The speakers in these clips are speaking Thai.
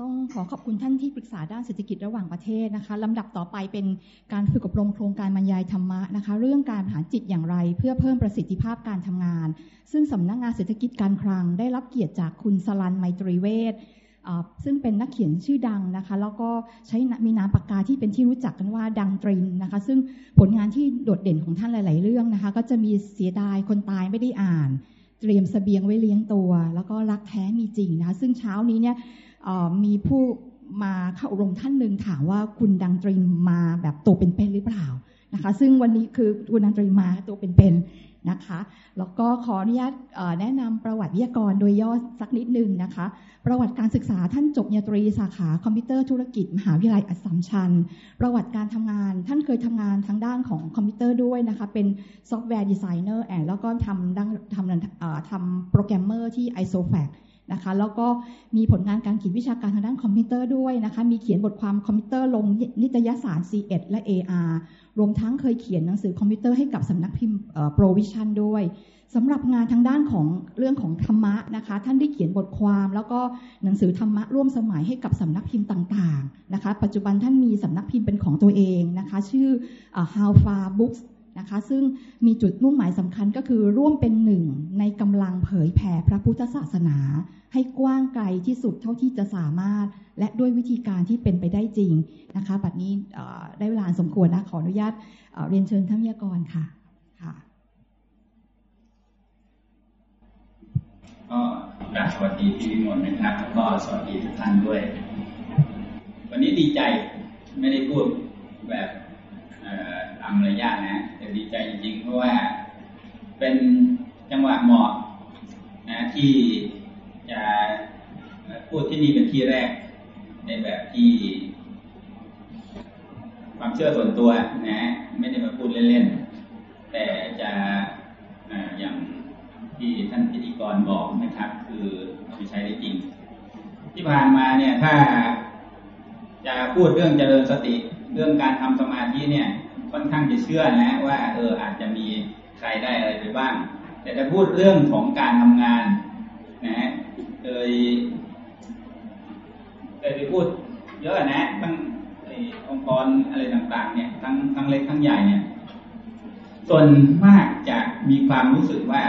ต้องขอขอบคุณท่านที่ปรึกษาด้านเศรษฐกิจระหว่างประเทศนะคะลำดับต่อไปเป็นการฝึกอบรมโครงการบรรยายธรรมะนะคะ เรื่องการบริหารจิตอย่างไร เพื่อเพิ่มประสิทธิภาพการทำงาน ซึ่งสำนักงานเศรษฐกิจการคลัง ได้รับเกียรติจากคุณสลันไมตรีเวชซึ่งเป็นนักเขียนชื่อดังนะคะ แล้วก็ใช้มีนามปากกาที่เป็นที่รู้จักกันว่าดังตรินนะคะ ซึ่งผลงานที่โดดเด่นของท่านหลาย ๆ เรื่องนะคะ ก็จะมีเสียดายคนตายไม่ได้อ่าน เตรียมเสบียงไว้เลี้ยงตัว แล้วก็รักแท้มีจริงนะคะ ซึ่งเช้านี้เนี่ย มีผู้มาเข้าอบรมท่านหนึ่งถามว่าคุณดังตฤณมาแบบตัวเป็นๆหรือเปล่านะคะ ซึ่งวันนี้คือคุณดังตฤณมาตัวเป็นๆนะคะแล้วก็ขออนุญาตแนะนำประวัติวิทยากรโดยย่อสักนิดหนึ่งนะคะ ประวัติการศึกษาท่านจบปริญญาตรีสาขาคอมพิวเตอร์ธุรกิจ มหาวิทยาลัยอัสสัมชัญประวัติการทำงาน ท่านเคยทำงานทางด้านของคอมพิวเตอร์ด้วยนะคะ เป็นsoftware designer and แล้วก็ทำทำทำโปรแกรมเมอร์ที่ iSofac นะคะแล้วก็มีผลงานการเขียนวิชาการทางด้านคอมพิวเตอร์ด้วยนะคะมีเขียนบทความคอมพิวเตอร์ลงนิตยสาร C1 และ AR รวมทั้งเคยเขียนหนังสือคอมพิวเตอร์ให้กับสำนักพิมพ์ Provision ด้วยสำหรับงานทางด้านของเรื่องของธรรมะนะคะท่านได้เขียนบทความ แล้วก็หนังสือธรรมะร่วมสมัยให้กับสำนักพิมพ์ต่างๆนะคะปัจจุบันท่านมีสำนักพิมพ์เป็นของตัวเองนะคะชื่อ How Far Books นะคะ ซึ่งมีจุดมุ่งหมายสำคัญก็คือร่วมเป็นหนึ่งในกำลังเผยแผ่พระพุทธศาสนา ให้กว้างไกลที่สุดเท่าที่จะสามารถ และด้วยวิธีการที่เป็นไปได้จริงนะคะบัดนี้ได้เวลาสมควรนะขออนุญาตเรียนเชิญท่านวิทยากรค่ะค่ะก็กราบสวัสดีพี่วิมลนะครับ ก็สวัสดีทุกท่านด้วย วันนี้ดีใจไม่ได้พูดแบบ ตามระยะนะแต่ดีใจจริงๆเพราะว่าเป็นจังหวะเหมาะนะที่จะพูดที่นี่เป็นที่แรก ในแบบที่ ความเชื่อส่วนตัวนะ ไม่ได้มาพูดเล่นๆ แต่จะอย่างที่ท่านพิธีกรบอกนะครับ คือเอาไปใช้ได้จริง ที่ผ่านมาเนี่ยถ้าจะพูดเรื่องเจริญสติ เรื่องการทำสมาธิเนี่ยค่อนข้างจะเชื่อนะว่าเอออาจจะมีใครได้อะไรไปบ้าง แต่จะพูดเรื่องของการทำงานนะเคยเคยไปพูดเยอะนะทั้งองค์กรอะไรต่างๆ เนี่ยทั้งทั้งเล็กทั้งใหญ่เนี่ยส่วนมากจะมีความรู้สึกว่า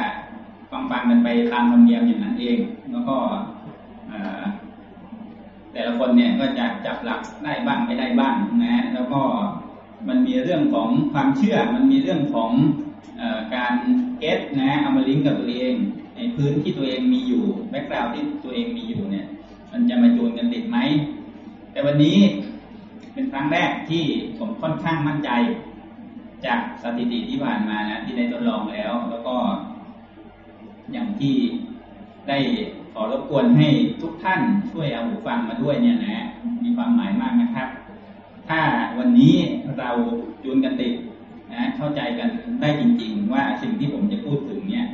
ฟังฟังกันไปตามธรรมเนียมอย่างนั้นเอง แล้วก็ แต่ละคนเนี่ยก็จะจับหลักได้บ้างไม่ได้บ้างนะแล้วก็มันมีเรื่องของความเชื่อ มันมีเรื่องของอการเก็ตนะเอามาลิงก์กับตัวเองในพื้นที่ตัวเองมีอยู่แบ็กกราวด์ที่ตัวเองมีอยู่เนี่ย มันจะมาจูนกันติดไหมแต่วันนี้เป็นครั้งแรกที่ผมค่อนข้างมั่นใจ จากสถิติที่ผ่านมานะที่ได้ทดลองแล้ว แล้วก็อย่างที่ได้ ขอรบกวนให้ทุกท่านช่วยเอาหูฟังมาด้วยเนี่ยนะ มีความหมายมากนะครับ ถ้าวันนี้เราจูนกันติดนะเข้าใจกันได้จริง ๆ ว่าสิ่งที่ผมจะพูดถึงเนี่ย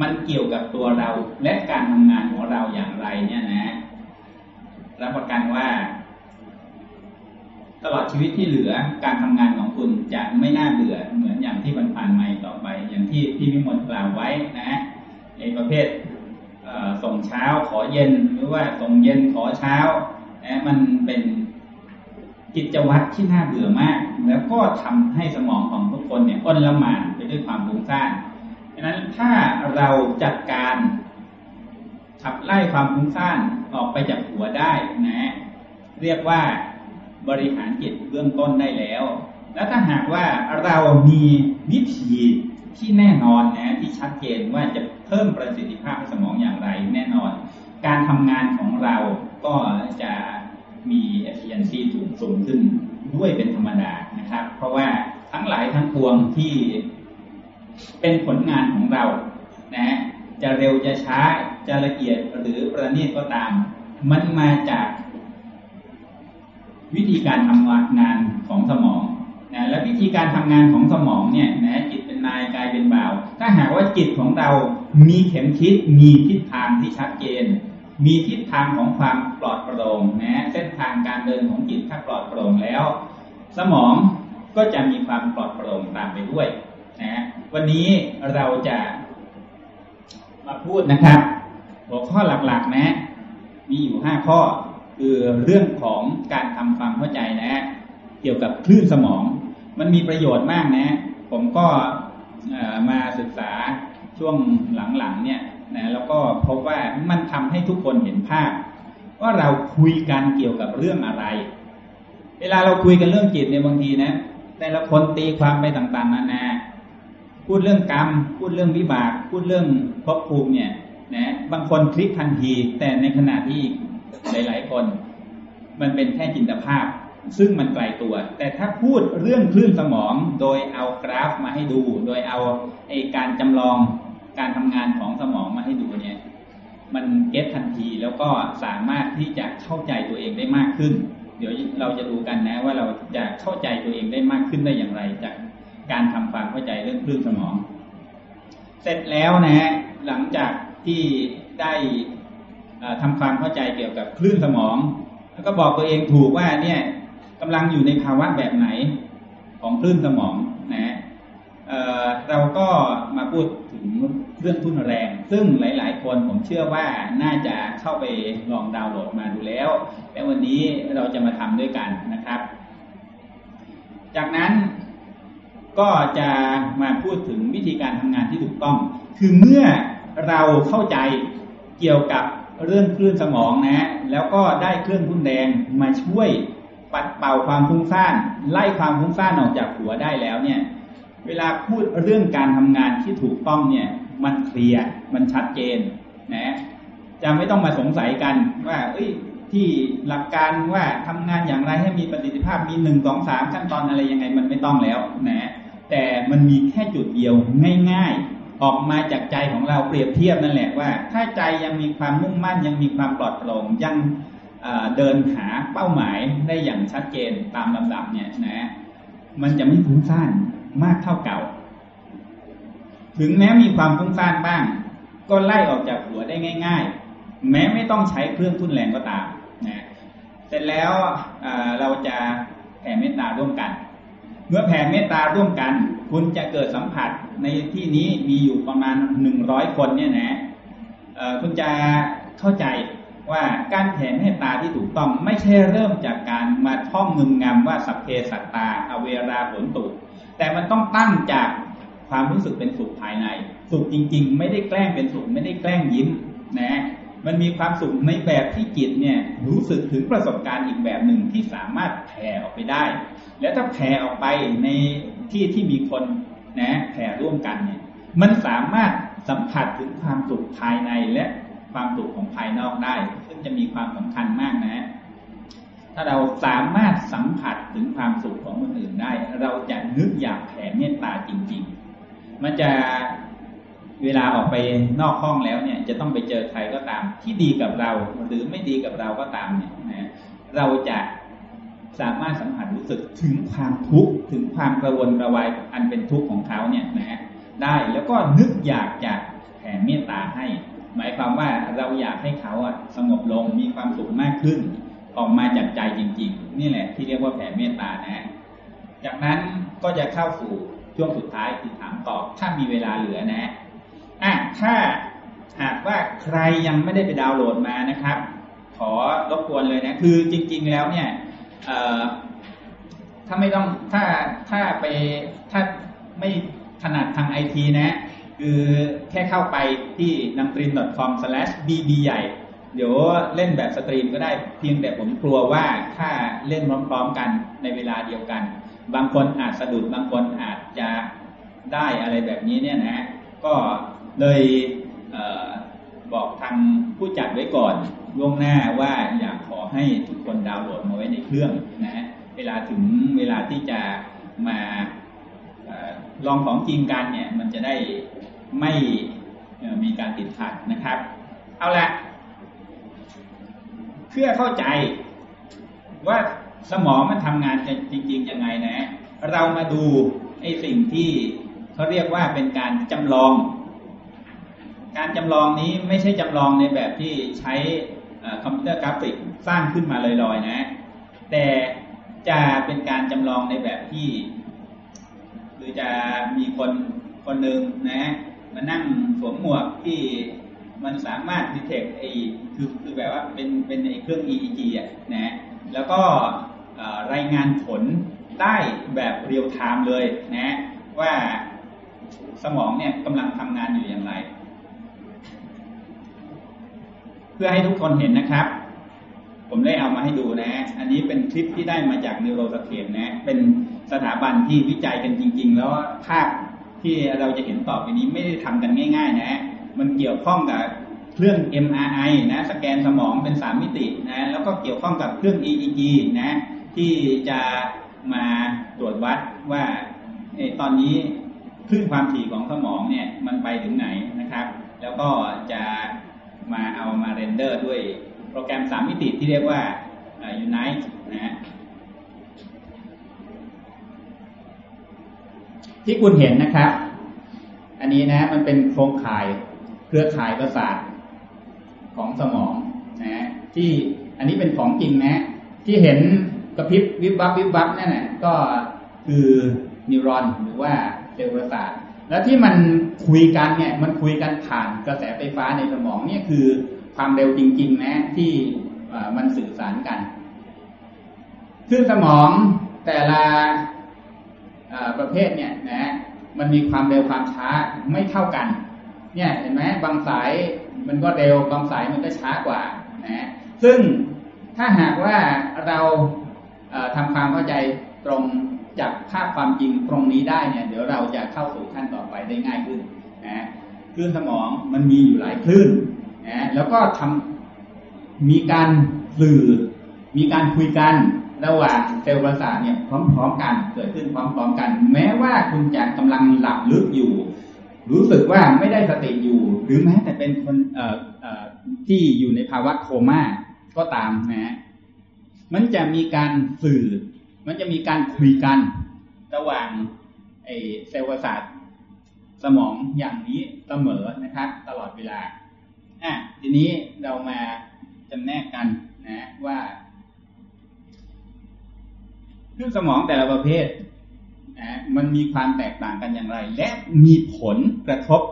มันเกี่ยวกับตัวเราและการทำงานของเราอย่างไรเนี่ยนะรับประกันว่า ตลอดชีวิตที่เหลือการทำงานของคุณจะไม่น่าเบื่อเหมือนอย่างที่มันผ่านมาต่อไป อย่างที่พี่มิมลกล่าวไว้นะในประเภท ส่งเช้าขอเย็นหรือว่าส่งเย็นขอเช้านะมันเป็นกิจวัตรที่น่าเบื่อมาก แล้วก็ทำให้สมองของทุกคนเนี่ยอ้นละหมานไปด้วยความฟุ้งซ่านดังนั้นถ้าเราจัดการขับไล่ความฟุ้งซ่านออกไปจากหัวได้นะเรียกว่าบริหารจิตเบื้องต้นได้แล้ว แล้วถ้าหากว่าเรามีวิธีที่แน่นอนนะที่ชัดเจนว่าจะ เพิ่มประสิทธิภาพให้สมองอย่างไรแน่นอน การทำงานของเราก็จะมี efficiency สูงสูงขึ้นด้วยเป็นธรรมดานะครับ เพราะว่าทั้งหลายทั้งปวงที่เป็นผลงานของเรานะจะเร็วจะช้าจะละเอียดหรือประณีตก็ตาม มันมาจากวิธีการทำงานของสมองนะและวิธีการทำงานของสมองเนี่ยนะจิตเป็นนายกายเป็นบ่าว ถ้าหากว่าจิตของเรา มีเข็มทิศมีทิศทางที่ชัดเจน มีทิศทางของความปลอดโปร่งนะเส้นทางการเดินของจิตถ้าปลอดโปร่งแล้ว สมองก็จะมีความปลอดโปร่งตามไปด้วยนะวันนี้เราจะมาพูดนะครับ หัวข้อหลักๆนะ มีอยู่ห้าข้อคือเรื่องของการทำความเข้าใจนะ เกี่ยวกับคลื่นสมอง มันมีประโยชน์มากนะ ผมก็มาศึกษา ช่วงหลังๆเนี่ยนะแล้วก็พบว่ามันทำให้ทุกคนเห็นภาพ ว่าเราคุยกันเกี่ยวกับเรื่องอะไร เวลาเราคุยกันเรื่องจิตเนี่ยบางทีนะแต่ละคนตีความไปต่างๆนานา พูดเรื่องกรรม พูดเรื่องวิบาก พูดเรื่องภพภูมิเนี่ยนะบางคนคลิกทันที แต่ในขณะที่หลาย ๆ คน มันเป็นแค่จินตภาพ ซึ่งมันไกลตัว แต่ถ้าพูดเรื่องคลื่นสมอง โดยเอากราฟมาให้ดู โดยเอาไอการจำลอง การทำงานของสมองมาให้ดูเนี่ย มันเก็ตทันทีแล้วก็สามารถที่จะเข้าใจตัวเองได้มากขึ้น เดี๋ยวเราจะดูกันนะว่าเราจะเข้าใจตัวเองได้มากขึ้นได้อย่างไร จากการทำความเข้าใจเรื่องคลื่นสมอง เสร็จแล้วนะฮะหลังจากที่ได้ทำความเข้าใจเกี่ยวกับคลื่นสมอง แล้วก็บอกตัวเองถูกว่าเนี่ยกำลังอยู่ในภาวะแบบไหนของคลื่นสมองนะเเราก็มาพูด เรื่องทุนแรง ซึ่งหลาย ๆ คนผมเชื่อว่าน่าจะเข้าไปลองดาวน์โหลดมาดูแล้ว และวันนี้เราจะมาทำด้วยกันนะครับ จากนั้นก็จะมาพูดถึงวิธีการทำงานที่ถูกต้อง คือเมื่อเราเข้าใจเกี่ยวกับเรื่องคลื่นสมองนะ แล้วก็ได้เครื่องพุ่นแดงมาช่วยปัดเป่าความฟุ้งซ่าน ไล่ความฟุ้งซ่านออกจากหัวได้แล้วเนี่ย เวลาพูดเรื่องการทำงานที่ถูกต้องเนี่ย มันเคลียร์มันชัดเจนนะจะไม่ต้องมาสงสัยกันว่า เอ้ย ที่หลักการว่าทำงานอย่างไรให้มีประสิทธิภาพมีหนึ่งสองสามขั้นตอนอะไรยังไงมันไม่ต้องแล้วนะแต่มันมีแค่จุดเดียวง่าย ๆ ออกมาจากใจของเราเปรียบเทียบนั่นแหละว่า ถ้าใจยังมีความมุ่งมั่น ยังมีความปลอดโปร่งยังเดินหาเป้าหมายได้อย่างชัดเจนตามลำดับเนี่ยนะ มันจะไม่ฟุ้งซ่าน มากเท่าเก่า ถึงแม้มีความฟุ้งซ่านบ้าง ก็ไล่ออกจากหัวได้ง่าย ๆ แม้ไม่ต้องใช้เครื่องทุ่นแรงก็ตามนะเสร็จแล้วเราจะแผ่เมตตาร่วมกัน เมื่อแผ่เมตตาร่วมกัน คุณจะเกิดสัมผัสในที่นี้มีอยู่ประมาณหนึ่งร้อยคนเนี่ยนะคุณจะเข้าใจว่าการแผ่เมตตาที่ถูกต้องไม่ใช่เริ่มจากการมาท่องงึมงำว่าสัพเพสัตตา อเวราผลตุ แต่มันต้องตั้งจากความรู้สึกเป็นสุขภายใน สุขจริง ๆ ไม่ได้แกล้งเป็นสุขไม่ได้แกล้งยิ้มนะมันมีความสุขในแบบที่จิตเนี่ยรู้สึกถึงประสบการณ์อีกแบบหนึ่งที่สามารถแผ่ออกไปได้ แล้วถ้าแผ่ออกไปในที่ที่มีคนนะแผ่ร่วมกันเนี่ยมันสามารถสัมผัสถึงความสุขภายในและความสุขของภายนอกได้ ซึ่งจะมีความสำคัญมากนะ ถ้าเราสามารถสัมผัสถึงความสุขของคนอื่นได้ เราจะนึกอยากแผ่เมตตาจริง ๆ มันจะเวลาออกไปนอกห้องแล้วเนี่ย จะต้องไปเจอใครก็ตาม ที่ดีกับเรา หรือไม่ดีกับเราก็ตามเนี่ยนะเราจะสามารถสัมผัสรู้สึกถึงความทุกข์ถึงความกระวนกระวายอันเป็นทุกข์ของเขาเนี่ยนะได้แล้วก็นึกอยากจะแผ่เมตตาให้ หมายความว่าเราอยากให้เขาอะสงบลงมีความสุขมากขึ้น ออกมาจากใจจริง ๆ นี่แหละที่เรียกว่าแผ่เมตตานะ จากนั้นก็จะเข้าสู่ช่วงสุดท้ายคือถามตอบถ้ามีเวลาเหลือนะอะถ้าหากว่าใครยังไม่ได้ไปดาวน์โหลดมานะครับ ขอรบกวนเลยนะ คือจริง ๆ แล้วเนี่ยถ้าไม่ต้องถ้าถ้าไปถ้าไม่ถนัดทางไอทีนะ คือแค่เข้าไปที่นังตรีน .com/bb ใหญ่ เดี๋ยวเล่นแบบสตรีมก็ได้เพียงแต่ผมกลัวว่าถ้าเล่นพร้อมๆกันในเวลาเดียวกัน บางคนอาจสะดุดบางคนอาจจะได้อะไรแบบนี้เนี่ยนะก็เลยเออบอกทางผู้จัดไว้ก่อนล่วงหน้าว่าอยากขอให้ทุกคนดาวน์โหลดมาไว้ในเครื่องนะเวลาถึงเวลาที่จะมาลองของจริงกันเนี่ยมันจะได้ไม่มีการติดขัดนะครับ เอาละ พื่อเข้าใจว่าสมองมันทำงานจริงๆยังไงนะ เรามาดูไอ้สิ่งที่เขาเรียกว่าเป็นการจำลอง การจำลองนี้ไม่ใช่จำลองในแบบที่ใช้คอมพิวเตอร์กราฟิกสร้างขึ้นมาลอยๆนะ แต่จะเป็นการจำลองในแบบที่คือจะมีคนคนหนึ่งนะมานั่งสวมหมวกที่ มันสามารถ detect ไอ้คือคือแบบว่าเป็นเป็นไอ้เครื่อง EEG อะนะแล้วก็รายงานผลได้แบบ real-time เลยนะว่าสมองเนี่ยกำลังทำงานอยู่อย่างไร เพื่อให้ทุกคนเห็นนะครับ ผมได้เอามาให้ดูนะ อันนี้เป็นคลิปที่ได้มาจาก Neuroscape นะ เป็นสถาบันที่วิจัยกันจริง ๆ แล้วภาพที่เราจะเห็นต่อไปนี้ไม่ได้ทำกันง่าย ๆ นะ มันเกี่ยวข้องกับเครื่อง MRI นะสแกนสมองเป็นสามมิตินะแล้วก็เกี่ยวข้องกับเครื่อง EEG นะที่จะมาตรวจวัดว่าตอนนี้คลื่นความถี่ของสมองเนี่ยมันไปถึงไหนนะครับ แล้วก็จะมาเอามา render ด้วยโปรแกรมสามมิติที่เรียกว่า Unity นะที่คุณเห็นนะครับ อันนี้นะมันเป็นโครงข่าย เครือข่ายประสาทของสมองนะที่อันนี้เป็นของจริงนะ ที่เห็นกระพริบวิบวับวิบวับนั่นแหละก็คือนิวรอนหรือว่าเซลล์ประสาทแล้วที่มันคุยกันเนี่ย มันคุยกันผ่านกระแสไฟฟ้าในสมองเนี่ยคือความเร็วจริงๆนะที่มันสื่อสารกัน ซึ่งสมองแต่ละประเภทเนี่ยนะมันมีความเร็วความช้าไม่เท่ากัน เนี่ยเห็นไหมบางสายมันก็เร็วบางสายมันก็ช้ากว่านะซึ่งถ้าหากว่าเราทำความเข้าใจตรงจากภาพความจริงตรงนี้ได้เนี่ย เดี๋ยวเราจะเข้าสู่ขั้นต่อไปได้ง่ายขึ้นนะคลื่นสมองมันมีอยู่หลายคลื่นนะแล้วก็ทำมีการสื่อมีการคุยกันระหว่างเซลล์ประสาทเนี่ยพร้อมๆกันเกิดขึ้นพร้อมๆกัน แม้ว่าคุณจะกำลังหลับลึกอยู่ รู้สึกว่าไม่ได้สติอยู่ หรือแม้แต่เป็นคนเอ่อออที่อยู่ในภาวะโคม่าก็ตามนะมันจะมีการสื่อ มันจะมีการคุยกันระหว่างไอเซลล์ประสาทสมองอย่างนี้เสมอนะครับตลอดเวลาอะทีนี้เรามาจำแนกกันนะว่าคลื่นสมองแต่ละประเภท นะมันมีความแตกต่างกันอย่างไร และมีผลกระทบ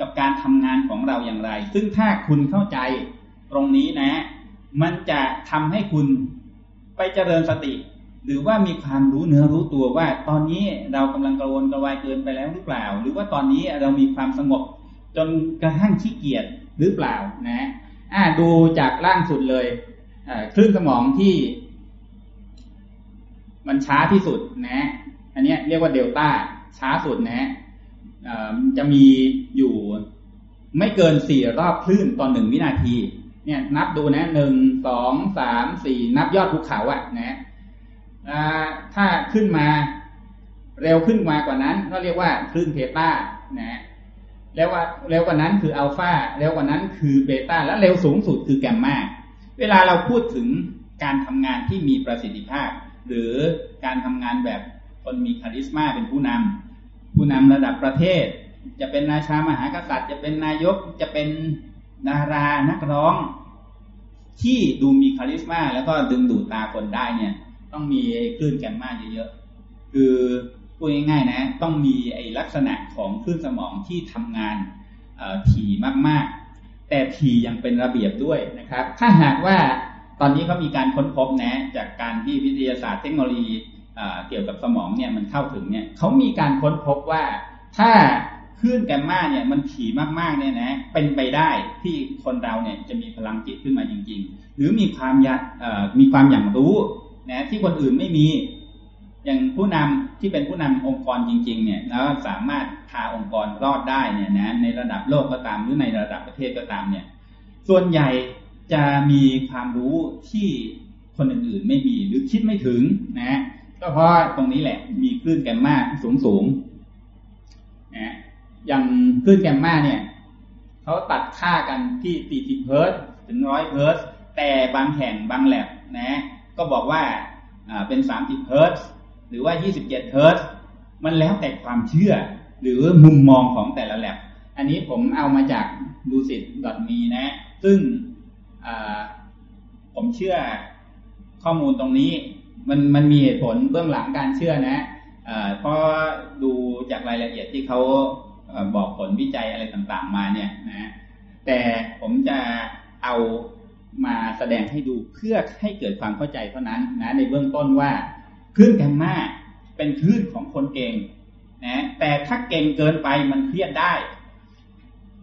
กับการทำงานของเราอย่างไร ซึ่งถ้าคุณเข้าใจตรงนี้นะ มันจะทำให้คุณไปเจริญสติ หรือว่ามีความรู้เนื้อรู้ตัวว่า ตอนนี้เรากำลังกระวนกระวายเกินไปแล้วหรือเปล่า หรือว่าตอนนี้เรามีความสงบจนกระทั่งขี้เกียจหรือเปล่านะอ่าดูจากล่างสุดเลยคลื่นสมองที่ มันช้าที่สุดนะ อันนี้เรียกว่าเดลต้าช้าสุดนะจะมีอยู่ไม่เกินสี่รอบคลื่นต่อหนึ่งวินาที เนี่ยนับดูนะหนึ่งสองสามสี่นับยอดภูเขาอะนะถ้าขึ้นมาเร็วขึ้นมากว่านั้น ก็เรียกว่าคลื่นเทต้านะแล้วว่าเร็วกว่านั้นคืออัลฟาเร็วกว่านั้นคือเบต้าและเร็วสูงสุดคือแกมมาเวลาเราพูดถึงการทำงานที่มีประสิทธิภาพ หรือการทำงานแบบ คนมีคาริสมาเป็นผู้นำผู้นำระดับประเทศ จะเป็นนาชามหากษัตริย์ จะเป็นนายกจะเป็นดารานักร้อง ที่ดูมีคาริสมาแล้วก็ดึงดูดตาคนได้เนี่ย ต้องมีคลื่นแกมมาเยอะๆคือพูดง่ายๆนะ ต้องมีไอลักษณะของคลื่นสมองที่ทำงานถี่มากๆ แต่ถี่ยังเป็นระเบียบด้วยนะครับ ถ้าหากว่าตอนนี้เขามีการค้นพบนะ จากการที่วิทยาศาสตร์เทคโนโลยี เกี่ยวกับสมองเนี่ยมันเข้าถึงเนี่ยเขามีการค้นพบว่าถ้าคลื่นแกมมาเนี่ยมันถี่มากๆเนี่ยนะเป็นไปได้ที่คนเราเนี่ยจะมีพลังจิตขึ้นมาจริง ๆ หรือมีความยัดมีความอย่างรู้นะที่คนอื่นไม่มี อย่างผู้นำที่เป็นผู้นำองค์กรจริง ๆ เนี่ยแล้วสามารถพาองค์กรรอดได้เนี่ยนะในระดับโลกก็ตามหรือในระดับประเทศก็ตามเนี่ย ส่วนใหญ่จะมีความรู้ที่คนอื่นๆไม่มีหรือคิดไม่ถึงนะ ก็เพราะตรงนี้แหละ มีคลื่นแกมมาสูงสูงนะอย่างคลื่นแกมมาเนี่ยเขาตัดค่ากันที่ 40 เฮิร์ตถึง 100 เฮิร์ตแต่บางแห่งบางแลบนะก็บอกว่าเป็น 30 เฮิร์ตหรือว่า 27 เฮิร์ตมันแล้วแต่ความเชื่อ หรือมุมมองของแต่ละแลบอันนี้ผมเอามาจากดูสิตมีนะ ซึ่งผมเชื่อข้อมูลตรงนี้ มันมันมีเหตุผลเบื้องหลังการเชื่อนะเพราะดูจากรายละเอียดที่เขาบอกผลวิจัยอะไรต่างๆมาเนี่ยนะแต่ผมจะเอามาแสดงให้ดูเพื่อให้เกิดความเข้าใจเท่านั้นนะในเบื้องต้นว่าคลื่นแกมมาเป็นคลื่นของคนเก่งนะแต่ถ้าเก่งเกินไปมันเครียดได้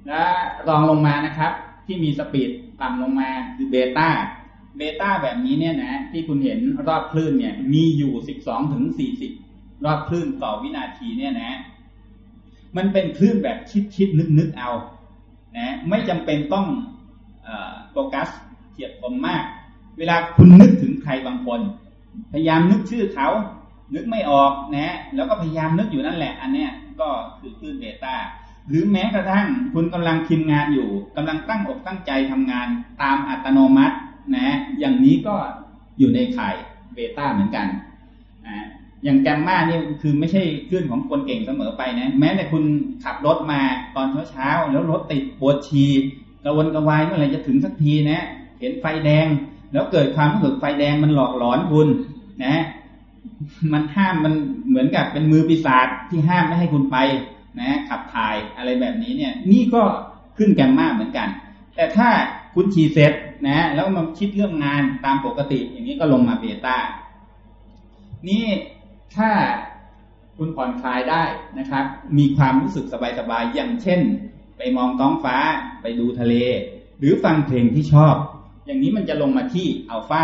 และรองลงมานะครับ ที่มี speed ต่ำลงมาคือเบต้า เบต้าแบบนี้เนี่ยนะที่คุณเห็นรอบคลื่นเนี่ย มีอยู่สิบสองถึงสี่สิบรอบคลื่นต่อวินาทีเนี่ยนะ มันเป็นคลื่นแบบคิดคิดนึกนึกเอา นะ ไม่จำเป็นต้องโฟกัสเฉียดคมมาก เวลาคุณนึกถึงใครบางคน พยายามนึกชื่อเขานึกไม่ออกนะ แล้วก็พยายามนึกอยู่นั่นแหละ อันเนี้ยก็คือคลื่นเบต้าหรือแม้กระทั่งคุณกำลังพิมพ์งานอยู่กำลังตั้งอกตั้งใจทำงานตามอัตโนมัติ นะ อย่างนี้ก็อยู่ในข่ายเบต้าเหมือนกันนะอย่างแกมมานี่คือไม่ใช่คลื่นของคนเก่งเสมอไปนะ แม้แต่คุณขับรถมาตอนเช้าๆแล้วรถติดปวดฉี่กระวนกระวายเมื่อไหร่จะถึงสักทีนะ เห็นไฟแดง แล้วเกิดความรู้สึกไฟแดงมันหลอกหลอนคุณนะ มันห้ามมันเหมือนกับเป็นมือปีศาจที่ห้ามไม่ให้คุณไปนะขับถ่ายอะไรแบบนี้เนี่ย นี่ก็ขึ้นแกมมาเหมือนกัน แต่ถ้า คุณฉี่เสร็จนะแล้วมาคิดเรื่องงานตามปกติ อย่างนี้ก็ลงมาเบต้านี่ถ้าคุณผ่อนคลายได้นะครับ มีความรู้สึกสบายๆอย่างเช่น ไปมองท้องฟ้าไปดูทะเล หรือฟังเพลงที่ชอบ อย่างนี้มันจะลงมาที่อัลฟา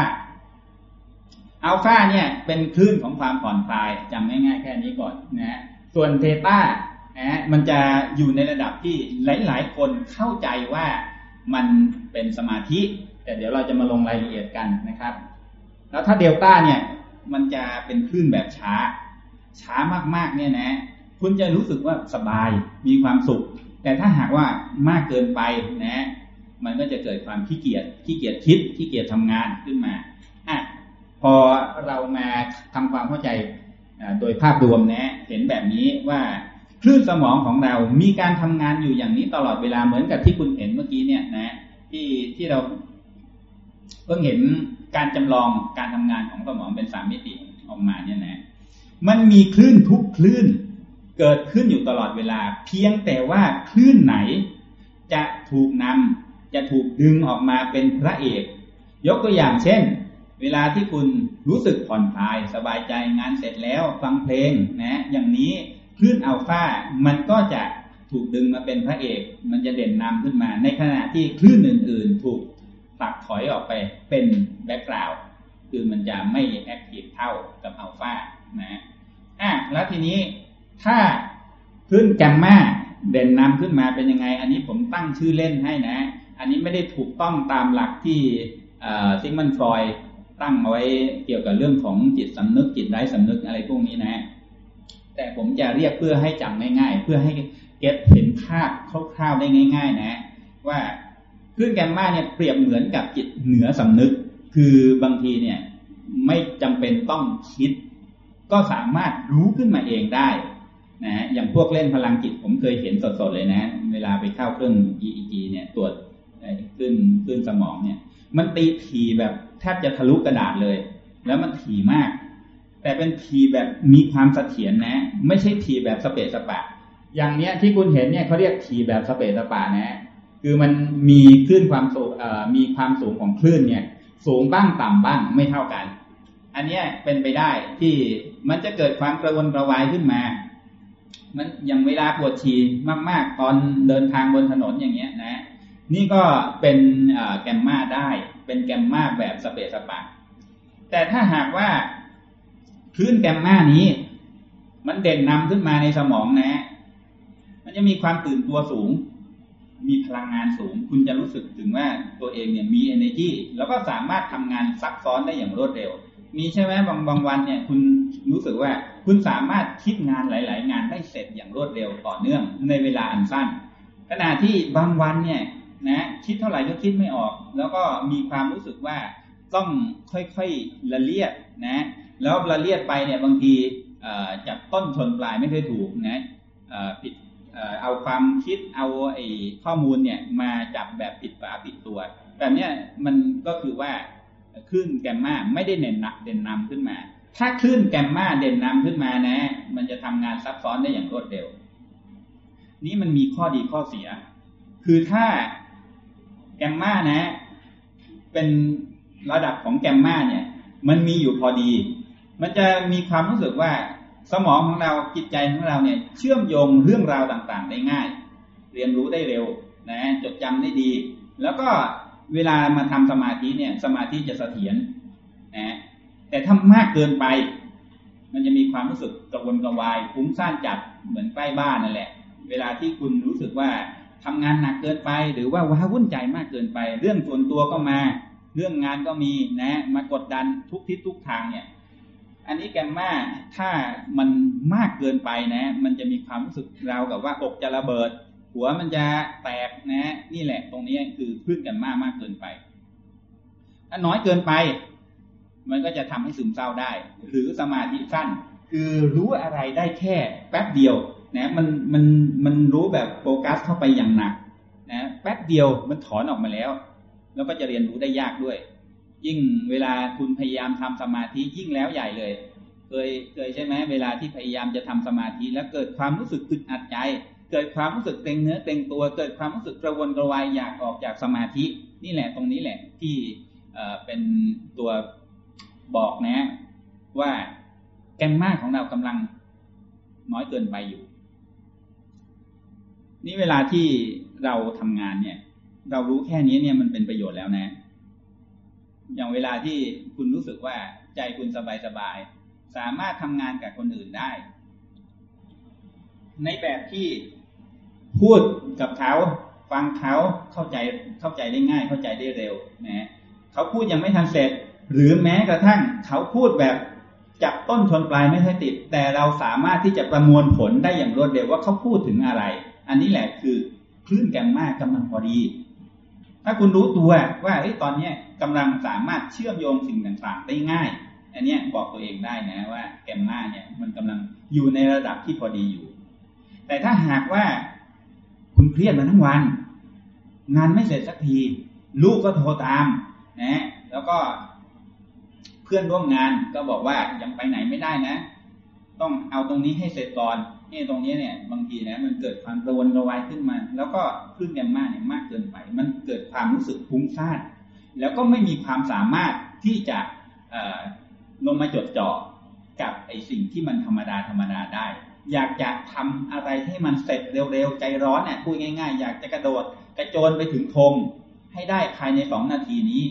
อัลฟาเนี่ยเป็นคลื่นของความผ่อนคลายจำง่ายๆแค่นี้ก่อนนะส่วนเทต้านะมันจะอยู่ในระดับที่หลายๆ คนเข้าใจว่า มันเป็นสมาธิ แต่เดี๋ยวเราจะมาลงรายละเอียดกันนะครับ แล้วถ้าเดลต้าเนี่ยมันจะเป็นคลื่นแบบช้า ช้ามากๆเนี่ยนะ คุณจะรู้สึกว่าสบายมีความสุข แต่ถ้าหากว่ามากเกินไปนะ มันก็จะเกิดความขี้เกียจขี้เกียจคิดขี้เกียจทำงานขึ้นมาอะพอเรามาทำความเข้าใจโดยภาพรวมนะ เห็นแบบนี้ว่า คลื่นสมองของเรามีการทำงานอยู่อย่างนี้ตลอดเวลาเหมือนกับที่คุณเห็นเมื่อกี้เนี่ยนะที่ที่เราเพิ่งเห็นการจำลองการทำงานของสมองเป็นสามมิติออกมาเนี่ยนะ มันมีคลื่นทุกคลื่นเกิดขึ้นอยู่ตลอดเวลา เพียงแต่ว่าคลื่นไหน จะถูกนำจะถูกดึงออกมาเป็นพระเอก ยกตัวอย่างเช่น เวลาที่คุณรู้สึกผ่อนคลายสบายใจงานเสร็จแล้วฟังเพลงนะอย่างนี้ คลื่นอัลฟามันก็จะถูกดึงมาเป็นพระเอก มันจะเด่นนำขึ้นมา ในขณะที่คลื่นอื่น ๆ ถูกตัดถอยออกไปเป็น background คือมันจะไม่ active เท่ากับอัลฟานะอะแล้วทีนี้ถ้าคลื่นแกมมาเด่นนำขึ้นมาเป็นยังไง อันนี้ผมตั้งชื่อเล่นให้นะ อันนี้ไม่ได้ถูกต้องตามหลักที่ซิกมันฟรอยตั้งเอาไว้เกี่ยวกับเรื่องของจิตสำนึกจิตไร้สำนึกอะไรพวกนี้นะ แต่ผมจะเรียกเพื่อให้จำง่ายๆ เพื่อให้เก็ตเห็นภาพคร่าวๆได้ง่าย ๆ นะ ว่าคลื่นแกมมาเนี่ยเปรียบเหมือนกับจิตเหนือสำนึก คือบางทีเนี่ยไม่จำเป็นต้องคิด ก็สามารถรู้ขึ้นมาเองได้นะอย่างพวกเล่นพลังจิตผมเคยเห็นสดๆเลยนะ เวลาไปเข้าเครื่อง EEG เนี่ยตรวจขึ้นขึ้นสมองเนี่ย มันตีถีแบบแทบจะทะลุกระดาษเลย แล้วมันถี่มาก แต่เป็นทีแบบมีความเสถียรนะ ไม่ใช่ทีแบบสเปซสปะ อย่างเนี้ยที่คุณเห็นเนี่ยเขาเรียกทีแบบสเปซสปะนะ คือมันมีคลื่นความสูงมีความสูงของคลื่นเนี่ย สูงบ้างต่ำบ้างไม่เท่ากัน อันเนี้ยเป็นไปได้ที่มันจะเกิดความกระวนกระวายขึ้นมา มันอย่างเวลาปวดฉี่มากๆ ตอนเดินทางบนถนนอย่างเงี้ยนะ นี่ก็เป็นแกมมาได้ เป็นแกมมาแบบสเปซสปะ แต่ถ้าหากว่า คลื่นแกมมานี้ มันเด่นนำขึ้นมาในสมองนะ มันจะมีความตื่นตัวสูง มีพลังงานสูง คุณจะรู้สึกถึงว่าตัวเองเนี่ยมี energy แล้วก็สามารถทำงานซับซ้อนได้อย่างรวดเร็ว มีใช่ไหมบางบางวันเนี่ย คุณรู้สึกว่าคุณสามารถคิดงานหลาย ๆ งานได้เสร็จอย่างรวดเร็วต่อเนื่องในเวลาอันสั้น ขณะที่บางวันเนี่ยนะคิดเท่าไหร่ก็คิดไม่ออก แล้วก็มีความรู้สึกว่าต้องค่อยๆละเลียดนะ แล้วละเลียดไปเนี่ยบางทีจับต้นชนปลายไม่เคยถูกนะผิดเอาความคิดเอาไอ้ข้อมูลเนี่ยมาจับแบบผิดฝาผิดตัวแบบนี้มันก็คือว่าคลื่นแกมมาไม่ได้เด่นนักเด่นนำขึ้นมา ถ้าคลื่นแกมมาเด่นนำขึ้นมานะ มันจะทำงานซับซ้อนได้อย่างรวดเร็ว นี้มันมีข้อดีข้อเสีย คือถ้าแกมมานะ เป็นระดับของแกมมาเนี่ย มันมีอยู่พอดี มันจะมีความรู้สึกว่าสมองของเราจิตใจของเราเนี่ย เชื่อมโยงเรื่องราวต่างๆ ได้ง่าย เรียนรู้ได้เร็วนะจดจำได้ดี แล้วก็เวลามาทำสมาธิเนี่ย สมาธิจะเสถียรนะแต่ถ้ามากเกินไป มันจะมีความรู้สึกกระวนกระวายฟุ้งซ่านจัดเหมือนใกล้บ้านนั่นแหละ เวลาที่คุณรู้สึกว่าทำงานหนักเกินไป หรือว่าว้าวุ่นใจมากเกินไป เรื่องส่วนตัวก็มา เรื่องงานก็มีนะ มากดดันทุกทิศทุกทางเนี่ย อันนี้แกมมาถ้ามันมากเกินไปนะ มันจะมีความรู้สึกราวกับว่าอกจะระเบิด หัวมันจะแตกนะ นี่แหละ ตรงนี้คือพื้นแกมมามากเกินไปถ้าน้อยเกินไป มันก็จะทำให้ซึมเศร้าได้ หรือสมาธิสั้น คือรู้อะไรได้แค่แป๊บเดียวนะมันมันมันรู้แบบโฟกัสเข้าไปอย่างหนักนะแป๊บเดียวมันถอนออกมาแล้ว แล้วก็จะเรียนรู้ได้ยากด้วย ยิ่งเวลาคุณพยายามทำสมาธิยิ่งแล้วใหญ่เลย เคยเคยใช่ไหมเวลาที่พยายามจะทำสมาธิแล้วเกิดความรู้สึกอึดอัดใจ เกิดความรู้สึกเต็งเนื้อเต็งตัว เกิดความรู้สึกกระวนกระวายอยากออกจากสมาธิ นี่แหละตรงนี้แหละที่เป็นตัวบอกนะ ว่าแกมมาของเรากำลังน้อยเกินไปอยู่ นี่เวลาที่เราทำงานเนี่ย เรารู้แค่นี้เนี่ยมันเป็นประโยชน์แล้วนะ อย่างเวลาที่คุณรู้สึกว่าใจคุณสบายสบาย สามารถทำงานกับคนอื่นได้ ในแบบที่พูดกับเขาฟังเขาเข้าใจเข้าใจได้ง่าย เข้าใจได้เร็วนะเขาพูดยังไม่ทันเสร็จ หรือแม้กระทั่งเขาพูดแบบจับต้นชนปลายไม่ค่อยติด แต่เราสามารถที่จะประมวลผลได้อย่างรวดเร็วว่าเขาพูดถึงอะไร อันนี้แหละคือคลื่นแกมมากำลังพอดี ถ้าคุณรู้ตัวว่าอตอนเนี้กำลังสามารถเชื่อมโยงสิ่งต่างๆได้ง่าย อันนี้บอกตัวเองได้นะว่าแกมมาเนี่ยมันกำลังอยู่ในระดับที่พอดีอยู่ แต่ถ้าหากว่าคุณเครียดมาทั้งวัน งานไม่เสร็จสักที ลูกก็โทรตามนะแล้วก็เพื่อนร่วมงานก็บอกว่ายังไปไหนไม่ได้นะ ต้องเอาตรงนี้ให้เสร็จก่อน นี่ตรงนี้เนี่ยบางทีนะมันเกิดความระวนระวายขึ้นมา แล้วก็ขึ้นแกมมาเนี่ยมากเกินไป มันเกิดความรู้สึกฟุ้งซ่านแล้วก็ไม่มีความสามารถที่จะลงมาจดจ่อกับไอ้สิ่งที่มันธรรมดาธรรมดาได้ อยากจะทำอะไรให้มันเสร็จเร็วๆ ใจร้อนเนี่ยพูดง่ายๆ อยากจะกระโดดกระโจนไปถึงธงให้ได้ภายในสองนาทีนี้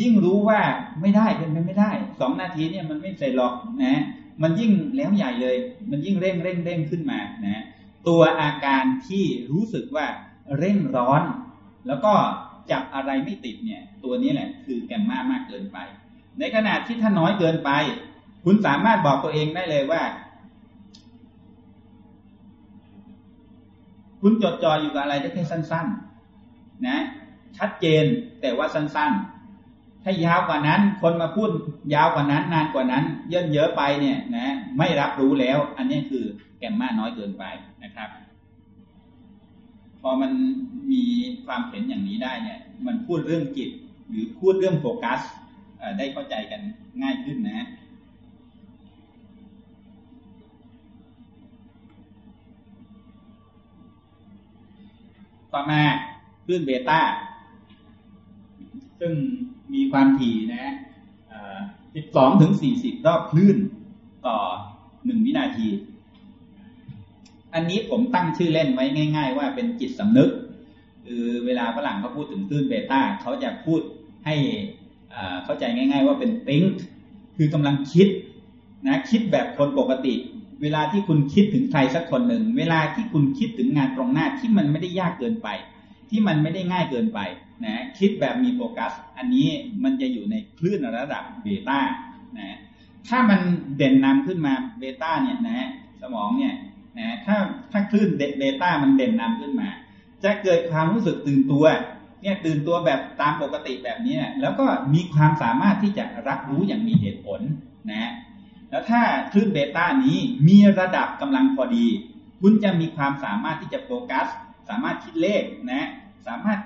ยิ่งรู้ว่าไม่ได้เป็นไปไม่ได้สองนาทีเนี่ยมันไม่เสร็จหรอกนะ มันยิ่งแล้วใหญ่เลย มันยิ่งเร่งเร่งเร่งขึ้นมานะตัวอาการที่รู้สึกว่าเร่งร้อน แล้วก็จับอะไรไม่ติดเนี่ย ตัวนี้แหละคือแกมมามากเกินไป ในขณะที่ถ้าน้อยเกินไป คุณสามารถบอกตัวเองได้เลยว่า คุณจดจ่ออยู่กับอะไรได้แค่สั้น ๆ นะ ชัดเจนแต่ว่าสั้น ๆ ถ้ายาวกว่านั้น คนมาพูดยาวกว่านั้น นานกว่านั้น เยินเยอะไปเนี่ยนะไม่รับรู้แล้ว อันนี้คือแกมมาน้อยเกินไปนะครับ พอมันมีความเห็นอย่างนี้ได้เนี่ย มันพูดเรื่องจิต หรือพูดเรื่องโฟกัสได้เข้าใจกันง่ายขึ้นนะต่อมาคลื่นเบต้า ซึ่ง มีความถี่นะ12ถึง40รอบคลื่นต่อ1วินาที อันนี้ผมตั้งชื่อเล่นไว้ง่าย ๆ ว่าเป็นจิตสำนึก คือเวลาฝรั่งเขาพูดถึงคลื่นเบต้าเขาจะพูดให้เข้าใจง่าย ๆ ว่าเป็น think คือกำลังคิดนะคิดแบบคนปกติ เวลาที่คุณคิดถึงใครสักคนหนึ่ง เวลาที่คุณคิดถึงงานตรงหน้าที่มันไม่ได้ยากเกินไป ที่มันไม่ได้ง่ายเกินไปนะคิดแบบมีโฟกัส อันนี้มันจะอยู่ในคลื่นระดับเบต้านะถ้ามันเด่นนำขึ้นมาเบต้าเนี่ยนะสมองเนี่ยนะถ้าถ้าคลื่นเบต้ามันเด่นนำขึ้นมา จะเกิดความรู้สึกตื่นตัวเนี่ยตื่นตัวแบบตามปกติแบบนี้แล้วก็มีความสามารถที่จะรับรู้อย่างมีเหตุผลนะแล้วถ้าคลื่นเบต้านี้มีระดับกำลังพอดี คุณจะมีความสามารถที่จะโฟกัส สามารถคิดเลขนะสามารถ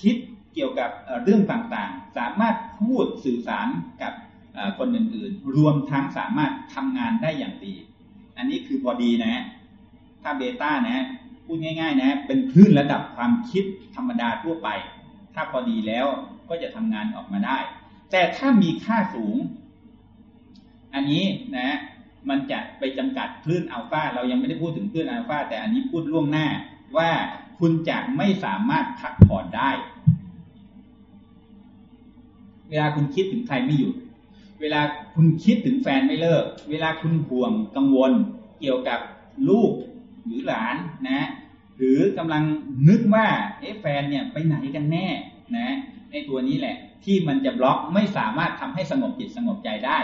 คิดเกี่ยวกับเรื่องต่างๆ สามารถพูดสื่อสารกับคนอื่นๆ รวมทั้งสามารถทำงานได้อย่างดี อันนี้คือพอดีนะถ้าเบต้านะพูดง่าย ๆ นะ เป็นคลื่นระดับความคิดธรรมดาทั่วไป ถ้าพอดีแล้วก็จะทำงานออกมาได้ แต่ถ้ามีค่าสูง อันนี้นะ มันจะไปจำกัดคลื่นอัลฟาเรายังไม่ได้พูดถึงคลื่นอัลฟาแต่อันนี้พูดล่วงหน้าว่า คุณจะไม่สามารถพักผ่อนได้ เวลาคุณคิดถึงใครไม่หยุด เวลาคุณคิดถึงแฟนไม่เลิก เวลาคุณห่วงกังวล เกี่ยวกับลูกหรือหลานนะ หรือกำลังนึกว่าเอ๊ะแฟนเนี่ยไปไหนกันแน่นะไอ้ตัวนี้แหละ ที่มันจะบล็อกไม่สามารถทำให้สงบจิตสงบใจได้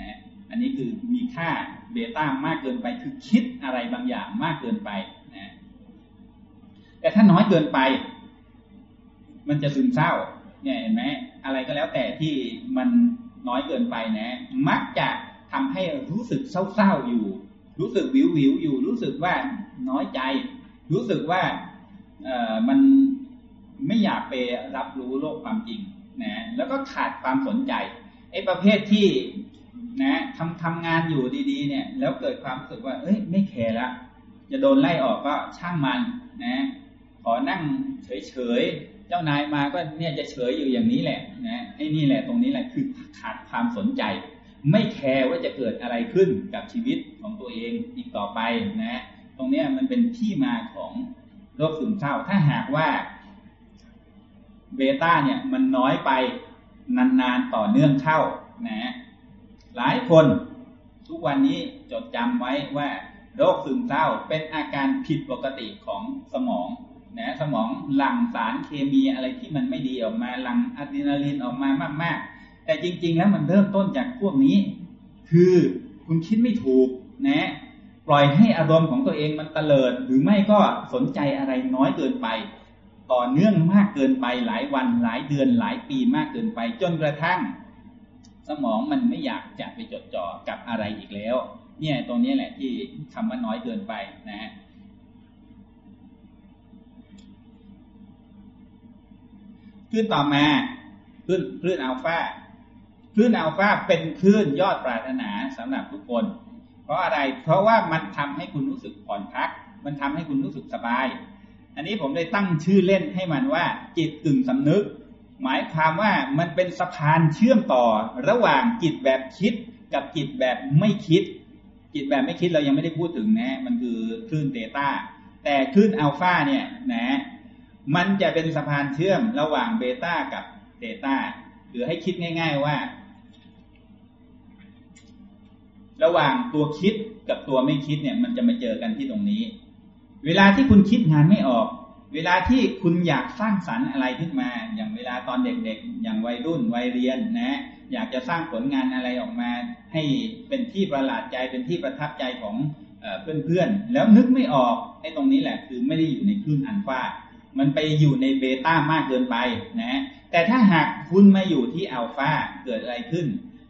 นะอันนี้คือมีค่าเบต้ามากเกินไปคือคิดอะไรบางอย่างมากเกินไป แต่ถ้าน้อยเกินไป มันจะซึมเศร้า เนี่ยเห็นไหมอะไรก็แล้วแต่ที่มันน้อยเกินไปนะ มักจะทำให้รู้สึกเศร้าๆอยู่ รู้สึกวิววิวอยู่ รู้สึกว่าน้อยใจ รู้สึกว่าเออมันไม่อยากไปรับรู้โลกความจริงนะแล้วก็ขาดความสนใจไอ้ประเภทที่นะทำทำงานอยู่ดีๆ เนี่ย แล้วเกิดความรู้สึกว่า เอ้ย ไม่แคร์ละจะโดนไล่ออกก็ช่างมันนะ ขอนั่งเฉยๆ เจ้านายมาก็เนี่ยจะเฉยอยู่อย่างนี้แหละนะไอ้นี่แหละตรงนี้แหละคือขาดความสนใจ ไม่แคร์ว่าจะเกิดอะไรขึ้นกับชีวิตของตัวเองอีกต่อไปนะตรงนี้มันเป็นที่มาของโรคซึมเศร้า ถ้าหากว่าเบต้าเนี่ยมันน้อยไปนานๆต่อเนื่องเข้านะหลายคนทุกวันนี้จดจำไว้ว่า โรคซึมเศร้าเป็นอาการผิดปกติของสมอง นะสมองหลั่งสารเคมีอะไรที่มันไม่ดีออกมาหลั่งอะดรีนาลีนออกมามาก ๆ แต่จริง ๆ แล้วมันเริ่มต้นจากพวกนี้ คือคุณคิดไม่ถูกนะ ปล่อยให้อารมณ์ของตัวเองมันเตลิด หรือไม่ก็สนใจอะไรน้อยเกินไป ต่อเนื่องมากเกินไปหลายวันหลายเดือนหลายปีมากเกินไป จนกระทั่ง สมองมันไม่อยากจะไปจดจ่อกับอะไรอีกแล้ว เนี่ยตรงนี้แหละที่คำว่าน้อยเกินไปนะ คลื่นต่อมาคลื่นคลื่นอัลฟาคลื่นอัลฟาเป็นคลื่นยอดปรารถนาสำหรับทุกคน เพราะอะไร เพราะว่ามันทำให้คุณรู้สึกผ่อนพัก มันทำให้คุณรู้สึกสบาย อันนี้ผมได้ตั้งชื่อเล่นให้มันว่า จิตกึ่งสำนึก หมายความว่ามันเป็นสะพานเชื่อมต่อระหว่างจิตแบบคิดกับจิตแบบไม่คิด จิตแบบไม่คิดเรายังไม่ได้พูดถึงนะ มันคือคลื่นเตต้าแต่คลื่นอัลฟาเนี่ยนะ มันจะเป็นสะพานเชื่อมระหว่างเบต้ากับเตต้าหรือให้คิดง่าย ๆว่า ระหว่างตัวคิดกับตัวไม่คิดเนี่ย มันจะมาเจอกันที่ตรงนี้ เวลาที่คุณคิดงานไม่ออก เวลาที่คุณอยากสร้างสรรค์อะไรขึ้นมา อย่างเวลาตอนเด็กๆ อย่างวัยรุ่นวัยเรียนนะ อยากจะสร้างผลงานอะไรออกมา ให้เป็นที่ประหลาดใจเป็นที่ประทับใจของเพื่อนๆ แล้วนึกไม่ออกไอ้ตรงนี้แหละคือไม่ได้อยู่ในคลื่นอัลฟา มันไปอยู่ในเบต้ามากเกินไปนะแต่ถ้าหากคุณมาอยู่ที่อัลฟาเกิดอะไรขึ้น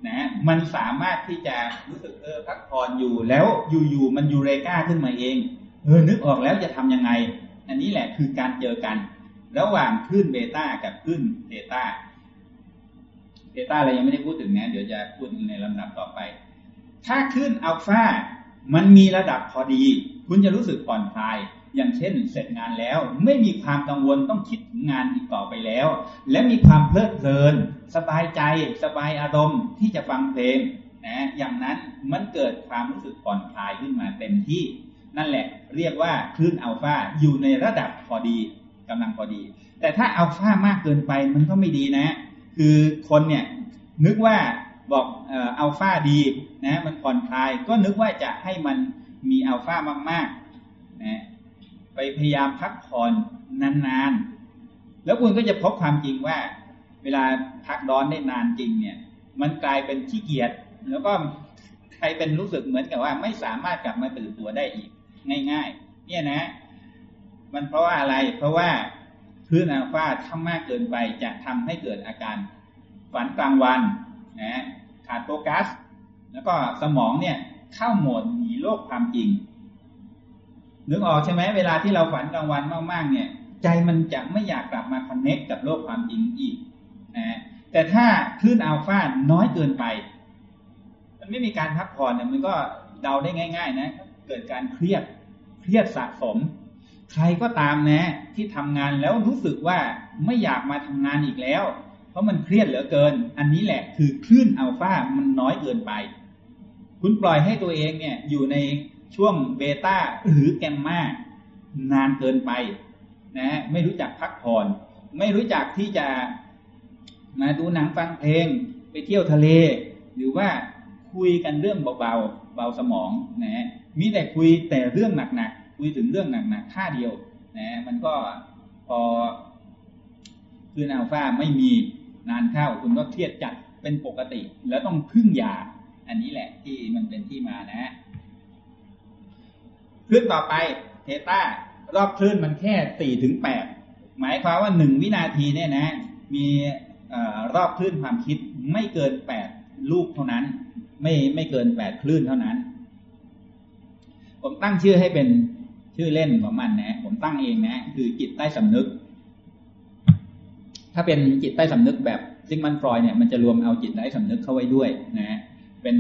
นะมันสามารถที่จะรู้สึกเออพักผ่อนอยู่แล้วอยู่ๆมันยูเรกาขึ้นมาเองเออนึกออกแล้วจะทํำยังไง อันนี้แหละคือการเจอกัน ระหว่างคลื่นเบต้ากับคลื่นเบต้าเบต้าเรยังไม่ได้พูดถึงนะเดี๋ยวจะพูดในลำดับต่อไป ถ้าคลื่นอัลฟามันมีระดับพอดี คุณจะรู้สึกผ่อนคลาย อย่างเช่น เสร็จงานแล้ว ไม่มีความกังวลต้องคิดถึงงานอีกต่อไปแล้ว และมีความเพลิดเพลิน สบายใจ สบายอารมณ์ที่จะฟังเพลงนะอย่างนั้นมันเกิดความรู้สึกผ่อนคลายขึ้นมาเต็มที่ นั่นแหละเรียกว่าคลื่นอัลฟาอยู่ในระดับพอดีกำลังพอดี แต่ถ้าอัลฟามากเกินไปมันก็ไม่ดีนะ คือคนเนี่ยนึกว่าบอกอัลฟาดีนะมันผ่อนคลายก็นึกว่าจะให้มันมีอัลฟามากๆนะ ไปพยายามพักผ่อนนานๆ แล้วคุณก็จะพบความจริงว่า เวลาพักร้อนได้นานจริงเนี่ย มันกลายเป็นขี้เกียจแล้วก็ใครเป็นรู้สึกเหมือนกับว่า ไม่สามารถกลับมาตื่นตัวได้อีก ง่าย ๆ เนี่ยนะ มันเพราะว่าอะไร เพราะว่าคลื่นอัลฟาถ้ามากเกินไปจะทำให้เกิดอาการฝันกลางวันนะขาดโฟกัส แล้วก็สมองเนี่ยเข้าโหมดหนีโลกความจริง นึกออกใช่ไหมเวลาที่เราฝันกลางวันมากๆเนี่ย ใจมันจะไม่อยากกลับมาคอนเน็กกับโลกความจริงอีกนะแต่ถ้าคลื่นอัลฟาน้อยเกินไป มันไม่มีการพักผ่อนเนี่ยมันก็เดาได้ง่าย ๆ นะ เกิดการเครียดเครียดสะสม ใครก็ตามนะ ที่ทำงานแล้วรู้สึกว่าไม่อยากมาทำงานอีกแล้ว เพราะมันเครียดเหลือเกิน อันนี้แหละคือคลื่นอัลฟามันน้อยเกินไป คุณปล่อยให้ตัวเองเนี่ยอยู่ใน ช่วงเบต้าหรือแกมมานานเกินไปนะไม่รู้จักพักผ่อน ไม่รู้จักที่จะมาดูหนังฟังเพลง ไปเที่ยวทะเล หรือว่าคุยกันเรื่องเบาๆเบาสมองนะมีแต่คุยแต่เรื่องหนักๆคุยถึงเรื่องหนักๆค่าเดียวนะมันก็พอคืออัลฟาไม่มีนานเข้าคุณก็เครียดจัดเป็นปกติ แล้วต้องพึ่งยา อันนี้แหละที่มันเป็นที่มานะ คลื่นต่อไปเทต้ารอบคลื่นมันแค่สี่ถึงแปดหมายความว่าหนึ่งวินาทีเนี่ยนะ มีรอบคลื่นความคิดไม่เกินแปดลูกเท่านั้น ไม่ไม่เกินแปดคลื่นเท่านั้น ผมตั้งชื่อให้เป็นชื่อเล่นของมันนะ ผมตั้งเองนะ คือจิตใต้สำนึก ถ้าเป็นจิตใต้สำนึกแบบซิงมันฟรอยเนี่ยมันจะรวมเอาจิตใต้สำนึกเข้าไว้ด้วยนะเป็น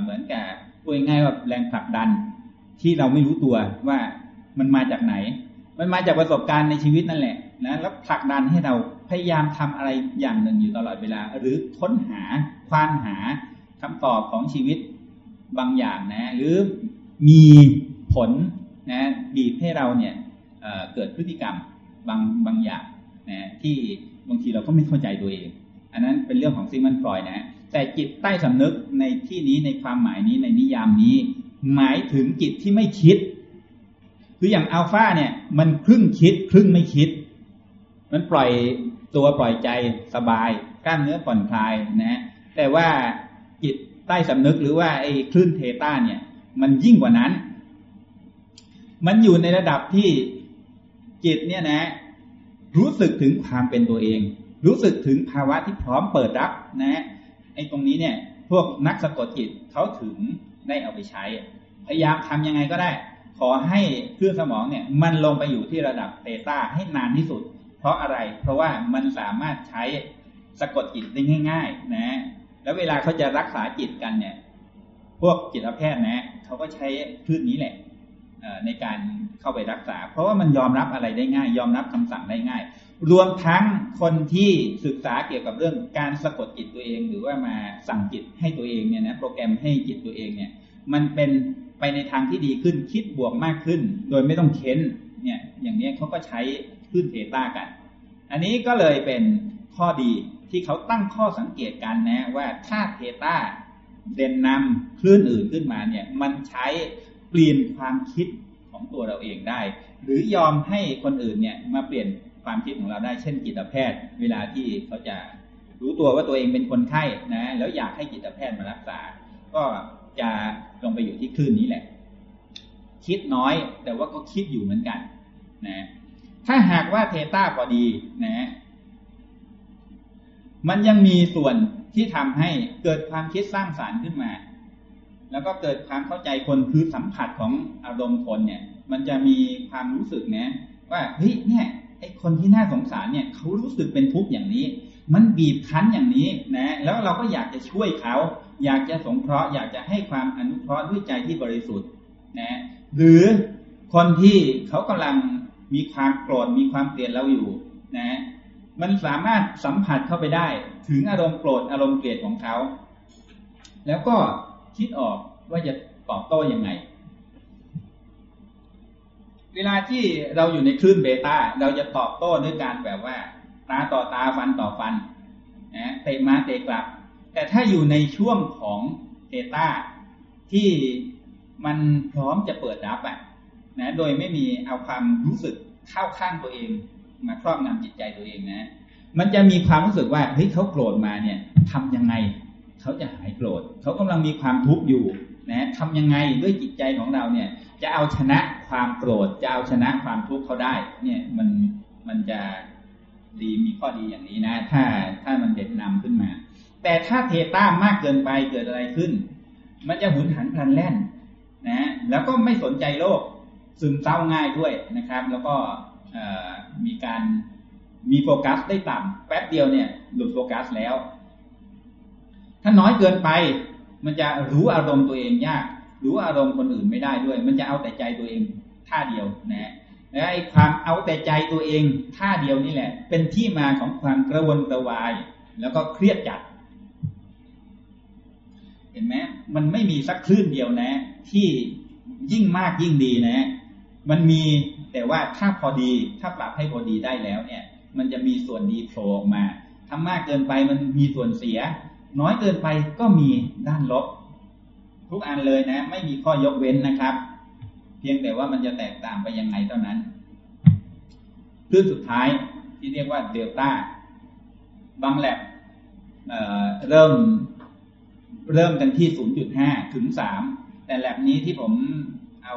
เหมือนกับพูดง่ายว่าแรงผลักดัน ที่เราไม่รู้ตัวว่ามันมาจากไหน มันมาจากประสบการณ์ในชีวิตนั่นแหละนะแล้วผลักดันให้เราพยายามทำอะไรอย่างหนึ่งอยู่ตลอดเวลา หรือค้นหาควานหาคำตอบของชีวิตบางอย่างนะ หรือมีผลนะบีบให้เราเนี่ยเเกิดพฤติกรรมบางบางอย่างนะที่บางทีเราก็ไม่เข้าใจตัวเอง อันนั้นเป็นเรื่องของซิมันฟรอยนะแต่จิตใต้สำนึกในที่นี้ในความหมายนี้ในนิยามนี้ หมายถึงจิตที่ไม่คิด คืออย่างอัลฟาเนี่ย มันครึ่งคิด ครึ่งไม่คิด มันปล่อยตัวปล่อยใจสบาย กล้ามเนื้อผ่อนคลายนะแต่ว่าจิตใต้สำนึกหรือว่าไอ้คลื่นเทต้าเนี่ย มันยิ่งกว่านั้น มันอยู่ในระดับที่จิตเนี่ยนะ รู้สึกถึงความเป็นตัวเอง รู้สึกถึงภาวะที่พร้อมเปิดรับนะไอ้ตรงนี้เนี่ย พวกนักสะกดจิตเขาถึง ได้เอาไปใช้ พยายามทำยังไงก็ได้ ขอให้เครื่องสมองเนี่ยมันลงไปอยู่ที่ระดับเตต้าให้นานที่สุด เพราะอะไร เพราะว่ามันสามารถใช้สะกดจิตได้ง่าย ๆ นะ แล้วเวลาเขาจะรักษาจิตกันเนี่ย พวกจิตแพทย์นะเขาก็ใช้คลื่นนี้แหละในการเข้าไปรักษา เพราะว่ามันยอมรับอะไรได้ง่าย ยอมรับคำสั่งได้ง่าย รวมทั้งคนที่ศึกษาเกี่ยวกับเรื่องการสะกดจิตตัวเอง หรือว่ามาสั่งจิตให้ตัวเองเนี่ยนะโปรแกรมให้จิตตัวเองเนี่ย มันเป็นไปในทางที่ดีขึ้นคิดบวกมากขึ้น โดยไม่ต้องเค้นเนี่ยอย่างนี้เขาก็ใช้คลื่นเทต้ากัน อันนี้ก็เลยเป็นข้อดีที่เขาตั้งข้อสังเกตกันนะว่าถ้าเทต้าเด่นนำคลื่นอื่นขึ้นมาเนี่ยมันใช้เปลี่ยนความคิดของตัวเราเองได้ หรือยอมให้คนอื่นเนี่ยมาเปลี่ยน ความคิดของเราได้เช่นจิตแพทย์ เวลาที่เขาจะรู้ตัวว่าตัวเองเป็นคนไข้นะแล้วอยากให้จิตแพทย์มารักษา ก็จะลงไปอยู่ที่คลื่นนี้แหละ คิดน้อยแต่ว่าก็คิดอยู่เหมือนกันนะถ้าหากว่าเทต้าพอดีนะมันยังมีส่วนที่ทำให้เกิดความคิดสร้างสารรค์ขึ้นมา แล้วก็เกิดความเข้าใจคนคือสัมผัสของอารมณ์คนเนี่ย มันจะมีความรู้สึกนะว่าเฮ้ยเนี่ย ไอคนที่น่าสงสารเนี่ยเขารู้สึกเป็นทุกข์อย่างนี้ มันบีบคั้นอย่างนี้นะแล้วเราก็อยากจะช่วยเขา อยากจะสงเคราะห์อยากจะให้ความอนุเคราะห์ด้วยใจที่บริสุทธิ์นะหรือคนที่เขากำลังมีความโกรธมีความเกลียดเราอยู่นะมันสามารถสัมผัสเข้าไปได้ ถึงอารมณ์โกรธอารมณ์เกลียดของเขา แล้วก็คิดออกว่าจะตอบโต้ยังไง เวลาที่เราอยู่ในคลื่นเบต้าเราจะตอบโต้ด้วยการแบบว่า ตาต่อตาฟันต่อฟันนะเตะมาเตะกลับ แต่ถ้าอยู่ในช่วงของเบต้าที่มันพร้อมจะเปิดรับอะนะโดยไม่มีเอาความรู้สึกเข้าข้างตัวเอง มาครอบงำจิตใจตัวเองนะ มันจะมีความรู้สึกว่าเฮ้ยเขาโกรธมาเนี่ยทำยังไงเขาจะหายโกรธเขากำลังมีความทุกข์อยู่นะทำยังไงด้วยจิตใจของเราเนี่ย จะเอาชนะความโกรธจะเอาชนะความทุกข์เขาได้ เนี่ยมันมันจะดีมีข้อดีอย่างนี้นะ ถ้าถ้ามันเด็ดนำขึ้นมา แต่ถ้าเทต้ามากเกินไปเกิดอะไรขึ้น มันจะหุนหันพลันแล่นนะ แล้วก็ไม่สนใจโลกซึมเศร้าง่ายด้วยนะครับ แล้วก็มีการมีโฟกัสได้ต่ำแป๊บเดียวเนี่ยหลุดโฟกัสแล้ว ถ้าน้อยเกินไป มันจะรู้อารมณ์ตัวเองยาก รู้อารมณ์คนอื่นไม่ได้ด้วย มันจะเอาแต่ใจตัวเองท่าเดียวนะและไอ้ความเอาแต่ใจตัวเองท่าเดียวนี่แหละ เป็นที่มาของความกระวนกระวาย แล้วก็เครียดจัด เห็นไหมมันไม่มีสักคลื่นเดียวนะ ที่ยิ่งมากยิ่งดีนะ มันมีแต่ว่าถ้าพอดีถ้าปรับให้พอดีได้แล้วเนี่ย มันจะมีส่วนดีโผล่ออกมาถ้ามากเกินไปมันมีส่วนเสีย น้อยเกินไปก็มีด้านลบ ทุกอันเลยนะ ไม่มีข้อยกเว้นนะครับ เพียงแต่ว่ามันจะแตกต่างไปยังไงเท่านั้นคลื่นสุดท้ายที่เรียกว่าเดลต้าบางแลบเเริ่มเริ่มกันที่ 0.5 ถึง 3 แต่แลบนี้ที่ผมเอา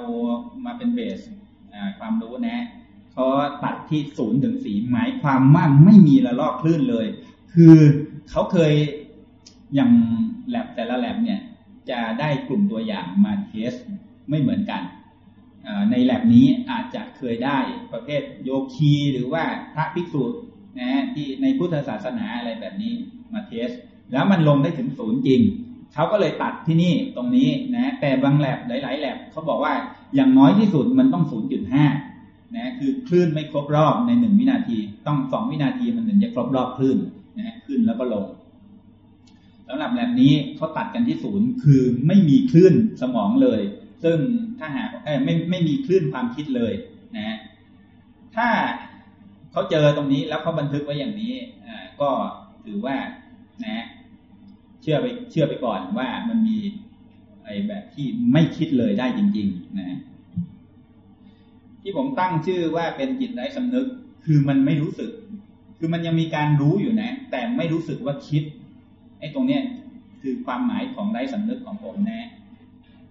มาเป็นเบสความรู้นะเขาตัดที่ศูนย์ถึงสีหมายความว่าไม่มีระลอกคลื่นเลย คือเขาเคยอย่างแลบแต่ละแลบเนี่ย จะได้กลุ่มตัวอย่างมาเทสไม่เหมือนกัน ในแลบนี้อาจจะเคยได้ประเภทโยคีหรือว่าพระภิกษุนะที่ในพุทธศาสนาอะไรแบบนี้มาเทส แล้วมันลงได้ถึงศูนย์จริง เขาก็เลยตัดที่นี่ตรงนี้นะแต่บางแลบหลาย ๆแลบเขาบอกว่าอย่างน้อยที่สุดมันต้อง 0.5นะคือคลื่นไม่ครบรอบในหนึ่งวินาที ต้องสองวินาทีมันถึงจะครบรอบคลื่นนะขึ้นแล้วก็ลง สำหรับแลบนี้เขาตัดกันที่ศูนย์คือไม่มีคลื่นสมองเลย ซึ่งถ้าหากไม่ไม่มีคลื่นความคิดเลยนะถ้าเขาเจอตรงนี้แล้วเขาบันทึกไว้อย่างนี้ก็ถือว่านะเชื่อไปเชื่อไปก่อนว่ามันมีไอ้แบบที่ไม่คิดเลยได้จริง ๆ นะ ที่ผมตั้งชื่อว่าเป็นจิตไร้สำนึก คือมันไม่รู้สึก คือมันยังมีการรู้อยู่นะ แต่ไม่รู้สึกว่าคิด อ้ตรงเนี้ยคือความหมายของไร้สำนึกของผมนะ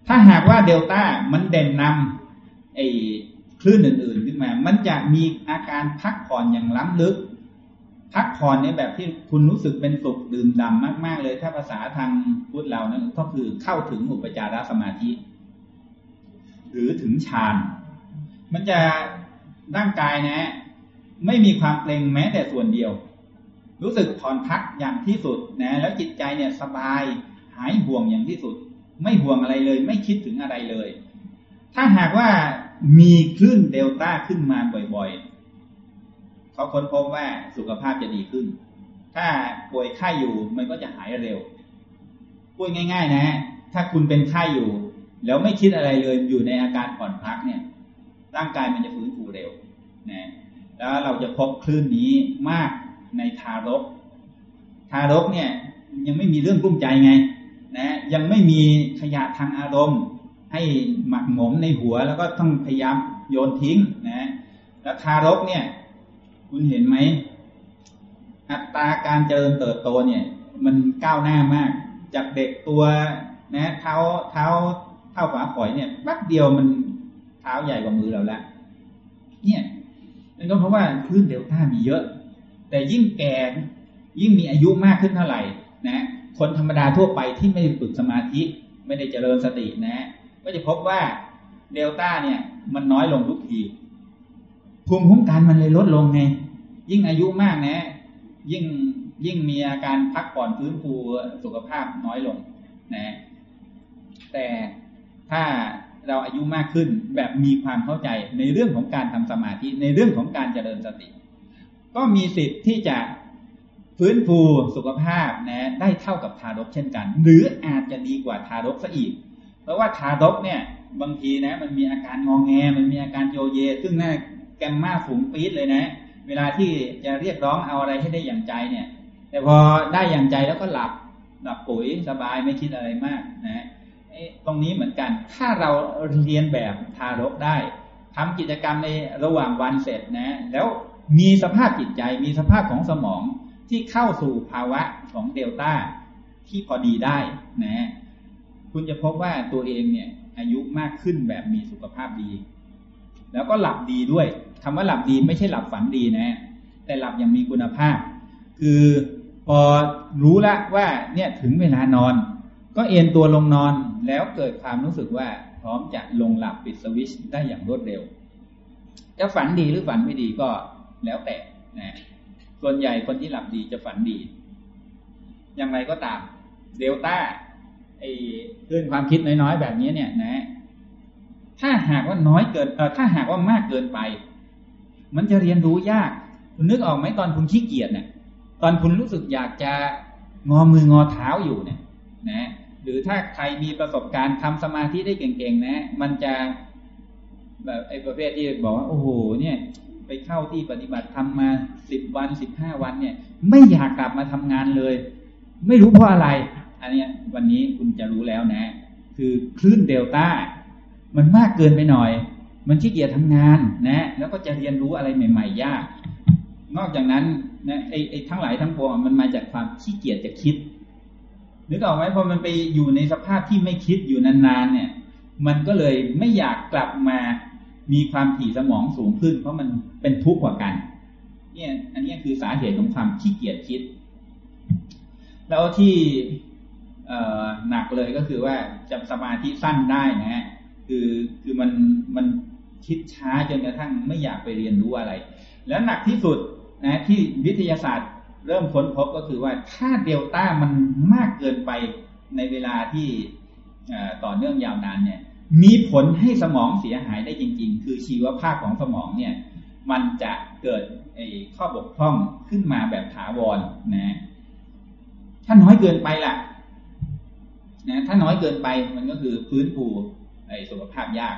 ถ้าหากว่าเดลต้ามันเด่นนำไอ้คลื่นอื่นๆขึ้นมา มันจะมีอาการพักผ่อนอย่างล้ำลึก พักผ่อนในแบบที่คุณรู้สึกเป็นสุขดื่มด่ำมาก ๆ เลย ถ้าภาษาทางพุทธเรานั้นก็คือเข้าถึงอุปจารสมาธิ หรือถึงฌาน มันจะร่างกายนะ ไม่มีความเกรงแม้แต่ส่วนเดียว รู้สึกผ่อนพักอย่างที่สุดนะแล้วจิตใจเนี่ยสบายหายห่วงอย่างที่สุด ไม่ห่วงอะไรเลย ไม่คิดถึงอะไรเลย ถ้าหากว่ามีคลื่นเดลต้าขึ้นมาบ่อยๆเขาค้นพบว่าสุขภาพจะดีขึ้น ถ้าป่วยไข้อยู่มันก็จะหายเร็วพูดง่าย ๆ นะ ถ้าคุณเป็นไข้อยู่ แล้วไม่คิดอะไรเลยอยู่ในอาการผ่อนพักเนี่ย ร่างกายมันจะฟื้นฟูเร็วนะแล้วเราจะพบคลื่นนี้มาก ในทารก ทารกเนี่ยยังไม่มีเรื่องกุ้มใจไงนะยังไม่มีขยะทางอารมณ์ ให้หมักหมมในหัวแล้วก็ต้องพยายามโยนทิ้งนะแล้วทารกเนี่ย คุณเห็นไหมอัตราการเจริญเติบโตเนี่ย มันก้าวหน้ามาก จากเด็กตัวนะเท้าเท้าเท้าฝาข่อยเนี่ยแป๊บเดียวมันเท้าใหญ่กว่ามือเราแล้วเนี่ยนั่นก็เพราะว่าคลื่นเดลต้ามีเยอะ แต่ยิ่งแก่ยิ่งมีอายุมากขึ้นเท่าไหร่นะคนธรรมดาทั่วไปที่ไม่ฝึกสมาธิไม่ได้เจริญสตินะ ก็จะพบว่าเดลต้าเนี่ย มันน้อยลงทุกทีภูมิคุ้มกันมันเลยลดลงไงยิ่งอายุมากนะ ยิ่งยิ่งมีอาการพักผ่อนฟื้นฟูสุขภาพน้อยลงนะ แต่ถ้าเราอายุมากขึ้นแบบมีความเข้าใจในเรื่องของการทำสมาธิในเรื่องของการเจริญสติ ก็มีสิทธิ์ที่จะฟื้นฟูสุขภาพนะได้เท่ากับทารกเช่นกัน หรืออาจจะดีกว่าทารกซะอีก เพราะว่าทารกเนี่ยบางทีนะมันมีอาการงองแง มันมีอาการโยเย ซึ่งน่าแกมมาฝูงปี๊ดเลยนะ เวลาที่จะเรียกร้องเอาอะไรให้ได้อย่างใจเนี่ย แต่พอได้อย่างใจแล้วก็หลับหลับปุ๋ยสบายไม่คิดอะไรมากนะตรงนี้เหมือนกัน ถ้าเราเรียนแบบทารกได้ทำกิจกรรมในระหว่างวันเสร็จนะ แล้ว มีสภาพจิตใจมีสภาพของสมองที่เข้าสู่ภาวะของเดลต้าที่พอดีได้นะคุณจะพบว่าตัวเองเนี่ย อายุมากขึ้นแบบมีสุขภาพดี แล้วก็หลับดีด้วยคำว่าหลับดีไม่ใช่หลับฝันดีนะ แต่หลับอย่างมีคุณภาพ คือพอรู้ละว่าเนี่ยถึงเวลานอน ก็เอนตัวลงนอนแล้วเกิดความรู้สึกว่าพร้อมจะลงหลับปิดสวิชได้อย่างรวดเร็ว จะฝันดีหรือฝันไม่ดีก็ แล้วแต่นะส่วนใหญ่คนที่หลับดีจะฝันดี อย่างไรก็ตาม เดลต้าไอ้คลื่นความคิดน้อยๆ แบบนี้เนี่ยนะ ถ้าหากว่าน้อยเกินเออถ้าหากว่ามากเกินไป มันจะเรียนรู้ยาก คุณนึกออกไหมตอนคุณขี้เกียจเนี่ยตอนคุณรู้สึกอยากจะงอมืองอเท้าอยู่เนี่ย นะ หรือถ้าใครมีประสบการณ์ทำสมาธิได้เก่งๆนะ มันจะแบบไอ้ประเภทที่บอกว่าโอ้โหเนี่ย ไปเข้าที่ปฏิบัติทำมาสิบวันสิบห้าวันเนี่ย ไม่อยากกลับมาทำงานเลย ไม่รู้เพราะอะไร อันนี้วันนี้คุณจะรู้แล้วนะ คือคลื่นเดลต้า มันมากเกินไปหน่อย มันขี้เกียจทำงานนะ แล้วก็จะเรียนรู้อะไรใหม่ ๆ ยาก นอกจากนั้นนะไอ้ไอ้ทั้งหลายทั้งปวงมันมาจากความขี้เกียจจะคิดนึกออกไหมพอมันไปอยู่ในสภาพที่ไม่คิดอยู่นานๆเนี่ย มันก็เลยไม่อยากกลับมา มีความถี่สมองสูงขึ้น เพราะมันเป็นทุกข์กว่ากัน เนี่ย อันนี้คือสาเหตุของความขี้เกียจคิด แล้วที่หนักเลยก็คือว่าจำสมาธิสั้นได้นะคือคือมันมันคิดช้าจนกระทั่งไม่อยากไปเรียนรู้อะไร แล้วหนักที่สุดนะที่วิทยาศาสตร์เริ่มค้นพบก็คือว่าถ้าเดลต้ามันมากเกินไปในเวลาที่ต่อเนื่องยาวนานเนี่ย มีผลให้สมองเสียหายได้จริง ๆ คือชีวภาพของสมองเนี่ย มันจะเกิดข้อบกพร่องขึ้นมาแบบถาวรนะ ถ้าน้อยเกินไปล่ะ นะ ถ้าน้อยเกินไปมันก็คือฟื้นฟูสุขภาพยาก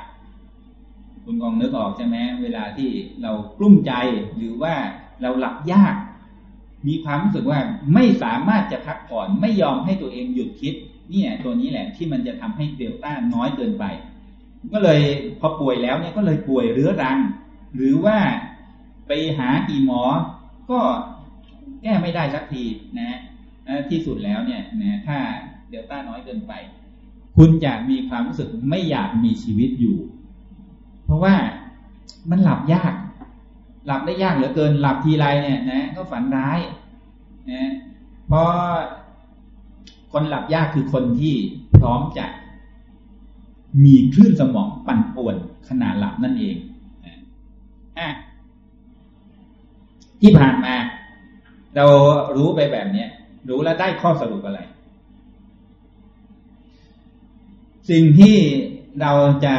คุณกองนึกออกใช่ไหมเวลาที่เรากลุ้มใจหรือว่าเราหลับยาก มีความรู้สึกว่าไม่สามารถจะพักผ่อนไม่ยอมให้ตัวเองหยุดคิด เนี่ยตัวนี้แหละที่มันจะทำให้เดลต้าน้อยเกินไป ก็เลยพอป่วยแล้วเนี่ยก็เลยป่วยเรื้อรัง หรือว่าไปหากี่หมอ ก็แก้ไม่ได้สักทีนะที่สุดแล้วเนี่ยนะถ้าเดลต้าน้อยเกินไป คุณจะมีความรู้สึกไม่อยากมีชีวิตอยู่ เพราะว่ามันหลับยาก หลับได้ยากเหลือเกิน หลับทีไรเนี่ยนะก็ฝันร้ายนะเพราะ คนหลับยากคือคนที่พร้อมจะมีคลื่นสมองปั่นป่วนขณะหลับนั่นเองอะที่ผ่านมา เรารู้ไปแบบนี้รู้แล้วได้ข้อสรุปอะไร สิ่งที่เราจะ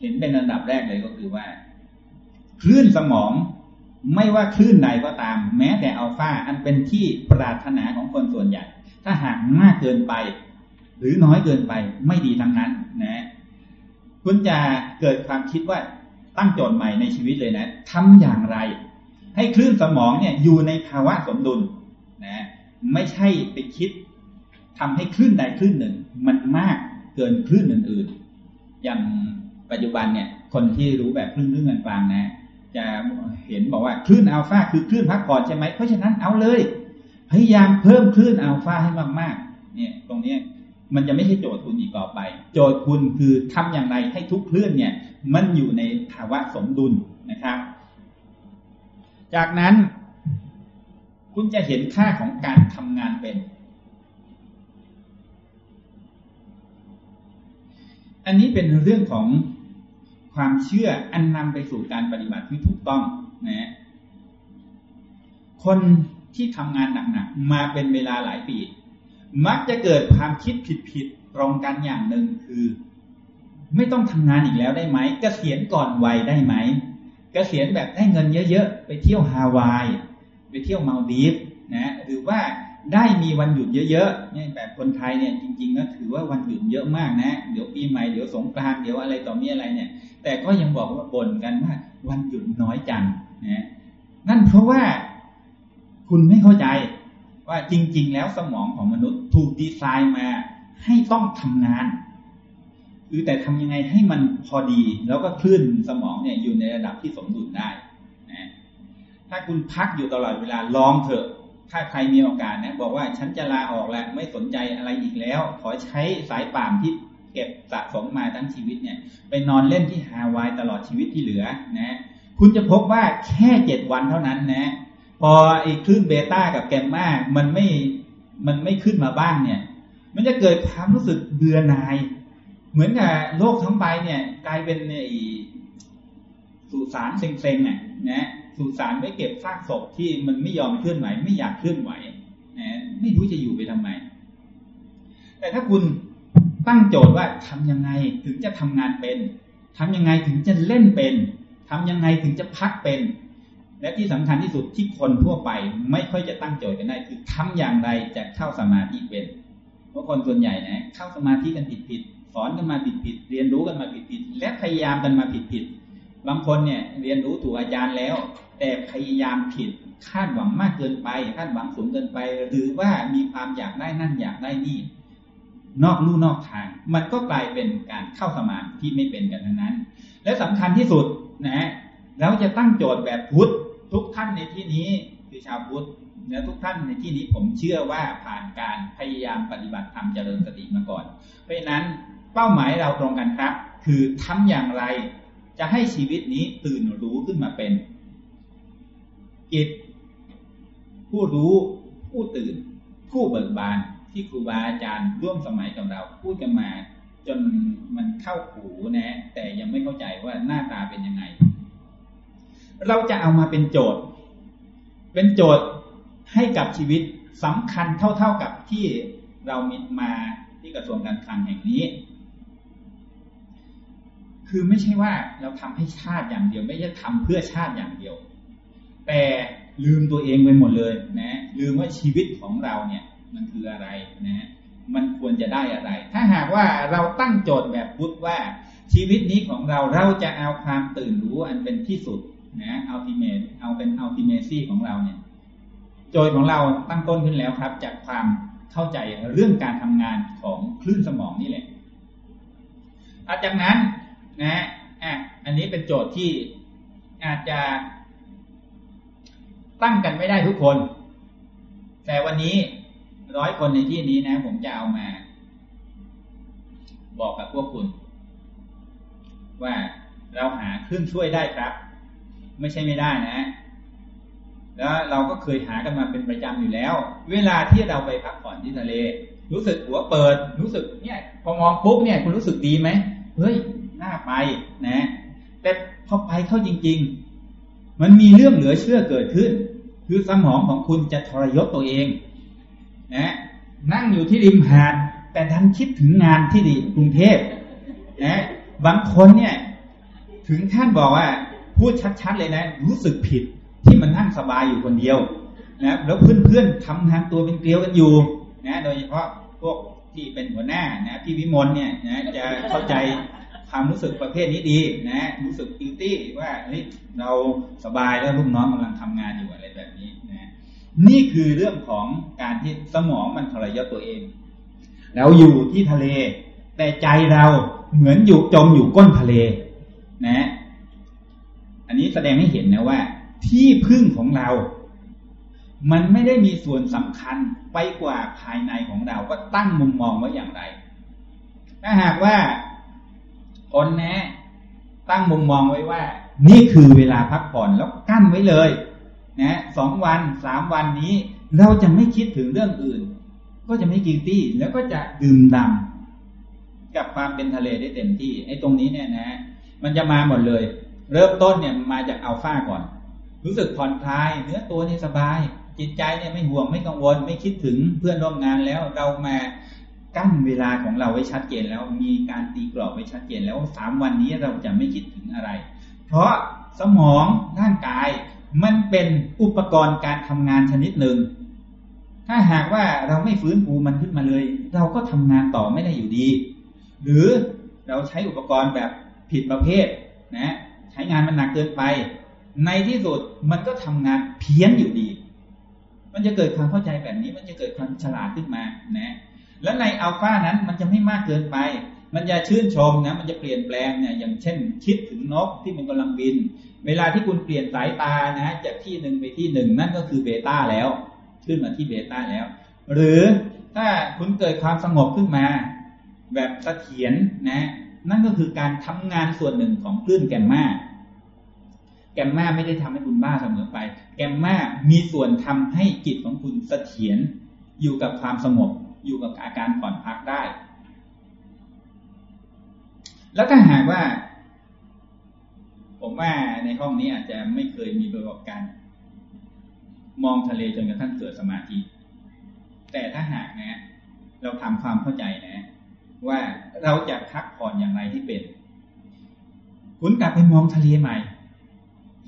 เห็นเป็นอันดับแรกเลยก็คือว่า คลื่นสมองไม่ว่าคลื่นใดก็ตาม แม้แต่อัลฟาอันเป็นที่ปรารถนาของคนส่วนใหญ่ ถ้าหากมากเกินไป หรือน้อยเกินไปไม่ดีทั้งนั้นนะคุณจะเกิดความคิดว่าตั้งโจทย์ใหม่ในชีวิตเลยนะทำอย่างไร ให้คลื่นสมองเนี่ยอยู่ในภาวะสมดุลนะไม่ใช่ไปคิดทำให้คลื่นใดคลื่นหนึ่ง มันมากเกินคลื่นอื่นๆ อย่างปัจจุบันเนี่ย คนที่รู้แบบคลื่นคลื่นกันฟังนะ จะเห็นบอกว่าคลื่นอัลฟาคือคลื่นพักผ่อนใช่ไหมเพราะฉะนั้นเอาเลย พยายามเพิ่มคลื่นอัลฟาให้มากๆ เนี่ย ตรงนี้มันจะไม่ใช่โจทย์คุณอีกต่อไป โจทย์คุณคือทำอย่างไรให้ทุกคลื่นเนี่ย มันอยู่ในภาวะสมดุลนะครับ จากนั้น คุณจะเห็นค่าของการทำงานเป็น อันนี้เป็นเรื่องของความเชื่ออันนำไปสู่การปฏิบัติที่ถูกต้องนะคน ที่ทำงานหนักๆมาเป็นเวลาหลายปี มักจะเกิดความคิดผิดๆตรงกันอย่างหนึ่งคือ ไม่ต้องทำงานอีกแล้วได้ไหมกเกษียณก่อนวัยได้ไหมกเกษียณแบบได้เงินเยอะๆไปเที่ยวฮาวาย ไปเที่ยวมาลดีฟนะหรือว่าได้มีวันหยุดเยอะๆเนี่ยแบบคนไทยเนี่ยจริงๆก็ถือว่าวันหยุดเยอะมากนะ เดี๋ยวปีใหม่เดี๋ยวสงกรานต์เดี๋ยวอะไรต่อมีอะไรเนี่ย แต่ก็ยังบอกว่าบ่นกันว่าวันหยุดน้อยจังนะนั่นเพราะว่า คุณไม่เข้าใจว่าจริง ๆ แล้วสมองของมนุษย์ถูกดีไซน์มาให้ต้องทำงานคือแต่ทำยังไงให้มันพอดี แล้วก็คลื่นสมองเนี่ยอยู่ในระดับที่สมดุลได้นะถ้าคุณพักอยู่ตลอดเวลาลองเถอะ ถ้าใครมีโอกาสนะบอกว่าฉันจะลาออกแล้วไม่สนใจอะไรอีกแล้ว ขอใช้สายป่ามที่เก็บสะสมมาทั้งชีวิตเนี่ย ไปนอนเล่นที่ฮาวายตลอดชีวิตที่เหลือนะ คุณจะพบว่าแค่เจ็ดวันเท่านั้นนะ พอไอ้คลื่นเบต้ากับแกมมามันไม่มันไม่ขึ้นมาบ้างเนี่ย มันจะเกิดความรู้สึกเบื่อหน่าย เหมือนกับโลกทั้งใบเนี่ย กลายเป็นไอ้สุสานเซ็งๆเนี่ยนะสุสานไว้เก็บซากศพที่มันไม่ยอมเคลื่อนไหวไม่อยากเคลื่อนไหวนะไม่รู้จะอยู่ไปทำไม แต่ถ้าคุณตั้งโจทย์ว่าทำยังไงถึงจะทำงานเป็นทำยังไงถึงจะเล่นเป็นทำยังไงถึงจะพักเป็น และที่สำคัญที่สุดที่คนทั่วไปไม่ค่อยจะตั้งโจทย์กันได้คือทำอย่างไรจะเข้าสมาธิเป็นเพราะคนส่วนใหญ่นะเข้าสมาธิกันผิดผิดสอนกันมาผิดผิดเรียนรู้กันมาผิดผิดและพยายามกันมาผิดผิดบางคนเนี่ยเรียนรู้ถูกอาจารย์แล้ว แต่พยายามผิดคาดหวังมากเกินไปคาดหวังสูงเกินไป หรือว่ามีความอยากได้นั่นอยากได้นี่ นอกลู่นอกทาง มันก็กลายเป็นการเข้าสมาธิที่ไม่เป็นกันทั้งนั้น และสำคัญที่สุดนะเราจะตั้งโจทย์แบบพุทธ ทุกท่านในที่นี้คือชาวพุทธและทุกท่านในที่นี้ผมเชื่อว่าผ่านการพยายามปฏิบัติธรรมเจริญสติมาก่อน เพราะฉะนั้นเป้าหมายเราตรงกันครับ คือทำอย่างไรจะให้ชีวิตนี้ตื่นรู้ขึ้นมาเป็นกิจผู้รู้ผู้ตื่น ผู้เบิกบานที่ครูบาอาจารย์ร่วมสมัยกับเราพูดกันมาจนมันเข้าหูนะ แต่ยังไม่เข้าใจว่าหน้าตาเป็นยังไง เราจะเอามาเป็นโจทย์ เป็นโจทย์ให้กับชีวิตสำคัญเท่าๆกับที่เรามีมาที่กระทรวงการคลังแห่งนี้ คือไม่ใช่ว่าเราทำให้ชาติอย่างเดียว ไม่ใช่ทำเพื่อชาติอย่างเดียว แต่ลืมตัวเองไปหมดเลยนะลืมว่าชีวิตของเราเนี่ยมันคืออะไรนะมันควรจะได้อะไร ถ้าหากว่าเราตั้งโจทย์แบบพุทธว่าชีวิตนี้ของเราเราจะเอาความตื่นรู้อันเป็นที่สุด นะ ultimate เอาเป็น ultimacy ของเราเนี่ย โจทย์ของเราตั้งต้นขึ้นแล้วครับ จากความเข้าใจเรื่องการทำงานของคลื่นสมองนี่แหละจากนั้นนะอะอันนี้เป็นโจทย์ที่อาจจะตั้งกันไม่ได้ทุกคน แต่วันนี้ร้อยคนในที่นี้นะ ผมจะเอามา บอกกับพวกคุณ ว่าเราหาเครื่องช่วยได้ครับ ไม่ใช่ไม่ได้นะ แล้วเราก็เคยหากันมาเป็นประจำอยู่แล้ว เวลาที่เราไปพักผ่อนที่ทะเล รู้สึกหัวเปิด รู้สึกเนี่ย พอมองปุ๊บเนี่ย คุณรู้สึกดีไหมเฮ้ยน่าไปนะ แต่พอไปเข้าจริง ๆ มันมีเรื่องเหลือเชื่อเกิดขึ้น คือสมองของคุณจะทรยศตัวเองนะนั่งอยู่ที่ริมหาด แต่ทันคิดถึงงานที่ดีกรุงเทพนะบางคนเนี่ย ถึงขั้นบอกว่า พูดชัดๆเลยนะ รู้สึกผิดที่มันนั่งสบายอยู่คนเดียวนะแล้วเพื่อนๆทำงานตัวเป็นเกลียวกันอยู่นะโดยเฉพาะพวกที่เป็นหัวหน้านะพี่วิมลเนี่ยนะจะเข้าใจความรู้สึกประเภทนี้ดีนะ รู้สึกอิวตี้ว่าเฮ้ยเราสบายแล้วลูกน้องกำลังทำงานอยู่อะไรแบบนี้นะนี่คือเรื่องของการที่สมองมันทรยศตัวเอง เราอยู่ที่ทะเล แต่ใจเราเหมือนอยู่จมอยู่ก้นทะเล นะ อันนี้แสดงให้เห็นนะว่า ที่พึ่งของเรา มันไม่ได้มีส่วนสำคัญไปกว่าภายในของเราก็ตั้งมุมมองไว้อย่างไร ถ้าหากว่าคนนะ ตั้งมุมมองไว้ว่า นี่คือเวลาพักผ่อนแล้วกั้นไว้เลย นะสองวันสามวันนี้ เราจะไม่คิดถึงเรื่องอื่น ก็จะไม่กินตี้แล้วก็จะดื่มดำกับความเป็นทะเลได้เต็มที่ไอ้ตรงนี้เนี่ยนะ มันจะมาหมดเลย เริ่มต้นเนี่ยมาจากอัลฟาก่อน รู้สึกผ่อนคลาย เนื้อตัวนี่สบาย จิตใจเนี่ยไม่ห่วงไม่กังวล ไม่คิดถึงเพื่อนร่วมงานแล้วเรามากั้นเวลาของเราไว้ชัดเจนแล้วมีการตีกรอบไว้ชัดเจนแล้วสามวันนี้เราจะไม่คิดถึงอะไร เพราะสมองร่างกายมันเป็นอุปกรณ์การทำงานชนิดหนึ่ง ถ้าหากว่าเราไม่ฟื้นฟูมันขึ้นมาเลย เราก็ทำงานต่อไม่ได้อยู่ดี หรือเราใช้อุปกรณ์แบบผิดประเภทนะ ใช้งานมันหนักเกินไป ในที่สุดมันก็ทำงานเพี้ยนอยู่ดี มันจะเกิดความเข้าใจแบบนี้ มันจะเกิดความฉลาดขึ้นมานะแล้วในอัลฟานั้นมันจะไม่มากเกินไป มันจะชื่นชมนะ มันจะเปลี่ยนแปลงเนี่ยอย่างเช่น คิดถึงนกที่มันกำลังบิน เวลาที่คุณเปลี่ยนสายตานะ จากที่หนึ่งไปที่หนึ่งนั่นก็คือเบต้าแล้ว ขึ้นมาที่เบต้าแล้ว หรือถ้าคุณเกิดความสงบขึ้นมา แบบเสถียรนะ นั่นก็คือการทำงานส่วนหนึ่งของคลื่นแกมมาแกมมาไม่ได้ทำให้คุณบ้าเสมอไป แกมมามีส่วนทำให้จิตของคุณเสถียรอยู่กับความสงบอยู่กับอาการผ่อนพักได้ แล้วถ้าหากว่า ผมว่าในห้องนี้อาจจะไม่เคยมีประสบการณ์มองทะเลจนกระทั่งเกิดสมาธิ แต่ถ้าหากนะ เราทำความเข้าใจนะ ว่าเราจะพักผ่อนอย่างไรให้เป็น คุณกลับไปมองทะเลใหม่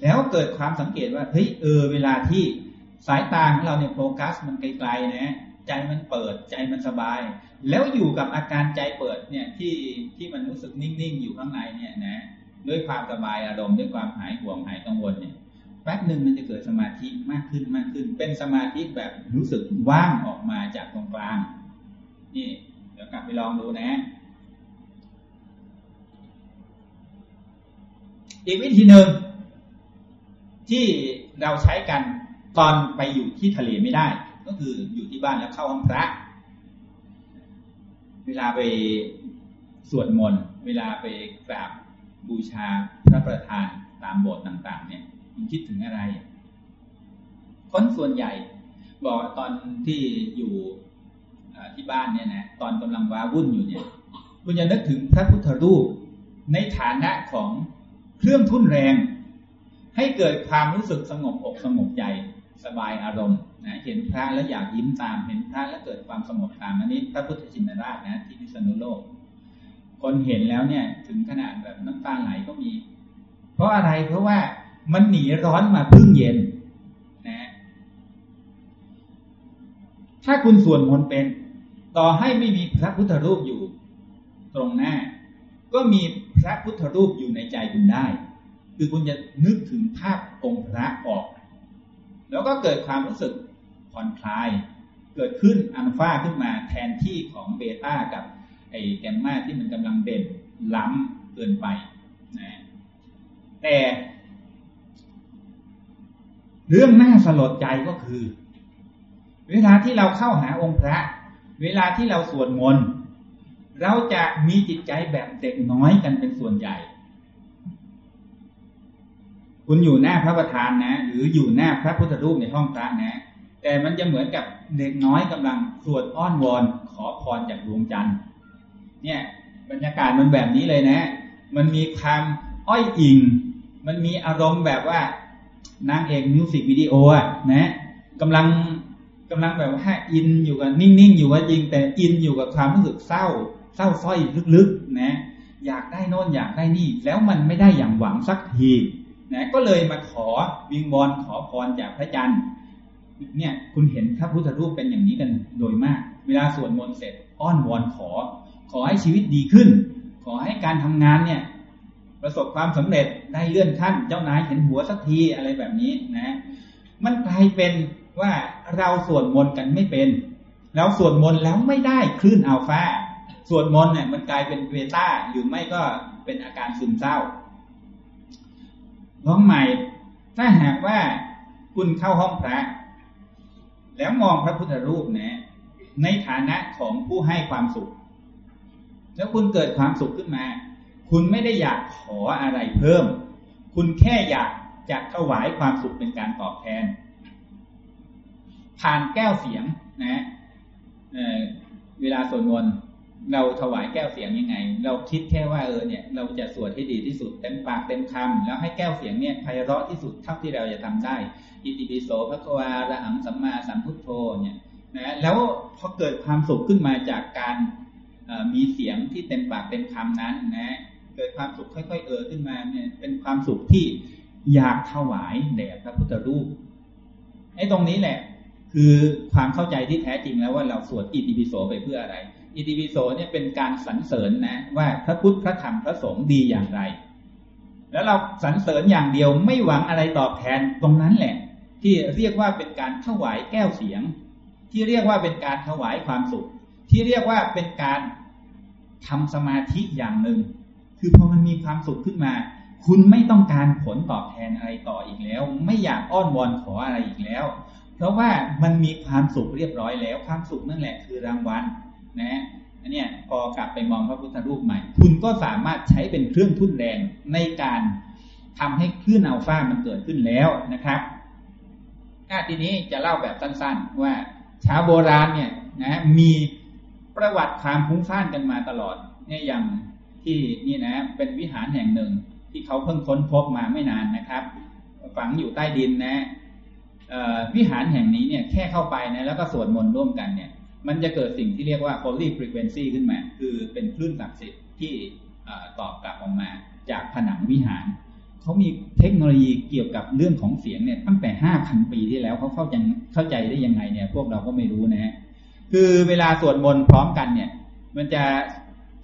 แล้วเกิดความสังเกตว่าเฮ้ยเออเวลาที่สายตาของเราเนี่ยโฟกัส มันไกลๆนะใจมันเปิดใจมันสบาย แล้วอยู่กับอาการใจเปิดเนี่ยที่ที่มันรู้สึกนิ่งๆอยู่ข้างในเนี่ยนะด้วยความสบายอารมณ์ด้วยความหายห่วงหายกังวลเนี่ยแป๊บหนึ่งมันจะเกิดสมาธิมากขึ้นมากขึ้น เป็นสมาธิแบบรู้สึกว่างออกมาจากตรงกลางนี่ กลับไปลองดูนะอีกวิธีหนึ่งที่เราใช้กันตอนไปอยู่ที่ทะเลไม่ได้ ก็คืออยู่ที่บ้านแล้วเข้าห้องพระ เวลาไปสวดมนต์เวลาไปกราบบูชาพระประธานตามโบสถ์ต่าง ๆ เนี่ยคุณคิดถึงอะไร คนส่วนใหญ่ บอกตอนที่อยู่ ที่บ้านเนี่ยนะตอนกำลังว้าวุ่นอยู่เนี่ยคุณจะนึกถึงพระพุทธรูปในฐานะของเครื่องทุ่นแรง ให้เกิดความรู้สึกสงบอกสงบใจสบายอารมณ์นะเห็นพระแล้วอยากยิ้มตาม เห็นพระแล้วเกิดความสงบตามอันนี้พระพุทธชินราชนะที่พิษณุโลก คนเห็นแล้วเนี่ยถึงขนาดแบบน้ำตาไหลก็มี เพราะอะไรเพราะว่ามันหนีร้อนมาพึ่งเย็นนะ ถ้าคุณส่วนมนเป็น ต่อให้ไม่มีพระพุทธรูปอยู่ ตรงหน้า ก็มีพระพุทธรูปอยู่ในใจคุณได้ คือคุณจะนึกถึงภาพองค์พระออก แล้วก็เกิดความรู้สึกผ่อนคลาย เกิดขึ้นอัลฟาขึ้นมาแทนที่ของเบต้ากับไอแกมมาที่มันกำลังเด่นล้ำเกินไปนะแต่เรื่องน่าสลดใจก็คือ เวลาที่เราเข้าหาองค์พระ เวลาที่เราสวดมนต์เราจะมีจิตใจแบบเด็กน้อยกันเป็นส่วนใหญ่ คุณอยู่หน้าพระประธานนะ หรืออยู่หน้าพระพุทธรูปในห้องพระนะ แต่มันจะเหมือนกับเด็กน้อยกำลังสวดอ้อนวอนขอพรจากดวงจันทร์ เนี่ย บรรยากาศมันแบบนี้เลยนะ มันมีความอ้อยอิง มันมีอารมณ์แบบว่านางเอกมิวสิกวิดีโออะนะกำลัง กำลังแบบว่าอินอยู่กับนิ่งๆอยู่ว่าจริง แต่อินอยู่กับความรู้สึกเศร้า เศร้าส้อยลึกๆนะอยากได้โน่นอยากได้นี่ แล้วมันไม่ได้อย่างหวังสักทีนะก็เลยมาขอวิงวอนขอพรจากพระจันทร์เนี่ยคุณเห็นพระพุทธรูปเป็นอย่างนี้กันโดยมาก เวลาสวดมนต์เสร็จ อ้อนวอนขอ ขอให้ชีวิตดีขึ้น ขอให้การทำงานเนี่ย ประสบความสำเร็จได้เลื่อนขั้น เจ้านายเห็นหัวสักทีอะไรแบบนี้นะ มันกลายเป็น ว่าเราสวดมนต์กันไม่เป็นเราสวดมนต์แล้วไม่ได้คลื่นอัลฟาสวดมนต์เนี่ยมันกลายเป็นเบต้าหรือไม่ก็เป็นอาการซึมเศร้าน้องใหม่ ถ้าหากว่าคุณเข้าห้องพระ แล้วมองพระพุทธรูปนะในฐานะของผู้ให้ความสุข แล้วคุณเกิดความสุขขึ้นมา คุณไม่ได้อยากขออะไรเพิ่ม คุณแค่อยากจะถวายความสุขเป็นการตอบแทน ผ่านแก้วเสียงนะเเวลาสวดมนต์เราถวายแก้วเสียงยังไง เราคิดแค่ว่าเออเนี่ย เราจะสวดให้ดีที่สุดเต็มปากเต็มคำแล้วให้แก้วเสียงเนี่ยไพเราะที่สุดเท่าที่เราจะทำได้ อิติปิโสพระควาระหังสัมมาสัมพุทโธเนี่ยนะแล้วพอเกิดความสุขขึ้นมาจากการมีเสียงที่เต็มปากเต็มคำนั้นนะเกิดความสุขค่อย ๆ เออขึ้นมาเนี่ยเป็นความสุขที่อยากถวายแด่พระพุทธรูปไอ้ตรงนี้แหละ คือความเข้าใจที่แท้จริงแล้วว่าเราสวดอิติปิโสไปเพื่ออะไร อิติปิโสเนี่ยเป็นการสรรเสริญนะว่าพระพุทธพระธรรมพระสงฆ์ดีอย่างไร แล้วเราสรรเสริญอย่างเดียวไม่หวังอะไรตอบแทนตรงนั้นแหละ ที่เรียกว่าเป็นการถวายแก้วเสียง ที่เรียกว่าเป็นการถวายความสุข ที่เรียกว่าเป็นการทำสมาธิอย่างหนึ่ง คือพอมันมีความสุขขึ้นมา คุณไม่ต้องการผลตอบแทนอะไรต่ออีกแล้ว ไม่อยากอ้อนวอนขออะไรอีกแล้ว เพราะว่ามันมีความสุขเรียบร้อยแล้ว ความสุขนั่นแหละคือรางวัลนะอันนี้พอกลับไปมองพระพุทธรูปใหม่ คุณก็สามารถใช้เป็นเครื่องทุ่นแรงในการทำให้คลื่นอัลฟามันเกิดขึ้นแล้วนะครับทีนี้จะเล่าแบบสั้นๆ ว่าชาวโบราณเนี่ยนะมีประวัติความพุ่งซ่านกันมาตลอดเนี่ยอย่างที่นี่นะเป็นวิหารแห่งหนึ่งที่เขาเพิ่งค้นพบมาไม่นานนะครับ ฝังอยู่ใต้ดินนะ วิหารแห่งนี้เนี่ยแค่เข้าไปนะแล้วก็สวดมนต์ร่วมกันเนี่ย มันจะเกิดสิ่งที่เรียกว่า holy frequency ขึ้นมา คือเป็นคลื่นศักดิ์สิทธิ์ที่ตอบกลับออกมาจากผนังวิหารเขามีเทคโนโลยีเกี่ยวกับเรื่องของเสียงเนี่ยตั้งแต่ห้าพันปีที่แล้วเขาเข้าใจเข้าใจได้ยังไงเนี่ย พวกเราก็ไม่รู้นะฮะคือเวลาสวดมนต์พร้อมกันเนี่ย มันจะ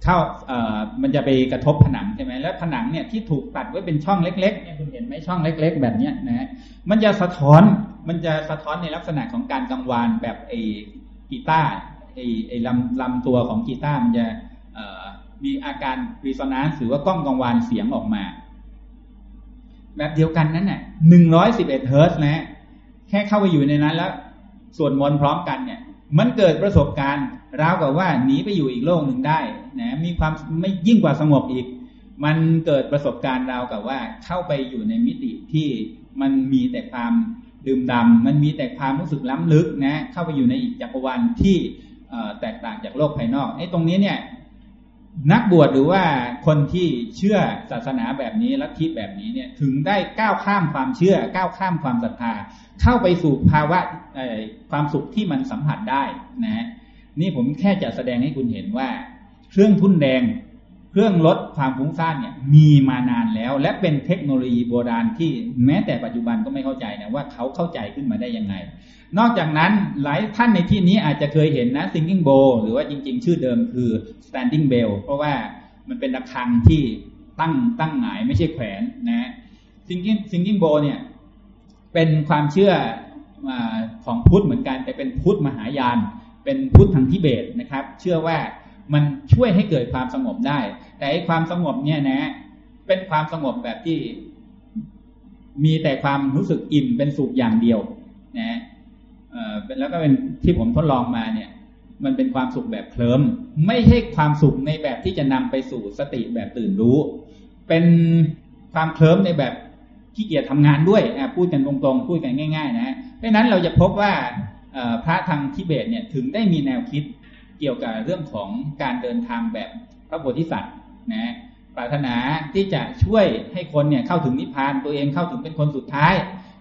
เข้าเอ่อมันจะไปกระทบผนังใช่ไหมแล้วผนังเนี่ยที่ถูกตัดไว้เป็นช่องเล็กๆเนี่ยคุณเห็นไหมช่องเล็ก ๆ แบบเนี้ยนะฮะมันจะสะท้อนมันจะสะท้อนในลักษณะของการกังวานแบบไอ้กีตาร์ไอ้ไอ้ลำลำตัวของกีตาร์มันจะเอ่อมีอาการรีซอนานซ์หรือว่ากล้องกังวานเสียงออกมา แบบเดียวกันนั้นน่ะหนึ่งร้อยสิบเอ็ดเฮิร์ตนะฮะแค่เข้าไปอยู่ในนั้นแล้วส่วนมนต์พร้อมกันเนี่ย มันเกิดประสบการณ์ ราวกับว่าหนีไปอยู่อีกโลกหนึ่งได้นะมีความไม่ยิ่งกว่าสงบอีก มันเกิดประสบการณ์ราวกับว่าเข้าไปอยู่ในมิติที่มันมีแต่ความดื่มดำมันมีแต่ความรู้สึกล้ำลึกนะเข้าไปอยู่ในอีกจักรวาลที่แตกต่างจากโลกภายนอกไอ้ตรงนี้เนี่ยนักบวชหรือว่าคนที่เชื่อศาสนาแบบนี้ลัทธิแบบนี้เนี่ยถึงได้ก้าวข้ามความเชื่อก้าวข้ามความศรัทธา เข้าไปสู่ภาวะความสุขที่มันสัมผัสได้นะ นี่ผมแค่จะแสดงให้คุณเห็นว่า เครื่องทุ่นแดง เครื่องลดความฟุ้งซ่านเนี่ย มีมานานแล้ว และเป็นเทคโนโลยีโบราณที่แม้แต่ปัจจุบันก็ไม่เข้าใจนะว่าเขาเข้าใจขึ้นมาได้ยังไง นอกจากนั้นหลายท่านในที่นี้อาจจะเคยเห็นนะ singing bowl หรือว่าจริง ๆ ชื่อเดิมคือ standing bell เพราะว่ามันเป็นระฆังที่ตั้งตั้งหงายไม่ใช่แขวนนะ singing singing bowl เนี่ยเป็นความเชื่อของพุทธเหมือนกันแต่เป็นพุทธมหายาน เป็นพุทธทางทิเบตนะครับ เชื่อว่ามันช่วยให้เกิดความสงบได้ แต่ไอ้ความสงบเนี่ยนะ เป็นความสงบแบบที่มีแต่ความรู้สึกอิ่มเป็นสุขอย่างเดียว นะเออแล้วก็เป็นที่ผมทดลองมาเนี่ย มันเป็นความสุขแบบเคลิมไม่ใช่ความสุขในแบบที่จะนำไปสู่สติแบบตื่นรู้ เป็นความเคลิมในแบบขี้เกียจทำงานด้วยพูดกันตรงๆ พูดกันง่าย ๆ นะเพราะนั้นเราจะพบว่า พระทางทิเบตเนี่ยถึงได้มีแนวคิดเกี่ยวกับเรื่องของการเดินทางแบบพระโพธิสัตว์นะปรารถนาที่จะช่วยให้คนเนี่ยเข้าถึงนิพพานตัวเองเข้าถึงเป็นคนสุดท้าย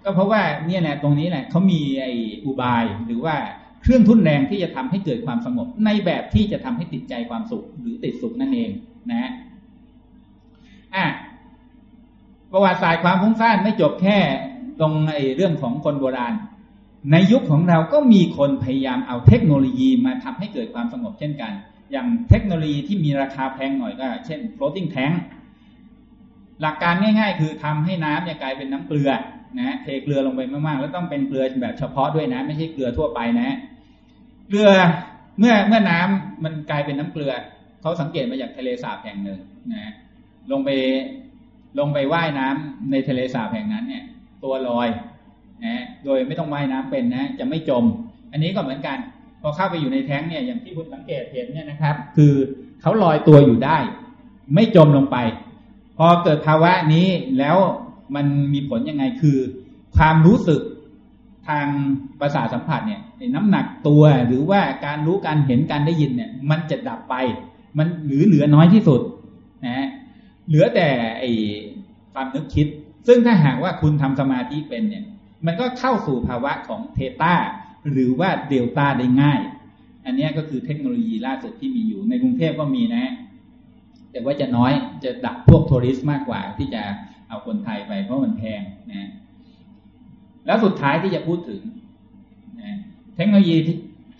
ก็เพราะว่าเนี่ยแหละตรงนี้แหละเขามีไอ้อุบายหรือว่าเครื่องทุนแรงที่จะทำให้เกิดความสงบ ในแบบที่จะทำให้ติดใจความสุขหรือติดสุขนั่นเองนะอะประวัติศาสตร์ความฟุ้งซ่านไม่จบแค่ตรงไอ้เรื่องของคนโบราณ ในยุคของเราก็มีคนพยายามเอาเทคโนโลยีมาทำให้เกิดความสงบเช่นกัน อย่างเทคโนโลยีที่มีราคาแพงหน่อยก็ เช่น floating tank หลักการง่าย ๆ คือทำให้น้ำเนี่ยกลายเป็นน้ำเกลือนะเทเกลือลงไปมากๆ แล้วต้องเป็นเกลือแบบเฉพาะด้วยนะ ไม่ใช่เกลือทั่วไปนะ เกลือเมื่อเมื่อน้ำมันกลายเป็นน้ำเกลือเขาสังเกตมาจากทะเลสาบแห่งหนึ่งนะลงไปลงไปว่ายน้ำในทะเลสาบแห่งนั้นเนี่ย ตัวลอย นะโดยไม่ต้องว่ายน้ำเป็นนะจะไม่จม อันนี้ก็เหมือนกัน พอเข้าไปอยู่ในแท้งเนี่ยอย่างที่คุณสังเกตเห็นเนี่ยนะครับ คือเขาลอยตัวอยู่ได้ ไม่จมลงไป พอเกิดภาวะนี้แล้วมันมีผลยังไงคือ ความรู้สึกทางประสาทสัมผัสเนี่ยน้ำหนักตัวหรือว่าการรู้การเห็นการได้ยินเนี่ย มันจะดับไป มันหรือเหลือน้อยที่สุดนะเหลือแต่ไอความนึกคิด ซึ่งถ้าหากว่าคุณทำสมาธิเป็นเนี่ย มันก็เข้าสู่ภาวะของเทต้าหรือว่าเดลต้าได้ง่าย อันนี้ก็คือเทคโนโลยีล่าสุดที่มีอยู่ในกรุงเทพก็มีนะ แต่ว่าจะน้อยจะดักพวกทัวริสต์มากกว่าที่จะเอาคนไทยไปเพราะมันแพงนะแล้วสุดท้ายที่จะพูดถึงนะเทคโนโลยี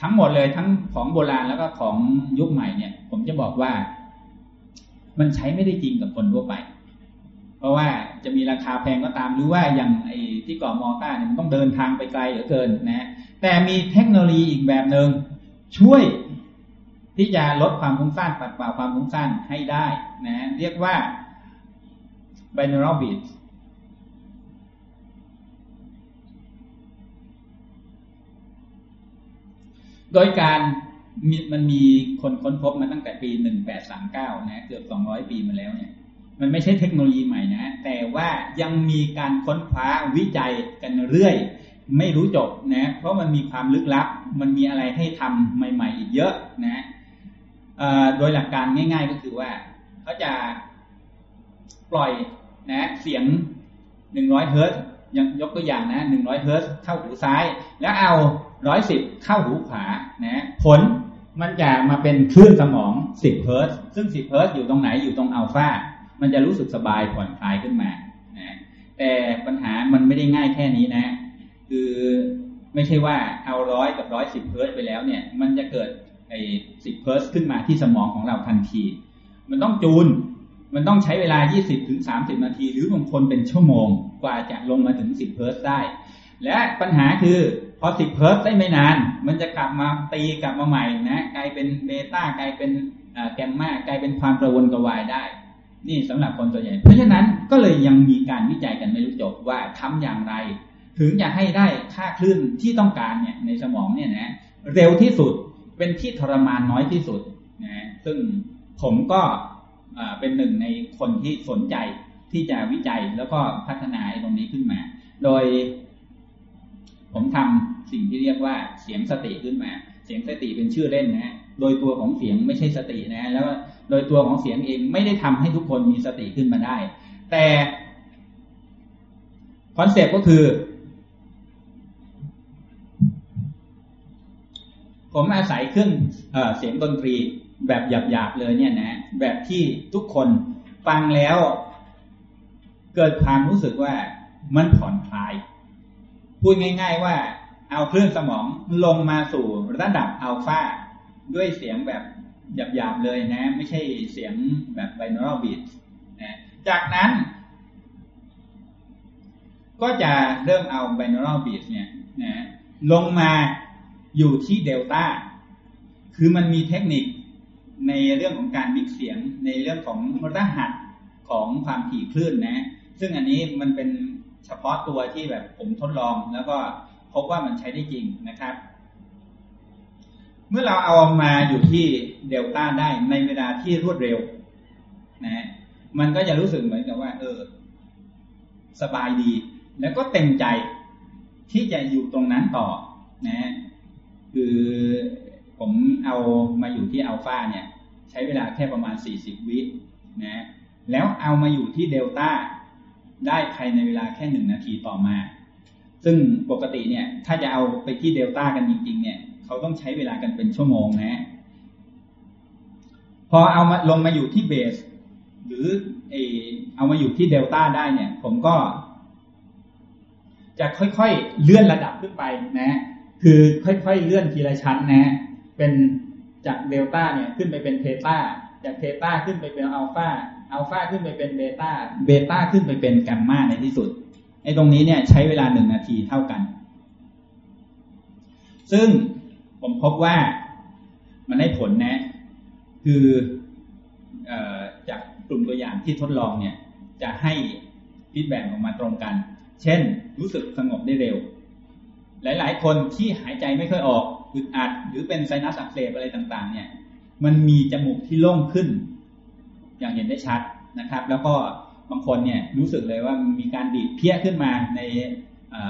ทั้งหมดเลยทั้งของโบราณแล้วก็ของยุคใหม่เนี่ย ผมจะบอกว่า มันใช้ไม่ได้จริงกับคนทั่วไป เพราะว่าจะมีราคาแพงก็ตามหรือว่าอย่างไอ้ที่เกาะมอต้าเนี่ยมันต้องเดินทางไปไกลเหลือเกินนะแต่มีเทคโนโลยีอีกแบบหนึ่งช่วยที่จะลดความฟุ้งซ่านปัดเป่าความฟุ้งซ่านให้ได้นะเรียกว่า binaural beats โดยการมันมีคนค้นพบมาตั้งแต่ปี 1839 นะเกือบ 200 ปีมาแล้วเนี่ย มันไม่ใช่เทคโนโลยีใหม่นะ แต่ว่ายังมีการค้นคว้าวิจัยกันเรื่อย ไม่รู้จบนะ เพราะมันมีความลึกลับ มันมีอะไรให้ทำใหม่ ๆ อีกเยอะนะโดยหลักการง่าย ๆ ก็คือว่าเขาจะปล่อยนะเสียงหนึ่งร้อยเฮิร์ตยังยกตัวอย่างนะหนึ่งร้อยเฮิร์ตเข้าหูซ้าย แล้วเอาร้อยสิบเข้าหูขวานะผลมันจะมาเป็นคลื่นสมองสิบเฮิร์ตซึ่งสิบเฮิร์ตอยู่ตรงไหนอยู่ตรงอัลฟา มันจะรู้สึกสบายผ่อนคลายขึ้นมานะแต่ปัญหามันไม่ได้ง่ายแค่นี้นะ คือไม่ใช่ว่าเอาร้อยกับร้อยสิบเฮิร์ตไปแล้วเนี่ย มันจะเกิดไอ้สิบเฮิร์ตขึ้นมาที่สมองของเราทันที มันต้องจูน มันต้องใช้เวลา 20ถึง30 นาที หรือบางคนเป็นชั่วโมง กว่าจะลงมาถึง 10เฮิร์ตได้ และปัญหาคือพอ 10เฮิร์ตได้ไม่นาน มันจะกลับมาตีกลับมาใหม่นะ กลายเป็นเบต้ากลายเป็นแกมมากลายเป็นความกระวนกระวายได้ นี่สำหรับคนส่วนใหญ่ เพราะฉะนั้นก็เลยยังมีการวิจัยกันไม่รู้จบว่าทำอย่างไร ถึงจะให้ได้ค่าคลื่นที่ต้องการเนี่ยในสมองเนี่ยนะเร็วที่สุดเป็นที่ทรมานน้อยที่สุดนะซึ่งผมก็เป็นหนึ่งในคนที่สนใจที่จะวิจัยแล้วก็พัฒนาตรงนี้ขึ้นมา โดย ผมทำสิ่งที่เรียกว่าเสียงสติขึ้นมา เสียงสติเป็นชื่อเล่นนะโดยตัวของเสียงไม่ใช่สตินะ แล้ว โดยตัวของเสียงเองไม่ได้ทำให้ทุกคนมีสติขึ้นมาได้ แต่ concept ก็คือ ผมอาศัยเครื่องเสียงดนตรีแบบหยาบๆเลยเนี่ยนะ แบบที่ทุกคนฟังแล้ว เกิดความรู้สึกว่ามันผ่อนคลาย พูดง่าย ๆว่าเอาคลื่นสมองลงมาสู่ระดับอัลฟาด้วยเสียงแบบ หยาบๆเลยนะ ไม่ใช่เสียงแบบ binaural beat นะจากนั้น ก็จะเริ่มเอา binaural beat เนี่ยนะลงมาอยู่ที่เดลต้าคือมันมีเทคนิคในเรื่องของการมิกเสียงในเรื่องของรหัสของความถี่คลื่นนะ ซึ่งอันนี้มันเป็นเฉพาะตัวที่แบบผมทดลอง แล้วก็พบว่ามันใช้ได้จริงนะครับ เมื่อเราเอามาอยู่ที่เดลต้าได้ในเวลาที่รวดเร็ว นะ มันก็จะรู้สึกเหมือนกับว่า เออ สบายดี แล้วก็เต็มใจที่จะอยู่ตรงนั้นต่อ นะ คือผมเอามาอยู่ที่อัลฟาเนี่ย ใช้เวลาแค่ประมาณ 40 วินะ แล้วเอามาอยู่ที่เดลต้าได้ภายในเวลาแค่หนึ่งนาทีต่อมา ซึ่งปกติเนี่ย ถ้าจะเอาไปที่เดลต้ากันจริง ๆ เนี่ย เขาต้องใช้เวลากันเป็นชั่วโมงนะ พอเอามาลงมาอยู่ที่เบส หรือเอเอามาอยู่ที่เดลต้าได้เนี่ย ผมก็ จะค่อยๆเลื่อนระดับขึ้นไปนะ คือค่อยๆเลื่อนทีละชั้นนะ เป็นจากเดลต้าเนี่ยขึ้นไปเป็นเทต้าจากเทต้าขึ้นไปเป็นอัลฟาอัลฟาขึ้นไปเป็นเบต้า เบต้าขึ้นไปเป็นแกมมาในที่สุด ไอ้ตรงนี้เนี่ยใช้เวลาหนึ่งนาทีเท่ากัน ซึ่ง ผมพบว่ามันได้ผลนะ คือจากกลุ่มตัวอย่างที่ทดลองเนี่ย จะให้ feedback ออกมาตรงกัน เช่น รู้สึกสงบได้เร็ว หลาย ๆ คนที่หายใจไม่ค่อยออกอึดอัด หรือเป็นไซนัสอักเสบอะไรต่าง ๆ เนี่ย มันมีจมูกที่โล่งขึ้น อย่างเห็นได้ชัดนะครับ แล้วก็บางคนเนี่ยรู้สึกเลยว่ามีการดีดเพี้ยขึ้นมาใน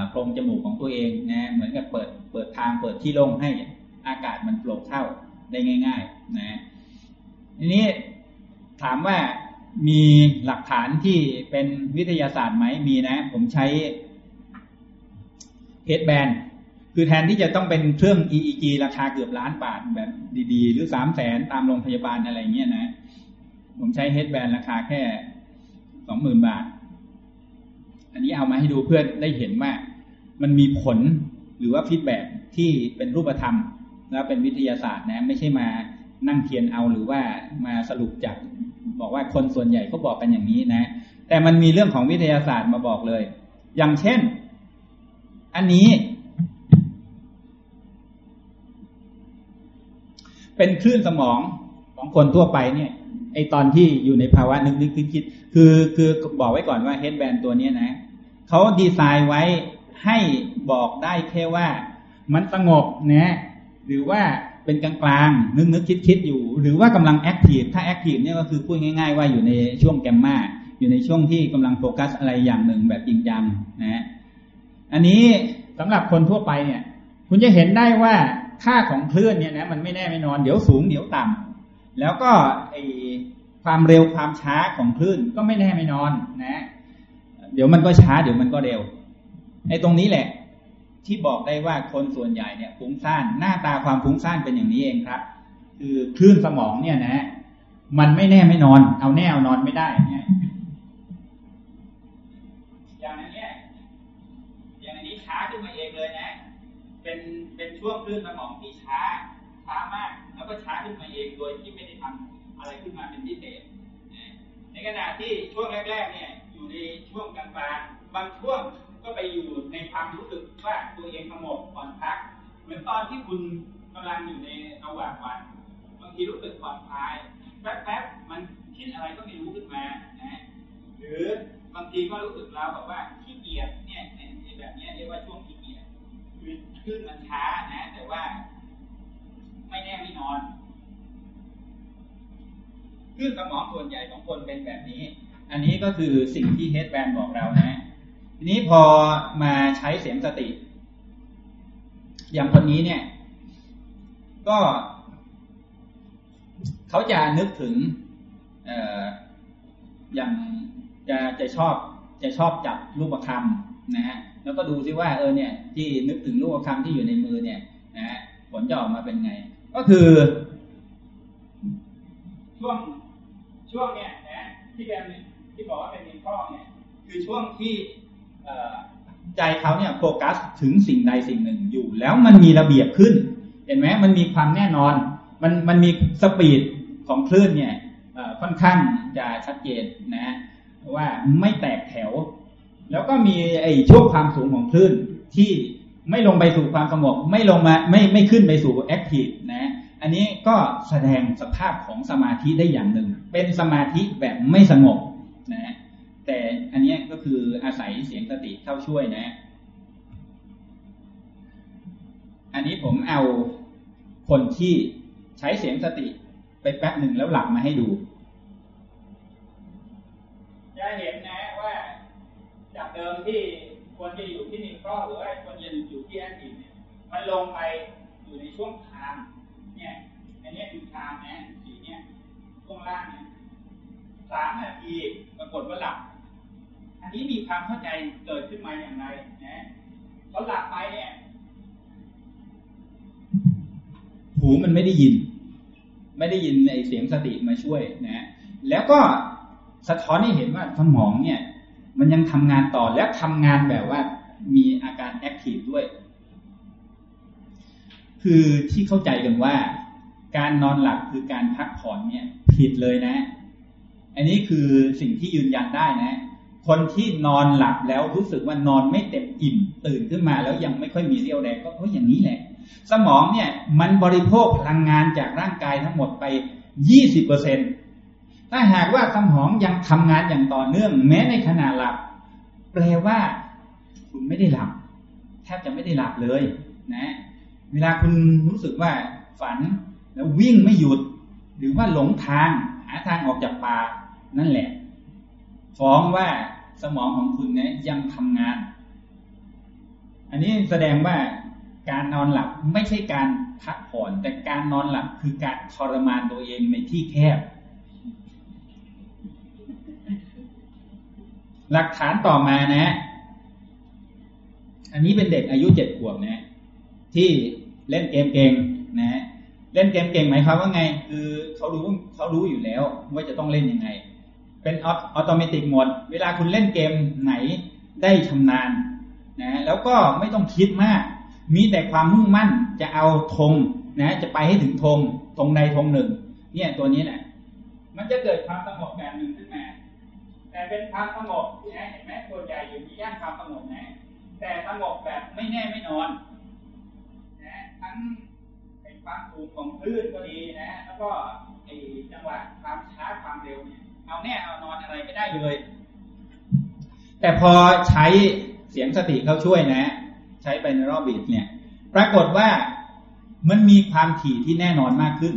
โพรงจมูกของตัวเองนะเหมือนกับเปิดเปิดทางเปิดที่โล่งให้ อากาศมันโฟล์เข้าได้ง่าย ๆ นะทีนี้ถามว่ามีหลักฐานที่เป็นวิทยาศาสตร์ไหมมีนะ ผมใช้เฮดแบนคือแทนที่จะต้องเป็นเครื่อง EEG ราคาเกือบล้านบาทแบบดีๆ หรือสามแสนตามโรงพยาบาลอะไรเงี้ยนะ ผมใช้เฮดแบนราคาแค่สองหมื่นบาท อันนี้เอามาให้ดูเพื่อนได้เห็นว่ามันมีผลหรือว่าฟีดแบ็ที่เป็นรูปธรรม แล้วเป็นวิทยาศาสตร์นะ ไม่ใช่มานั่งเทียนเอาหรือว่ามาสรุปจากบอกว่าคนส่วนใหญ่ก็บอกกันอย่างนี้นะ แต่มันมีเรื่องของวิทยาศาสตร์มาบอกเลย อย่างเช่น อันนี้ เป็นคลื่นสมองของคนทั่วไปเนี่ยไอตอนที่อยู่ในภาวะนึกนึกคิดคิดคือคือบอกไว้ก่อนว่าเฮดแบนตัวนี้นะเขาดีไซน์ไว้ให้บอกได้แค่ว่ามันสงบนะ หรือว่าเป็นกลางกลางนึกนึกคิดคิดอยู่ หรือว่ากำลัง active ถ้า active เนี่ยก็คือพูดง่ายๆ ว่าอยู่ในช่วงแกมมาอยู่ในช่วงที่กำลังโฟกัสอะไรอย่างหนึ่งแบบจริงจังนะอันนี้สำหรับคนทั่วไปเนี่ย คุณจะเห็นได้ว่าค่าของคลื่นเนี่ยนะมันไม่แน่ไม่นอนเดี๋ยวสูงเดี๋ยวต่ำแล้วก็ไอ้ความเร็วความช้าของคลื่นก็ไม่แน่ไม่นอนนะ เดี๋ยวมันก็ช้าเดี๋ยวมันก็เร็วไอตรงนี้แหละ ที่บอกได้ว่าคนส่วนใหญ่เนี่ยฟุ้งซ่านหน้าตาความฟุ้งซ่านเป็นอย่างนี้เองครับ คือคลื่นสมองเนี่ยนะ มันไม่แน่ไม่นอน เอาแน่เอานอนไม่ได้เนี่ยอย่างอันนี้ช้าขึ้นมาเองเลยนะ เป็นเป็นช่วงคลื่นสมองที่ช้าช้ามาก แล้วก็ช้าขึ้นมาเองโดยที่ไม่ได้ทำอะไรขึ้นมาเป็นพิเศษในขณะที่ช่วงแรกๆเนี่ย อยู่ในช่วงกลางๆบางช่วง ก็ไปอยู่ในความรู้สึกว่าตัวเองสงบผ่อนพัก เหมือนตอนที่คุณกำลังอยู่ในระหว่างวันบางทีรู้สึกผ่อนคลายแป๊บๆมันคิดอะไรก็ไม่รู้ขึ้นมานะหรือบางทีก็รู้สึกเราแบบว่าขี้เกียจเนี่ยในแบบนี้เรียกว่าช่วงขี้เกียจคือขึ้นมันช้านะ แต่ว่า ไม่แน่ไม่นอนคลื่นสมองส่วนใหญ่ของคนเป็นแบบนี้ อันนี้ก็คือสิ่งที่เฮดแบนบอกเรานะ ทีนี้พอมาใช้เสียงสติ อย่างคนนี้เนี่ย ก็เขาจะนึกถึงเอ่ออย่างจะจะชอบจะชอบจับรูปคำนะฮะแล้วก็ดูซิว่าเออเนี่ย ที่นึกถึงรูปคำที่อยู่ในมือเนี่ยนะฮะผลจะออกมาเป็นไง ก็คือ ช่วงช่วงเนี่ยนะที่เป็นที่บอกว่าเป็นมีข้อเนี่ย คือช่วงที่ ใจเขาเนี่ยโฟกัสถึงสิ่งใดสิ่งหนึ่งอยู่ แล้วมันมีระเบียบขึ้น เห็นไหมมันมีความแน่นอน มันมันมีสปีดของคลื่นเนี่ยค่อนข้างจะชัดเจนนะว่าไม่แตกแถว แล้วก็มีไอ้ช่วงความสูงของคลื่นที่ไม่ลงไปสู่ความสงบไม่ลงมาไม่ไม่ขึ้นไปสู่แอคทีฟนะอันนี้ก็แสดงสภาพของสมาธิได้อย่างหนึ่ง เป็นสมาธิแบบไม่สงบนะ แต่อันนี้ก็คืออาศัยเสียงสติเข้าช่วยนะ อันนี้ผมเอาคนที่ใช้เสียงสติไปแป๊บหนึ่งแล้วหลับมาให้ดู จะเห็นนะว่าจากเดิมที่ควรจะอยู่ที่นิงก็หรือว่าควรจะอยู่ที่แอคทีฟเนี่ยมันลงไปอยู่ในช่วงทางเนี่ยอันนี้คือทางนะสีเนี่ยช่วงล่างเนี่ย สามนาทีปรากฏว่าหลับ อันนี้มีความเข้าใจเกิดขึ้นมาอย่างไรนะเขาหลับไปเนี่ย หูมันไม่ได้ยิน ไม่ได้ยินในเสียงสติมาช่วยนะแล้วก็สะท้อนให้เห็นว่าสมองเนี่ย มันยังทำงานต่อและทำงานแบบว่ามีอาการแอคทีฟด้วย คือที่เข้าใจกันว่า การนอนหลับคือการพักผ่อนเนี่ย ผิดเลยนะ อันนี้คือสิ่งที่ยืนยันได้นะ คนที่นอนหลับแล้วรู้สึกว่านอนไม่เต็มอิ่ม ตื่นขึ้นมาแล้วยังไม่ค่อยมีเรี่ยวแรงก็เพราะอย่างนี้แหละ สมองเนี่ยมันบริโภคพลังงานจากร่างกายทั้งหมดไปยี่สิบเปอร์เซ็นถ้าหากว่าสมองยังทำงานอย่างต่อเนื่อง แม้ในขณะหลับ แปลว่า คุณไม่ได้หลับแทบจะไม่ได้หลับเลยนะ เวลาคุณรู้สึกว่าฝันแล้ววิ่งไม่หยุด หรือว่าหลงทางาทางออกจากป่านั่นแหละ ฟ้องว่าสมองของคุณเนี่ยยังทำงาน อันนี้แสดงว่าการนอนหลับไม่ใช่การพักผ่อนแต่การนอนหลับคือการทรมานตัวเองในที่แคบ หลักฐานต่อมานะ อันนี้เป็นเด็กอายุเจ็ดขวบนะ ที่เล่นเกมเก่งนะ เล่นเกมเก่งไหมความว่าไง คือเขารู้เขารู้อยู่แล้วว่าจะต้องเล่นยังไง เป็นออโตเมติกหมด เวลาคุณเล่นเกมไหนได้ชำนาญนะแล้วก็ไม่ต้องคิดมาก มีแต่ความมุ่งมั่นจะเอาธงนะจะไปให้ถึงธงธงใดธงหนึ่ง เนี่ยตัวนี้แหละมันจะเกิดความสงบแบบหนึ่งขึ้นมาแต่เป็นความสงบนะเห็นไหมตัวใหญ่อยู่ที่ย่านความสงบนะแต่สงบแบบไม่แน่ไม่นอนนะทั้ง ความสูงของคลื่นก็ดีนะ แล้วก็ไอ้จังหวะความช้าความเร็วเนี่ยเอาแน่เอานอนอะไรไม่ได้เลย แต่พอใช้เสียงสติเขาช่วยนะ ใช้ไปในรอบบีดเนี่ย ปรากฏว่ามันมีความถี่ที่แน่นอนมากขึ้น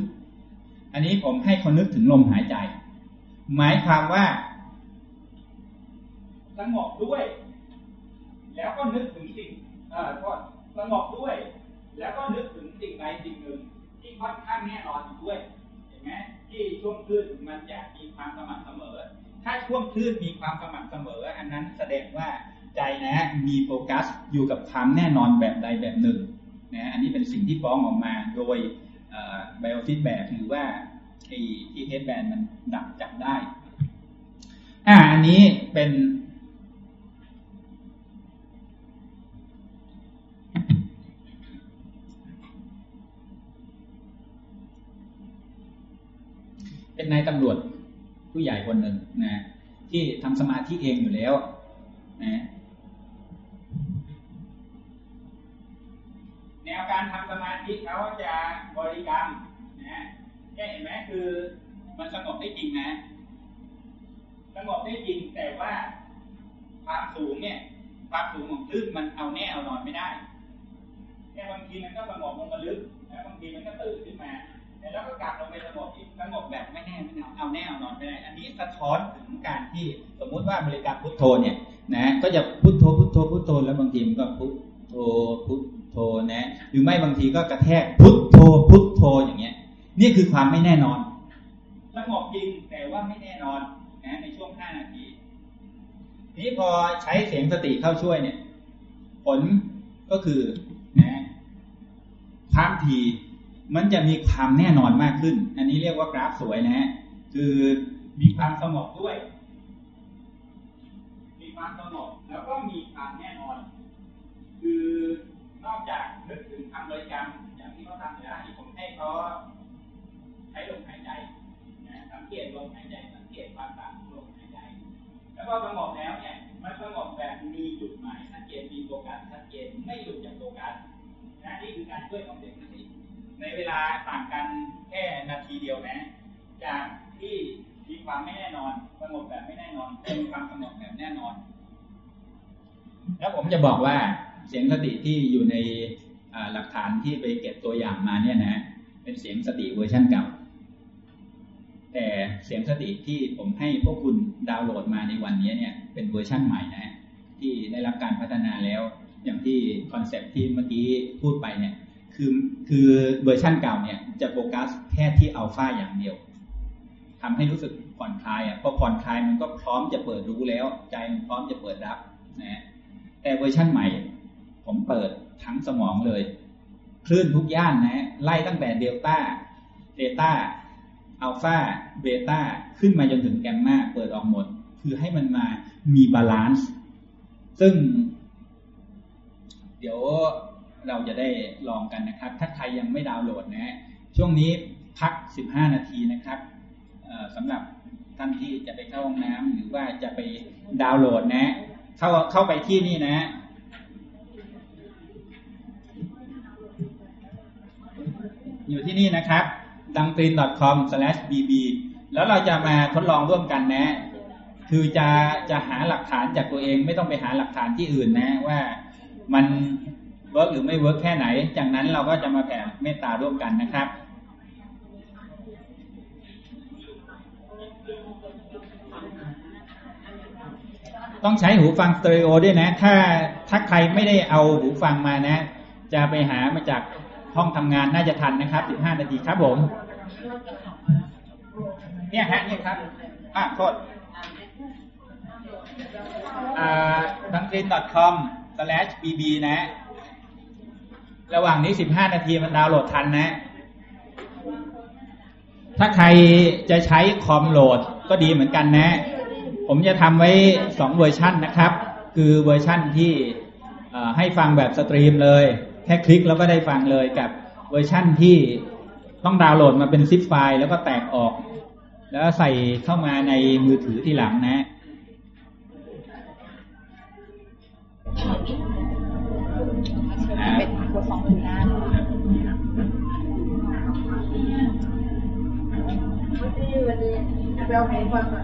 อันนี้ผมให้คนนึกถึงลมหายใจ หมายความว่าสงบด้วย แล้วก็นึกถึงสิ่งเอ่อก็สงบด้วย แล้วก็นึกถึงสิ่งใดสิ่งหนึ่งที่ค่อนข้างแน่นอนอยู่ด้วย เห็นไหมที่ช่วงคลื่นมันจะมีความสม่ำเสมอ ถ้าช่วงคลื่นมีความสม่ำเสมอ อันนั้นแสดงว่าใจนะมีโฟกัสอยู่กับความแน่นอนแบบใดแบบหนึ่งนะอันนี้เป็นสิ่งที่ฟ้องออกมาโดยไบโอฟิตแบบหรือว่าไอ้ที่เฮดแบนมันดักจับได้ อ่า อันนี้เป็น เป็นนายตำรวจผู้ใหญ่คนหนึ่งนะที่ทำสมาธิเองอยู่แล้วนะแนวการทำสมาธิเขาจะบริกรรมนะแค่เห็นไหมคือมันสงบได้จริงนะสงบได้จริงแต่ว่าความสูงเนี่ยความสูงของคลื่นมันเอาแน่เอานอนไม่ได้แค่บางทีมันก็สงบลงมาลึกแล้วบางทีมันก็ตื่นขึ้นมา แล้วก็กลับลงไปสงบอีกสงบแบบไม่แน่ไม่นอนเอาแน่เอานอนไม่ได้ อันนี้สะท้อนถึงการที่สมมุติว่าบริกรรมพุทโธเนี่ยนะก็จะพุทโธพุทโธพุทโธแล้วบางทีมันก็พุทโธพุทโธนะหรือไม่บางทีก็กระแทกพุทโธพุทโธอย่างเงี้ย นี่คือความไม่แน่นอนสงบจริงแต่ว่าไม่แน่นอนนะในช่วงห้านาทีนี้พอใช้เสียงสติเข้าช่วยเนี่ย ผลก็คือนะความที มันจะมีความแน่นอนมากขึ้น อันนี้เรียกว่ากราฟสวยนะฮะ คือมีความสงบด้วย มีความสงบแล้วก็มีความแน่นอน คือนอกจากนึกถึงคำบริกรรมอย่างที่เขาทำเนี่ยที่ผมให้เขาใช้ลมหายใจสังเกตลมหายใจ สังเกตความต่างของลมหายใจ แล้วก็สงบแล้วเนี่ย มันสงบแบบมีจุดหมายชัดเจนมีโฟกัสชัดเจนไม่หลุดจากโฟกัสนะนี่คือการช่วยของเด็ก ในเวลาต่างกันแค่นาทีเดียวนะ จากที่มีความไม่แน่นอนสงบแบบไม่แน่นอนเป็นความสงบแบบแน่นอน แล้วผมจะบอกว่าเสียงสติที่อยู่ในหลักฐานที่ไปเก็บตัวอย่างมาเนี่ยนะ เป็นเสียงสติเวอร์ชันเก่า แต่เสียงสติที่ผมให้พวกคุณดาวน์โหลดมาในวันนี้เนี่ย เป็นเวอร์ชันใหม่นะ ที่ได้รับการพัฒนาแล้ว อย่างที่ concept ที่เมื่อกี้พูดไปเนี่ย คือคือเวอร์ชั่นเก่าเนี่ยจะโฟกัสแค่ที่อัลฟาอย่างเดียวทำให้รู้สึกผ่อนคลายอะพอผ่อนคลายมันก็พร้อมจะเปิดรู้แล้ว ใจมันพร้อมจะเปิดรับนะแต่เวอร์ชั่นใหม่ ผมเปิดทั้งสมองเลย คลื่นทุกย่านนะไล่ตั้งแต่เดลต้าเธต้าอัลฟาเบต้าขึ้นมาจนถึงแกมมาเปิดออกหมด คือให้มันมามี balance ซึ่ง เดี๋ยว เราจะได้ลองกันนะครับ ถ้าใครยังไม่ดาวน์โหลดนะช่วงนี้พัก 15 นาทีนะครับสำหรับท่านที่จะไปเข้าห้องน้ำหรือว่าจะไปดาวน์โหลดนะ เข้าเข้าไปที่นี่นะอยู่ที่นี่นะครับ d a n g t r i n c o m b b แล้วเราจะมาทดลองร่วมกันนะ คือจะจะหาหลักฐานจากตัวเองไม่ต้องไปหาหลักฐานที่อื่นนะ ว่ามัน work หรือไม่ work แค่ไหน จากนั้นเราก็จะมาแผ่เมตตาร่วมกันนะครับ ต้องใช้หูฟังสเตอริโอด้วยนะ ถ้าถ้าใครไม่ได้เอาหูฟังมานะ จะไปหามาจากห้องทำงานน่าจะทันนะครับ 15 นาทีครับผม เนี่ยฮะนี่ครับ อะโทษอ่าดัง c ิน .com slash bb นะ ระหว่างนี้สิบห้านาทีมันดาวน์โหลดทันนะ ถ้าใครจะใช้คอมโหลดก็ดีเหมือนกันนะ ผมจะทำไว้สองเวอร์ชันนะครับ คือเวอร์ชั่นที่ให้ฟังแบบ stream เลย แค่คลิกแล้วก็ได้ฟังเลยกับเวอร์ชั่นที่ต้องดาวน์โหลดมาเป็น zip file แล้วก็แตกออก แล้วใส่เข้ามาในมือถือที่หลังนะเป็นตัว สองหมื่นล้านวันนี้ไปเอาไหนฟังก่อน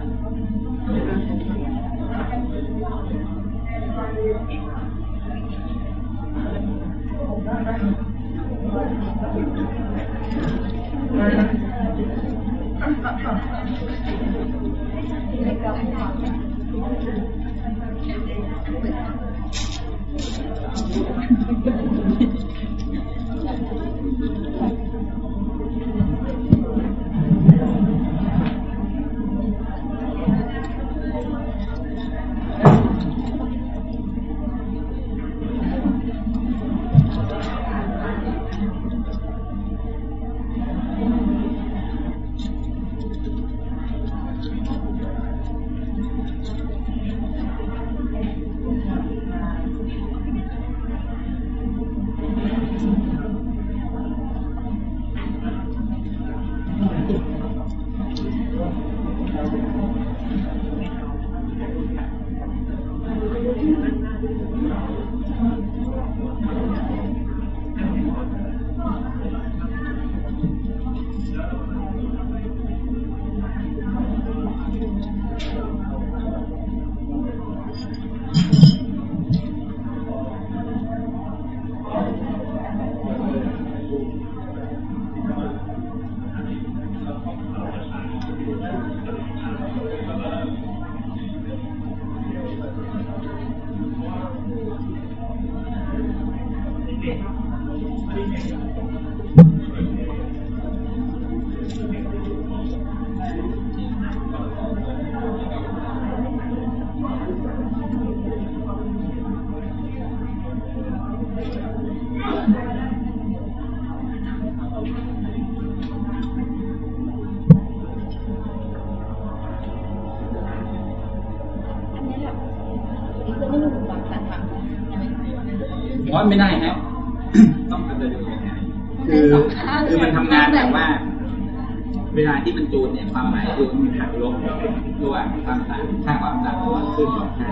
ความต่างค่าความต่างระหว่างขึ้นกับค่า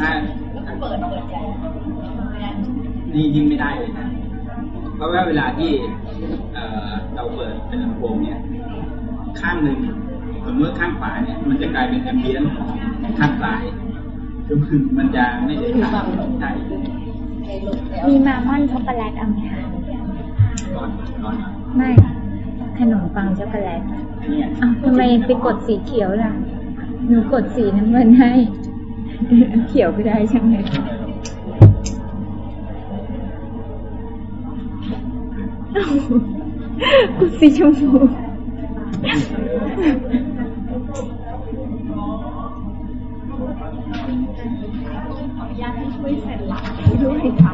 ถ้านี่ยิ่งไม่ได้เลยนะเพราะว่าเวลาที่เอ่อเราเปิดเป็นลำโพงเนี่ย ข้างหนึ่งสมมติข้างขวาเนี่ย มันจะกลายเป็นแอมเบียนข้างซ้ายคือมันจะไม่ได้ทำใช่มีมามอนช็อกโกแลตเอาไหมคะร้อนร้อนไม่ขนมปังช็อกโกแลตเอ้าวทำไมไปกดสีเขียวล่ะ หนูกดสีน้ำเงินให้ เขียวก็ได้ใช่ไหมกดสีชมพูขออนุญาตให้ช่วยเซ็นหลังให้ด้วยค่ะ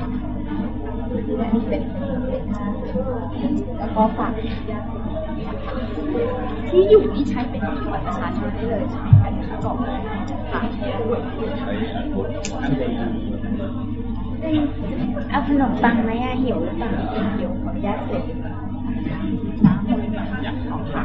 แล้วก็ฝาก ที่อยู่นี่ใช้เป็นที่บัตรประชาชนได้เลยใช่ไหมคะที่กรอกค่ะอันบนเอาขนมปังไหมอะหิวหรือเปล่าเดี๋ยวขออนุญาตเซ็นน้ำบริกากของค่ะ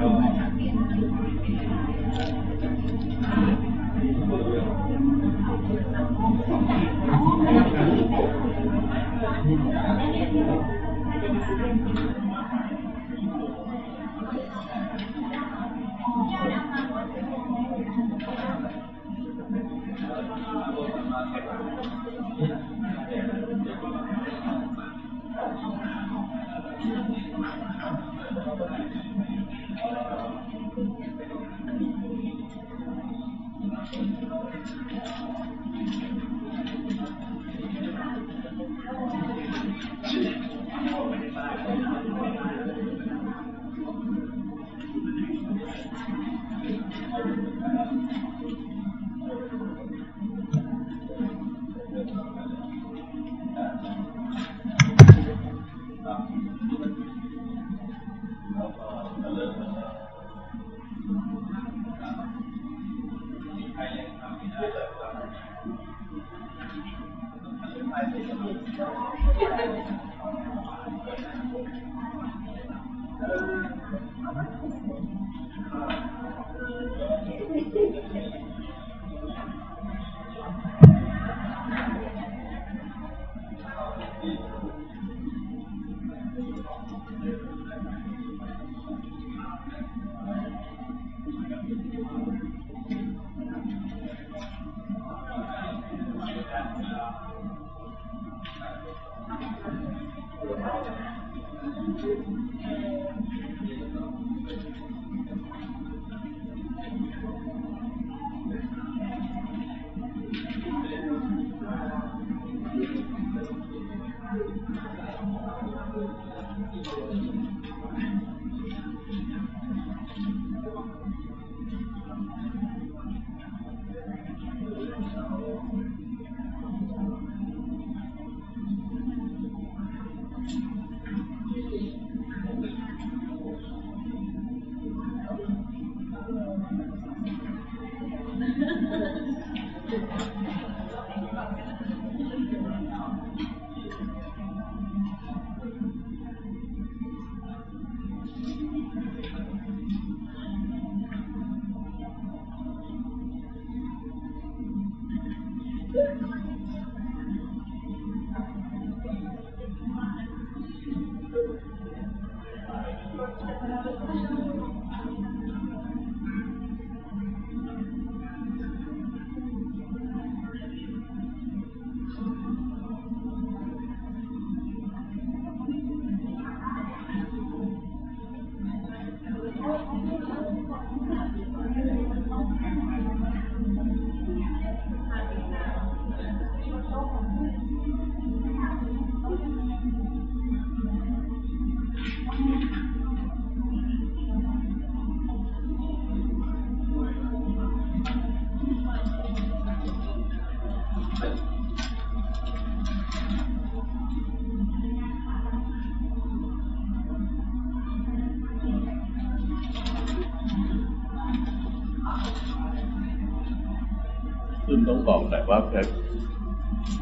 ว่าเกิด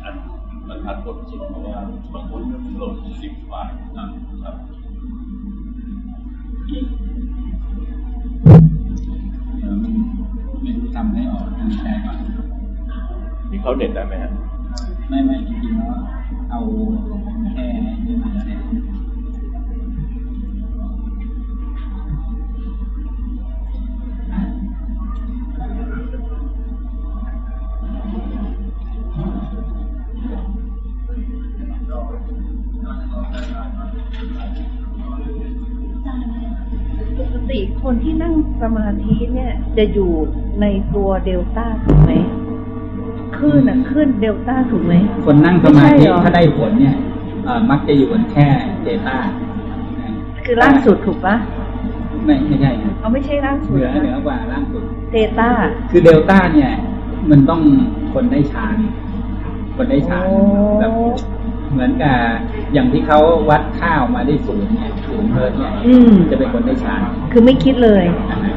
อันประทัดผลจริงเพราะว่าบางคนลงสิบวันนะครับไม่รู้ทำให้ออกทางใจก่อนนี่เขาเด็ดได้ไหมฮะ จะอยู่ในตัวเดลต้าถูกไหมคลื่นอะคลื่นเดลต้าถูกไหมคนนั่งสมาธิไม่ใช่เหรอถ้าได้ผลเนี่ยเอ่อมักจะอยู่บนแค่เดต้าคือล่างสุดถูกปะไม่ไม่ใช่ครับเอาไม่ใช่ล่างสุเหดนือเหนือกว่าล่างสุดเดต้าคือเดลต้าเนี่ย มันต้องคนได้ฌานคนได้ฌานโอ้แบบเหมือนกับอย่างที่เขาวัดข้าวมาได้ศูนย์เนี่ยศูนย์เฮิร์ตซ์เนี่ยอืมจะเป็นคนได้ฌานคือไม่คิดเลยนะฮะ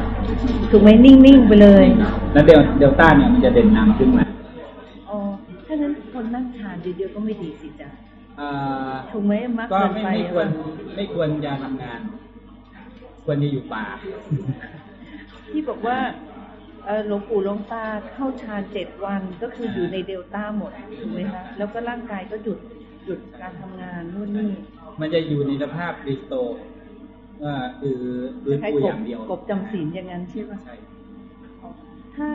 ถูกไหมนิ่งๆไปเลย แล้วเดลเดลต้าเนี่ยมันจะเด่นนำขึ้นมาอ๋อถ้างั้นคนนั่งฌานเดียวๆก็ไม่ดีสิจ๊ะเอ่อถูกไหมมักก็เกินไม่ไปไม่ควรหอเปล่าไม่ควรจะทำงาน ควรจะอยู่ป่า ที่บอกว่าเอ่อหลวงปู่หลวงตาเข้าฌานเจ็ดวันก็คืออยู่ในเดลต้าหมดถูกไหมคะแล้วก็ร่างกายก็หยุดหยุดการทำงานนู่นนี่มันจะอยู่ในสภาพ restore ว่าคือฟื้นคล้ายฟูๆกอบย่างเดียวกบจำศีลอย่างนั้นใช่ไหมใช่ถ้า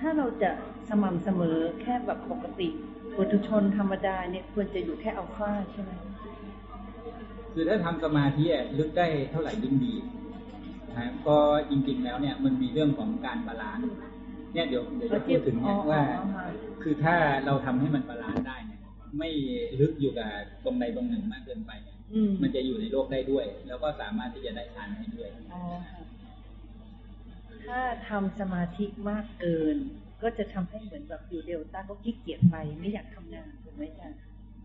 ถ้าเราจะสม่ำเสมอแค่แบบปกติปุถุชนธรรมดาเนี่ยควรจะอยู่แค่อัลฟาใช่ไหมคือถ้าทำสมาธิอะลึกได้เท่าไหร่ยิ่งดีนะก็จริง ๆ แล้วเนี่ยมันมีเรื่องของการ balance เนี่ยเดี๋ยวเดี๋ยวจะพูดถึงเนี่ยว่า คือถ้าเราทำให้มัน balance ได้เนี่ยไม่ลึกอยู่กับตรงใดตรงหนึ่งมากเกินไปเนี่ยอื มมันจะอยู่ในโลกได้ด้วย แล้วก็สามารถที่จะได้ฌานได้ด้วยอ๋อค่ะถ้าทำสมาธิมากเกิน ก็จะทำให้เหมือนแบบอยู่เดลต้าก็ขี้เกียจไปไม่อยากทำงานถูกไหมอาจารย์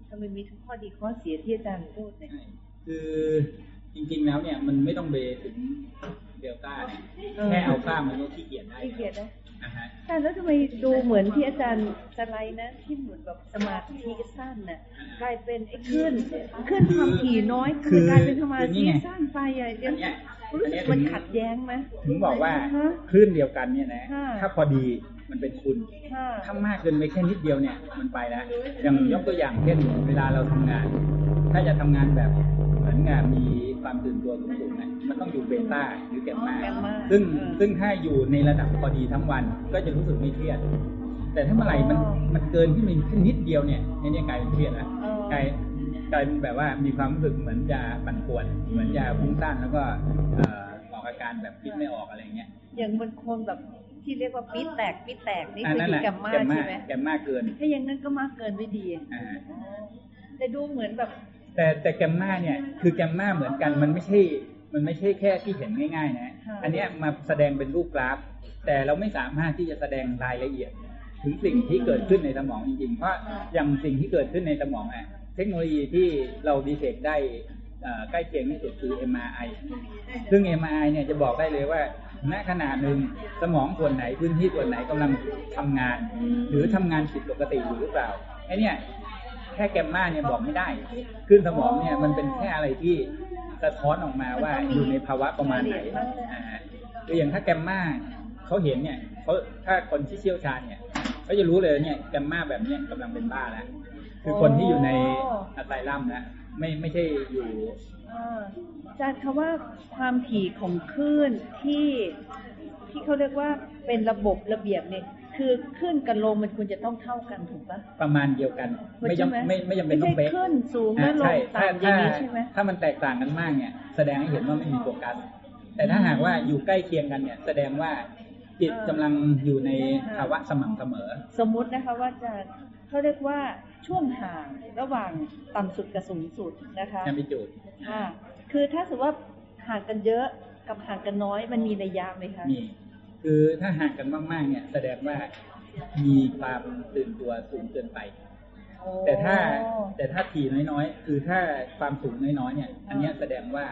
ทำไมมีทั้งข้อดีข้อเสียที่อาจารย์พูดเนี่ยใช่คือจริงๆแล้วเนี่ยมันไม่ต้องเบถึงเดลต้าเนี่ยเออแค่เอาข้ามมันก็ขี้เกียจได้ขี้เกียจนะ นะฮะอาจารย์แล้วทำไมดูเหมือนที่อาจารย์สไลด์นะที่เหมือนแบบสมาธิสั้นน่ะกลายเป็นไอ้ขึ้นขึ้นความถี่น้อยคือกลายเป็นสมาธิสั้นไปอะเดี๋ยวอันเนี้ยรู้สึกมันขัดแย้งไหมถึงบอกว่าฮะคลื่นเดียวกันเนี่ยนะค่ะถ้าพอดี มันเป็นคุณค่ะถ้ามากเกินไปแค่นิดเดียวเนี่ยมันไปแล้วอย่างยกตัวอย่างเช่นเวลาเราทำงาน ถ้าจะทำงานแบบเหมือนงานมีความตื่นตัวสูงๆเนี่ยมันต้องอยู่เบต้าหรือแกมมาแกมมาซึ่งเออซึ่งถ้าอยู่ในระดับพอดีทั้งวันก็จะรู้สึกไม่เครียดแต่ถ้าเมื่อไหร่มันอ๋อมันเกินที่มันแค่นิดเดียวเนี่ยไอ้เนี่ยกลายเป็นเครียดแล้วเออกลายกลายเป็นแบบว่ามีความรู้สึกเหมือนจะปั่นป่วน เหมือนจะฟุ้งซ่านแล้วก็เอ่อออกอาการแบบคิดไม่ออกอะไรเงี้ยอย่างบางคนแบบ ที่เรียกว่าปี๊ดแตกปี๊ดแตกนี่อันคือนั้นอแหยู่ละแกมมาแกมมาใช่ไหมแกมมาเกิน ถ้าอย่างนั้นก็มากเกินไม่ดีอ่าแต่ดูเหมือนแบบ แต่แต่แกมมาเนี่ย คือแกมมาเหมือนกันมันไม่ใช่ มันไม่ใช่แค่ที่เห็นง่าย ๆ นะค่ะอันเนี้ยมาแสดงเป็นรูปกราฟ แต่เราไม่สามารถที่จะแสดงรายละเอียด ถึงสิ่งที่เกิดขึ้นในสมองจริงๆ เพราะอย่างสิ่งที่เกิดขึ้นในสมองอะเทคโนโลยีที่เราดีเทคได้เอ่อใกล้เคียงที่สุดคือ MRI ซึ่ง MRI เนี่ยจะบอกได้เลยว่า ณขณะหนึ่งสมองส่วนไหนพื้นที่ส่วนไหนกำลังทำงาน หรือทำงานผิดปกติอยู่หรือเปล่าไอ้นี่ยแค่แกมมาเนี่ยบอกไม่ได้ขึ้นสมองเนี่ยมันเป็นแค่อะไรที่สะท้อนออกมาว่าอยู่ในภาวะประมาณไหนอ่าคืออย่างถ้าแกมมาเขาเห็นเนี่ยเขาถ้าคนที่เชี่ยวชาญเนี่ยเขาจะรู้เลยเนี่ยแกมมาแบบเนี้ยกำลังเป็นบ้าแล้วคือคนที่อยู่ในอัตไลลัมนะไม่ไม่ใช่อยู่ อ่าอาจารย์คำว่าความถี่ของคลื่นที่ที่เขาเรียกว่าเป็นระบบระเบียบเนี่ยคือคลื่นกับลมมันควรจะต้องเท่ากันถูกปะประมาณเดียวกัน ไม่ใช่ไหมจำไม่ไม่จำเป็นต้องเป๊ะไม่ใช่ขึ้นสูงแล้วลงอ่าต่ำอย่างนี้ใช่ไหมถ้ามันแตกต่างกันมากเนี่ย แสดงให้เห็นว่าไม่มีโฟกัสแต่ถ้าหากว่าอยู่ใกล้เคียงกันเนี่ย แสดงว่าจิตกำลังอยู่ในภาวะสม่ำเสมอ สมมุตินะคะว่าจะเขาเรียกว่าช่วงห่างระหว่างต่ำสุดกับสูงสุดนะคะแอมบิจูด ค่ะคือถ้าสมมติว่าห่างกันเยอะกับห่างกันน้อยมันมีนัยยะไหมคะมีคือถ้าห่างกันมาก ๆ เนี่ย แสดงว่ามีความตื่นตัวสูงเกินไปโอ้แต่ถ้าแต่ถ้าทีน้อยๆ คือถ้าความสูงน้อยๆเนี่ย อันเนี้ยแสดงว่า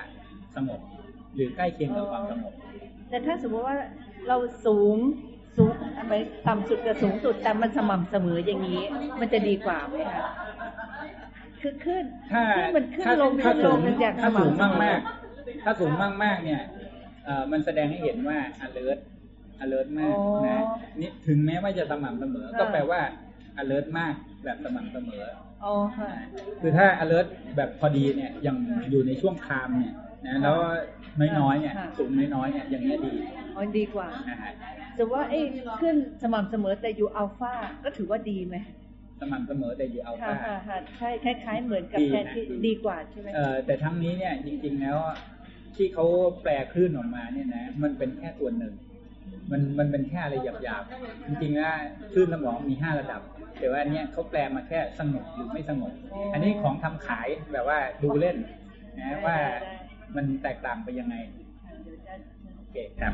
สงบหรือใกล้เคียงกับความสงบแต่ถ้าสมมติว่าเราสูงสูงอะไรต่ำสุดกับสูงสุดแต่มันสม่ำเสมออย่างนี้ มันจะดีกว่าไหมคะ คือขึ้นถ้าขึ้นมันขึ้นถ้าลงถ้าขึ้นลสูงงมันอย่างถ้าสูงสม่ำเสมากมอมากๆถ้าสูงมากมากๆเนี่ยเอ่อมันแสดงให้เห็นว่า alert alert มากอ๋อนะนี่ถึงแม้ว่าจะสม่ำเสมอค่ะก็แปลว่า alert มากแบบสม่ำเสมออ๋อค่ะคือถ้า alert แบบพอดีเนี่ยยังค่ะอยู่ในช่วงคามเนี่ยนะแล้วน้อยๆเนี่ยค่ะสูงน้อยๆเนี่ยอย่างนี้ยดีอ๋อดีกว่านะฮะแต่ว่าไอ้ขึ้นสม่ำเสมอแต่อยู่อัลฟาก็ถือว่าดีไหม สม่ำเสมอแต่อยู่อัลค่ะฟาค่ะค่ะใช่คล้าย ๆ เหมือนกับดีแทนะนที่ดีดีกว่าใช่ไหมเอ่อแต่ทั้งนี้เนี่ยจริง ๆ แล้วที่เขาแปลคลื่นออกมาเนี่ยนะ มันเป็นแค่ส่วนหนึ่ง มันมันเป็นแค่อะไรหยาบๆจริงๆแล้วคลื่นสมองมีห้าระดับ แต่ว่าอันเนี้ยเขาแปลมาแค่สงบหรือไม่สงบอันนี้ของทำขายแบบว่าดูเล่นนะว่ามันแตกต่างไปยังไงเดี๋ยวจะโอเคครับ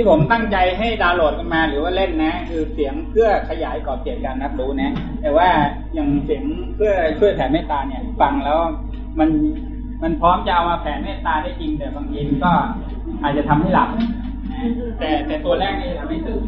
ที่ผมตั้งใจให้ดาวน์โหลดกันมาหรือว่าเล่นนะ คือเสียงเพื่อขยายกรอบเขตการรับรู้นะ แต่ว่าอย่างเสียงเพื่อช่วยแผ่เมตตาเนี่ย ฟังแล้วมันมันพร้อมจะเอามาแผ่เมตตาได้จริง แต่บางทีมันก็อาจจะทำให้หลับนะแต่แต่ตัวแรกนี่ทำให้ตื่น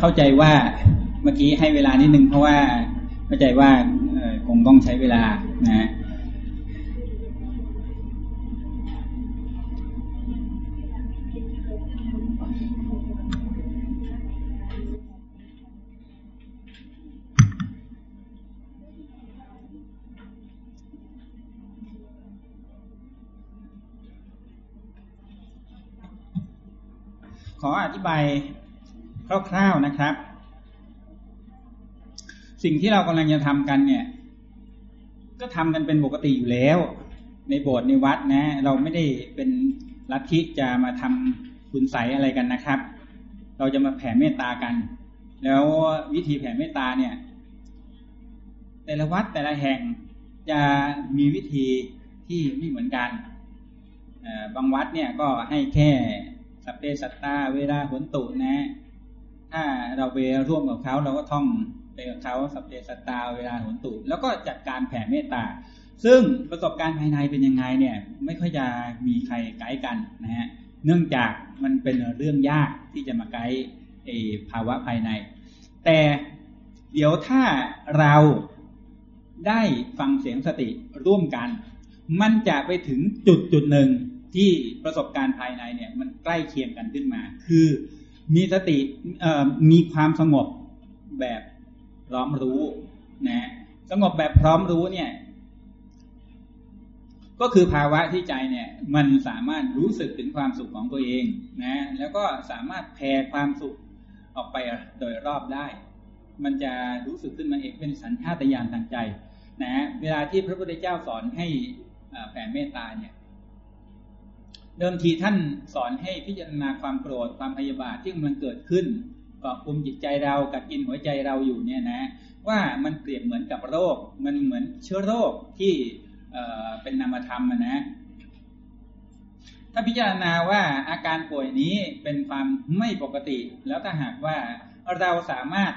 เข้าใจว่าเมื่อกี้ให้เวลานิดนึงเพราะว่าเข้าใจว่าคงต้องใช้เวลานะฮะขออธิบาย คร่าวๆนะครับ สิ่งที่เรากำลังจะทำกันเนี่ย ก็ทำกันเป็นปกติอยู่แล้ว ในโบสถ์ในวัดนะ เราไม่ได้เป็นลัทธิจะมาทำคุณใสอะไรกันนะครับ เราจะมาแผ่เมตตากัน แล้ววิธีแผ่เมตตาเนี่ย แต่ละวัดแต่ละแห่งจะมีวิธีที่ไม่เหมือนกันบางวัดเนี่ยก็ให้แค่สัพเพสัตตาเวลาผลตุนะ ถ้าเราไปร่วมกับเขาเราก็ท่องไปกับเขาสัพเพสตาเวลาผลตุแล้วก็จัดการแผ่เมตตา ซึ่งประสบการณ์ภายในเป็นยังไงเนี่ยไม่ค่อยจะมีใครไกด์กันนะฮะเนื่องจากมันเป็นเรื่องยากที่จะมาไกด์ไอภาวะภายใน แต่เดี๋ยวถ้าเราได้ฟังเสียงสติร่วมกัน มันจะไปถึงจุดจุดหนึ่งที่ประสบการณ์ภายในเนี่ยมันใกล้เคียงกันขึ้นมา คือ มีสติมีความสงบแบบพร้อมรู้นะสงบแบบพร้อมรู้เนี่ย ก็คือภาวะที่ใจเนี่ย มันสามารถรู้สึกถึงความสุขของตัวเองนะ แล้วก็สามารถแผ่ความสุขออกไปโดยรอบได้ มันจะรู้สึกขึ้นมาเองเป็นสัญชาตญาณทางใจ นะเวลาที่พระพุทธเจ้าสอนให้แผ่เมตตาเนี่ย เดิมทีท่านสอนให้พิจารณาความโกรธความพยาบาทที่มันเกิดขึ้นกาะกลุ่มจิตใจเรากัดกินหัวใจเราอยู่เนี่ยนะ ว่ามันเปรียบเหมือนกับโรค มันเหมือนเชื้อโรคที่เป็นนามธรรมนะ ถ้าพิจารณาว่าอาการป่วยนี้เป็นความไม่ปกติ แล้วถ้าหากว่าเราสามารถ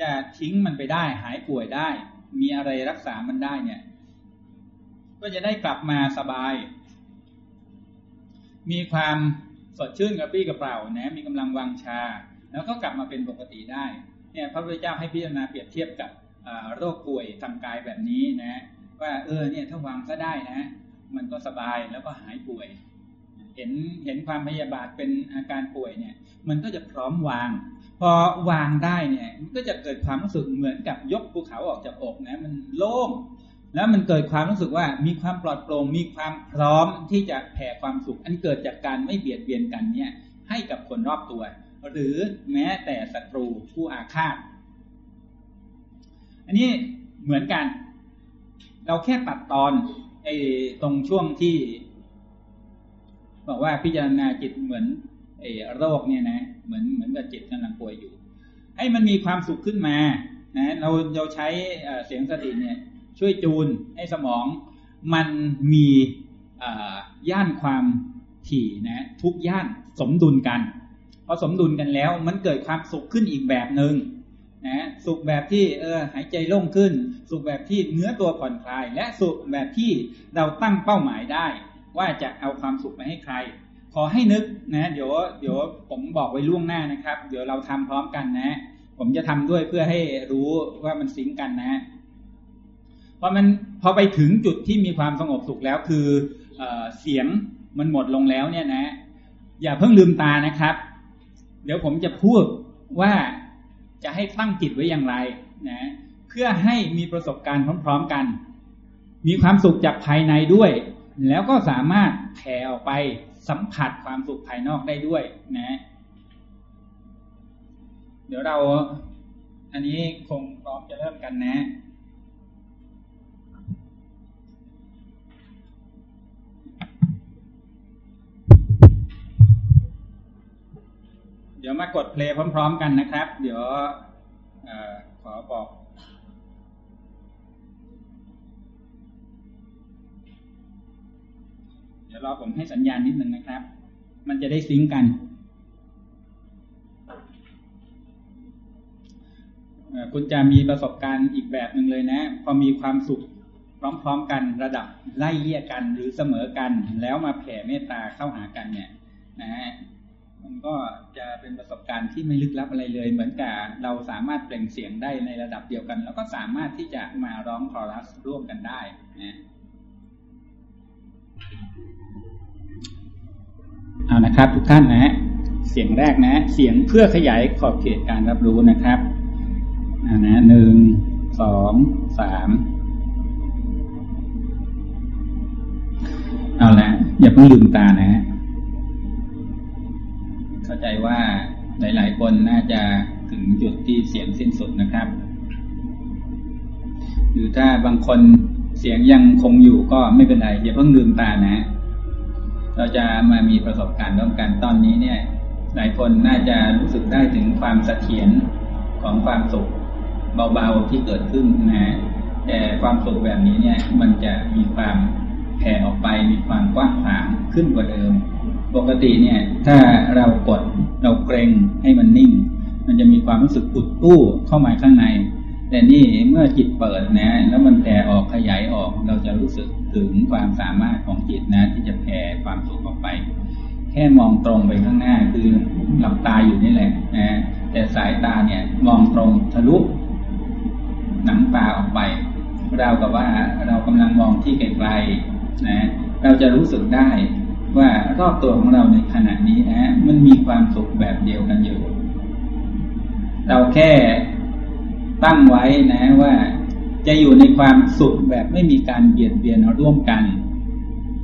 จะทิ้งมันไปได้ หายป่วยได้ มีอะไรรักษามันได้เนี่ย ก็จะได้กลับมาสบาย มีความสดชื่นกระปรี้กระเปร่านะมีกำลังวังชา แล้วก็กลับมาเป็นปกติได้เนี่ยพระพุทธเจ้าให้พิจารณาเปรียบเทียบกับโรคป่วยทางกายแบบนี้นะว่าเออเนี่ยถ้าวางซะได้นะ มันก็สบายแล้วก็หายป่วย เห็นเห็นความพยาบาทเป็นอาการป่วยเนี่ย มันก็จะพร้อมวาง พอวางได้เนี่ยมันก็จะเกิดความรู้สึกเหมือนกับยกภูเขาออกจากอกนะ มันโล่ง แล้วมันเกิดความรู้สึกว่ามีความปลอดโปร่งมีความพร้อมที่จะแผ่ความสุข อันเกิดจากการไม่เบียดเบียนกันเนี่ย ให้กับคนรอบตัว หรือแม้แต่ศัตรูผู้อาฆาต อันนี้เหมือนกัน เราแค่ตัดตอนไอ้ตรงช่วงที่ บอกว่าพิจารณาจิตเหมือนไอ้โรคเนี่ยนะ เหมือนเหมือนกับจิตกำลังป่วยอยู่ ให้มันมีความสุขขึ้นมานะเราเราใช้เสียงสติเนี่ย ช่วยจูนให้สมอง มันมีย่านความถี่นะทุกย่านสมดุลกันพอสมดุลกันแล้วมันเกิดความสุขขึ้นอีกแบบหนึง่งนะสุขแบบที่เออหายใจโล่งขึ้น สุขแบบที่เนื้อตัวผ่อนคลาย และสุขแบบที่เราตั้งเป้าหมายได้ ว่าจะเอาความสุขไปให้ใคร ขอให้นึกนะเดี๋ยวเดี๋ยวผมบอกไว้ล่วงหน้านะครับ เดี๋ยวเราทำพร้อมกันนะ ผมจะทำด้วยเพื่อให้รู้ว่ามันซิงกันนะ พอมันพอไปถึงจุดที่มีความสงบสุขแล้วคือเอเสียงมันหมดลงแล้วเนี่ยนะ อย่าเพิ่งลืมตานะครับ เดี๋ยวผมจะพูดว่าจะให้ตั้งจิตไว้อย่างไรนะเพื่อให้มีประสบการณ์พร้อม ๆกัน มีความสุขจากภายในด้วย แล้วก็สามารถแผ่ออกไปสัมผัสความสุขภายนอกได้ด้วยนะ เดี๋ยวเราอันนี้คงพร้อมจะเริ่มกันนะ เดี๋ยวมากดเพลย์พร้อม ๆ กันนะครับ เดี๋ยวอขอบอกเดี๋ยวรอผมให้สัญญาณนิดนึงนะครับ มันจะได้ซิงกันคุณจะมีประสบการณ์อีกแบบหนึ่งเลยนะ พอมีความสุขพร้อมๆกันระดับไล่เลี่ยกันหรือเสมอกัน แล้วมาแผ่เมตตาเข้าหากันเนี่ยนะฮะ มันก็จะเป็นประสบการณ์ที่ไม่ลึกลับอะไรเลย เหมือนกับเราสามารถเปล่งเสียงได้ในระดับเดียวกัน แล้วก็สามารถที่จะมาร้องคอรัสร่วมกันได้นะเอานะครับ ทุกท่านนะเสียงแรกนะ เสียงเพื่อขยายขอบเขตการรับรู้นะครับอานะหนึ่งสองสามเอาละอย่าเพิ่งลืมตานะฮะ เข้าใจว่าหลาย ๆ คนน่าจะถึงจุดที่เสียงสิ้นสุดนะครับ หรือถ้าบางคนเสียงยังคงอยู่ก็ไม่เป็นไรอย่าเพิ่งลืมตานะ เราจะมามีประสบการณ์ร่วมกันตอนนี้เนี่ย หลายคนน่าจะรู้สึกได้ถึงความเสถียรของความสุขเบาๆที่เกิดขึ้นนะแต่ความสุขแบบนี้เนี่ยมันจะมีความแผ่ออกไปมีความกว้างขวางขึ้นกว่าเดิม ปกติเนี่ย ถ้าเรากดเราเกรงให้มันนิ่ง มันจะมีความรู้สึกอุดตู้เข้ามาข้างใน แต่นี่เมื่อจิตเปิดนะ แล้วมันแผ่ออกขยายออก เราจะรู้สึกถึงความสามารถของจิตนะ ที่จะแผ่ความสุขออกไป แค่มองตรงไปข้างหน้าคือหลับตาอยู่นี่แหละนะแต่สายตาเนี่ยมองตรงทะลุหนังตาออกไปเรากับว่าเรากำลังมองที่ไกลๆนะ เราจะรู้สึกได้ ว่ารอบตัวของเราในขณะนี้นะ มันมีความสุขแบบเดียวกันอยู่ เราแค่ตั้งไว้นะว่าจะอยู่ในความสุขแบบไม่มีการเบียดเบียนร่วมกัน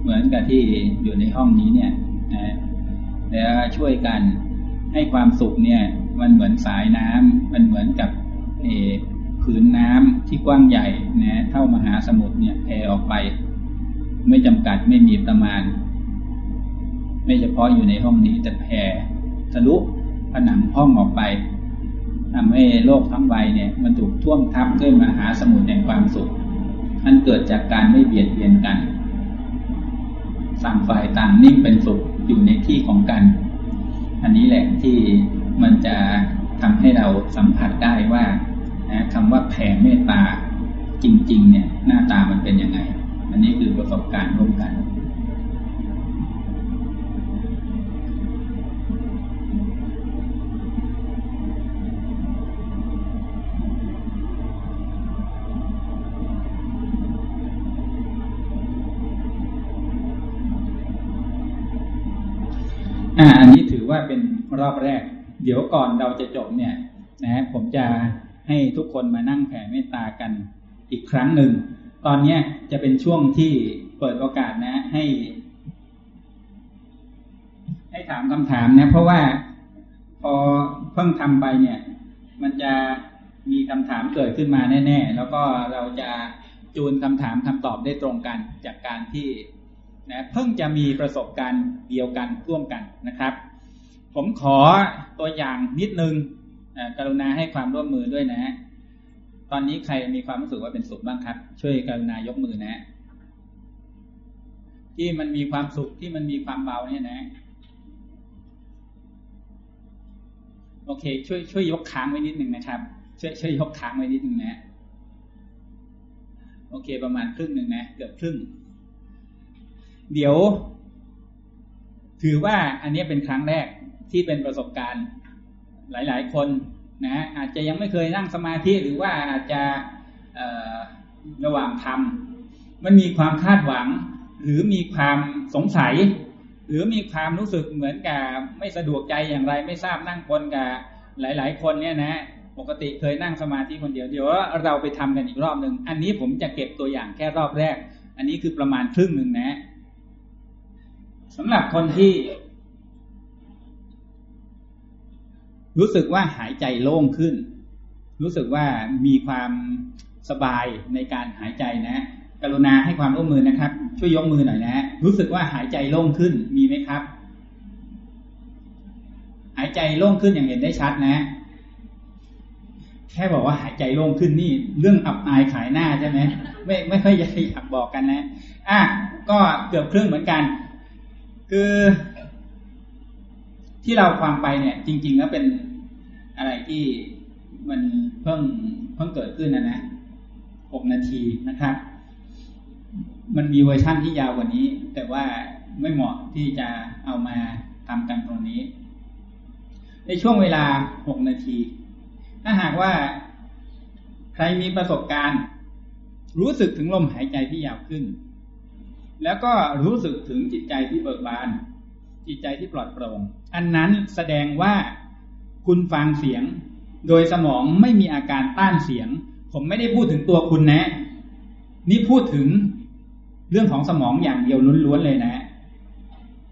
เหมือนกับที่อยู่ในห้องนี้เนี่ยนะแล้วช่วยกันให้ความสุขเนี่ย มันเหมือนสายน้ำมันเหมือนกับเอผืนน้ำที่กว้างใหญ่นะเท่ามหาสมุทรเนี่ยแผ่ออกไป ไม่จำกัดไม่มีประมาณ ไม่เฉพาะอยู่ในห้องนี้แต่แผ่ทะลุผนังห้องออกไปทำให้โลกทั้งใบเนี่ยมันถูกท่วมทับด้วยมหาสมุทรแห่งความสุขมันเกิดจากการไม่เบียดเบียนกันสั่งฝ่ายต่างนิ่งเป็นสุขอยู่ในที่ของกัน อันนี้แหละที่มันจะทำให้เราสัมผัสได้ว่านะคำว่าแผ่เมตตาจริง ๆ เนี่ยหน้าตามันเป็นยังไง อันนี้คือประสบการณ์ร่วมกัน รอบแรก เดี๋ยวก่อนเราจะจบเนี่ยนะผมจะให้ทุกคนมานั่งแผ่เมตตากันอีกครั้งหนึ่ง ตอนนี้จะเป็นช่วงที่เปิดโอกาสนะให้ ให้ถามคำถามนะเพราะว่าพอเพิ่งทำไปเนี่ย มันจะมีคำถามเกิดขึ้นมาแน่ ๆ แล้วก็เราจะจูนคำถามคำตอบได้ตรงกันจากการที่นะเพิ่งจะมีประสบการณ์เดียวกันร่วมกันนะครับ ผมขอตัวอย่างนิดนึงกรุณาให้ความร่วมมือด้วยนะตอนนี้ใครมีความรู้สึกว่าเป็นสุขบ้างครับ ช่วยกรุณายกมือนะ ที่มันมีความสุขที่มันมีความเบาเนี่ยนะ โอเค ช่วยช่วยยกค้างไว้นิดนึงนะครับ ช่วยช่วยยกค้างไว้นิดนึงนะโอเคประมาณครึ่งหนึ่งนะเกือบครึ่ง เดี๋ยว ถือว่าอันนี้เป็นครั้งแรก ที่เป็นประสบการณ์หลาย ๆ คนนะอาจจะยังไม่เคยนั่งสมาธิหรือว่าอาจจะระหว่างทำมันมีความคาดหวัง หรือมีความสงสัย หรือมีความรู้สึกเหมือนกับไม่สะดวกใจอย่างไรไม่ทราบนั่งคนกับหลาย ๆ คนเนี่ยนะปกติเคยนั่งสมาธิคนเดียวเดี๋ยวเราไปทำกันอีกรอบหนึ่งอันนี้ผมจะเก็บตัวอย่างแค่รอบแรก อันนี้คือประมาณครึ่งหนึ่งนะสำหรับคนที่ รู้สึกว่าหายใจโล่งขึ้น รู้สึกว่ามีความสบายในการหายใจนะ กรุณาให้ความร่วมมือนะครับ ช่วยยกมือหน่อยนะ รู้สึกว่าหายใจโล่งขึ้นมีไหมครับ หายใจโล่งขึ้นอย่างเห็นได้ชัดนะ แค่บอกว่าหายใจโล่งขึ้นนี่ เรื่องอับอายขายหน้าใช่ไหมไม่ไม่ค่อยอยากบอกกันนะ อะก็เกือบครึ่งเหมือนกัน คือ ที่เราฟังไปเนี่ย จริง ๆ แล้วเป็น อะไรที่มันเพิ่งเพิ่งเกิดขึ้นนะนะหกนาทีนะครับ มันมีเวอร์ชั่นที่ยาวกว่านี้ แต่ว่าไม่เหมาะที่จะเอามาทำกันตรงนี้ ในช่วงเวลาหกนาที ถ้าหากว่าใครมีประสบการณ์ รู้สึกถึงลมหายใจที่ยาวขึ้น แล้วก็รู้สึกถึงจิตใจที่เบิกบาน จิตใจที่ปลอดโปร่ง อันนั้นแสดงว่า คุณฟังเสียง โดยสมองไม่มีอาการต้านเสียง ผมไม่ได้พูดถึงตัวคุณนะ นี่พูดถึงเรื่องของสมองอย่างเดียวล้วนๆเลยนะ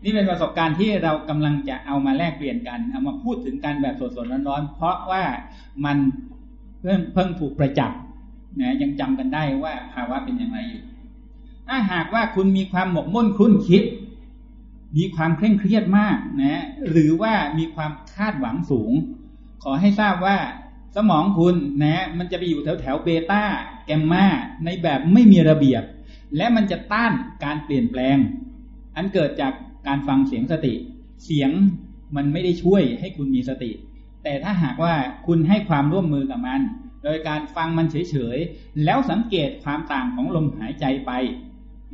นี่เป็นประสบการณ์ที่เรากำลังจะเอามาแลกเปลี่ยนกัน เอามาพูดถึงกันแบบสดๆร้อนๆเพราะว่ามันเพิ่งเพิ่งถูกประจักษ์นะยังจำกันได้ว่าภาวะเป็นอย่างไรอยู่ถ้าหากว่าคุณมีความหมกมุ่นคุ้นคิด มีความเคร่งเครียดมากนะหรือว่ามีความคาดหวังสูง ขอให้ทราบว่าสมองคุณนะมันจะไปอยู่แถวแถวเบต้าแกมมาในแบบไม่มีระเบียบ และมันจะต้านการเปลี่ยนแปลง อันเกิดจากการฟังเสียงสติ เสียงมันไม่ได้ช่วยให้คุณมีสติ แต่ถ้าหากว่าคุณให้ความร่วมมือกับมัน โดยการฟังมันเฉยๆ แล้วสังเกตความต่างของลมหายใจไป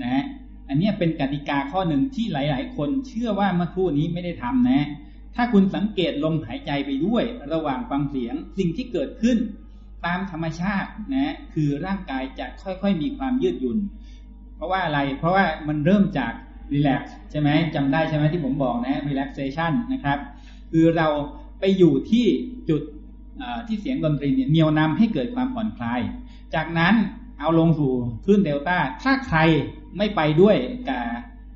นะ อันนี้เป็นกติกาข้อหนึ่งที่หลาย ๆ คนเชื่อว่าเมื่อครู่นี้ไม่ได้ทำนะ ถ้าคุณสังเกตลมหายใจไปด้วย ระหว่างฟังเสียงสิ่งที่เกิดขึ้น ตามธรรมชาตินะคือร่างกายจะค่อยๆมีความยืดหยุ่น เพราะว่าอะไรเพราะว่ามันเริ่มจากรีแลกซ์ใช่ไหมจำได้ใช่ไหมที่ผมบอกนะ relaxation นะครับ คือเราไปอยู่ที่จุดที่เสียงดนตรีเนี่ยเหนี่ยวนำให้เกิดความผ่อนคลาย จากนั้นเอาลงสู่คลื่นเดลต้าถ้าใคร ไม่ไปด้วยกับ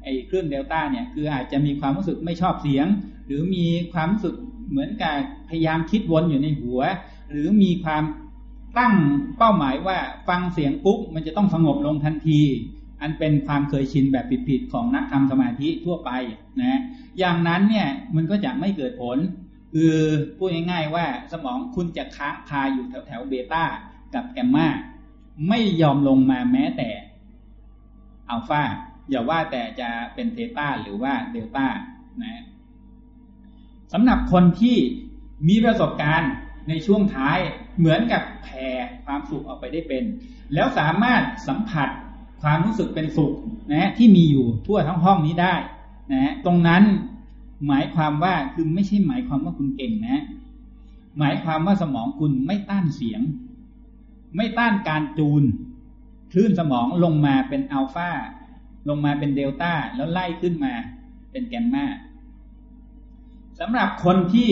ไอ้คลื่นเดลต้าเนี่ยคืออาจจะมีความรู้สึกไม่ชอบเสียง หรือมีความรู้สึกเหมือนกับพยายามคิดวนอยู่ในหัว หรือมีความตั้งเป้าหมายว่าฟังเสียงปุ๊บมันจะต้องสงบลงทันที อันเป็นความเคยชินแบบผิดๆของนักทำสมาธิทั่วไปนะอย่างนั้นเนี่ยมันก็จะไม่เกิดผล คือพูดง่ายๆว่าสมองคุณจะค้างคาอยู่แถวๆเบต้ากับแกมมาไม่ยอมลงมาแม้แต่ อัลฟาอย่าว่าแต่จะเป็นเทต้าหรือว่าเดลต้านะสำหรับคนที่มีประสบการณ์ในช่วงท้ายเหมือนกับแผ่ความสุขออกไปได้เป็น แล้วสามารถสัมผัสความรู้สึกเป็นสุขนะที่มีอยู่ทั่วทั้งห้องนี้ได้นะตรงนั้นหมายความว่าคือไม่ใช่หมายความว่าคุณเก่งนะ หมายความว่าสมองคุณไม่ต้านเสียง ไม่ต้านการจูน คลื่นสมองลงมาเป็นอัลฟาลงมาเป็นเดลต้าแล้วไล่ขึ้นมาเป็นแกมมาสำหรับคนที่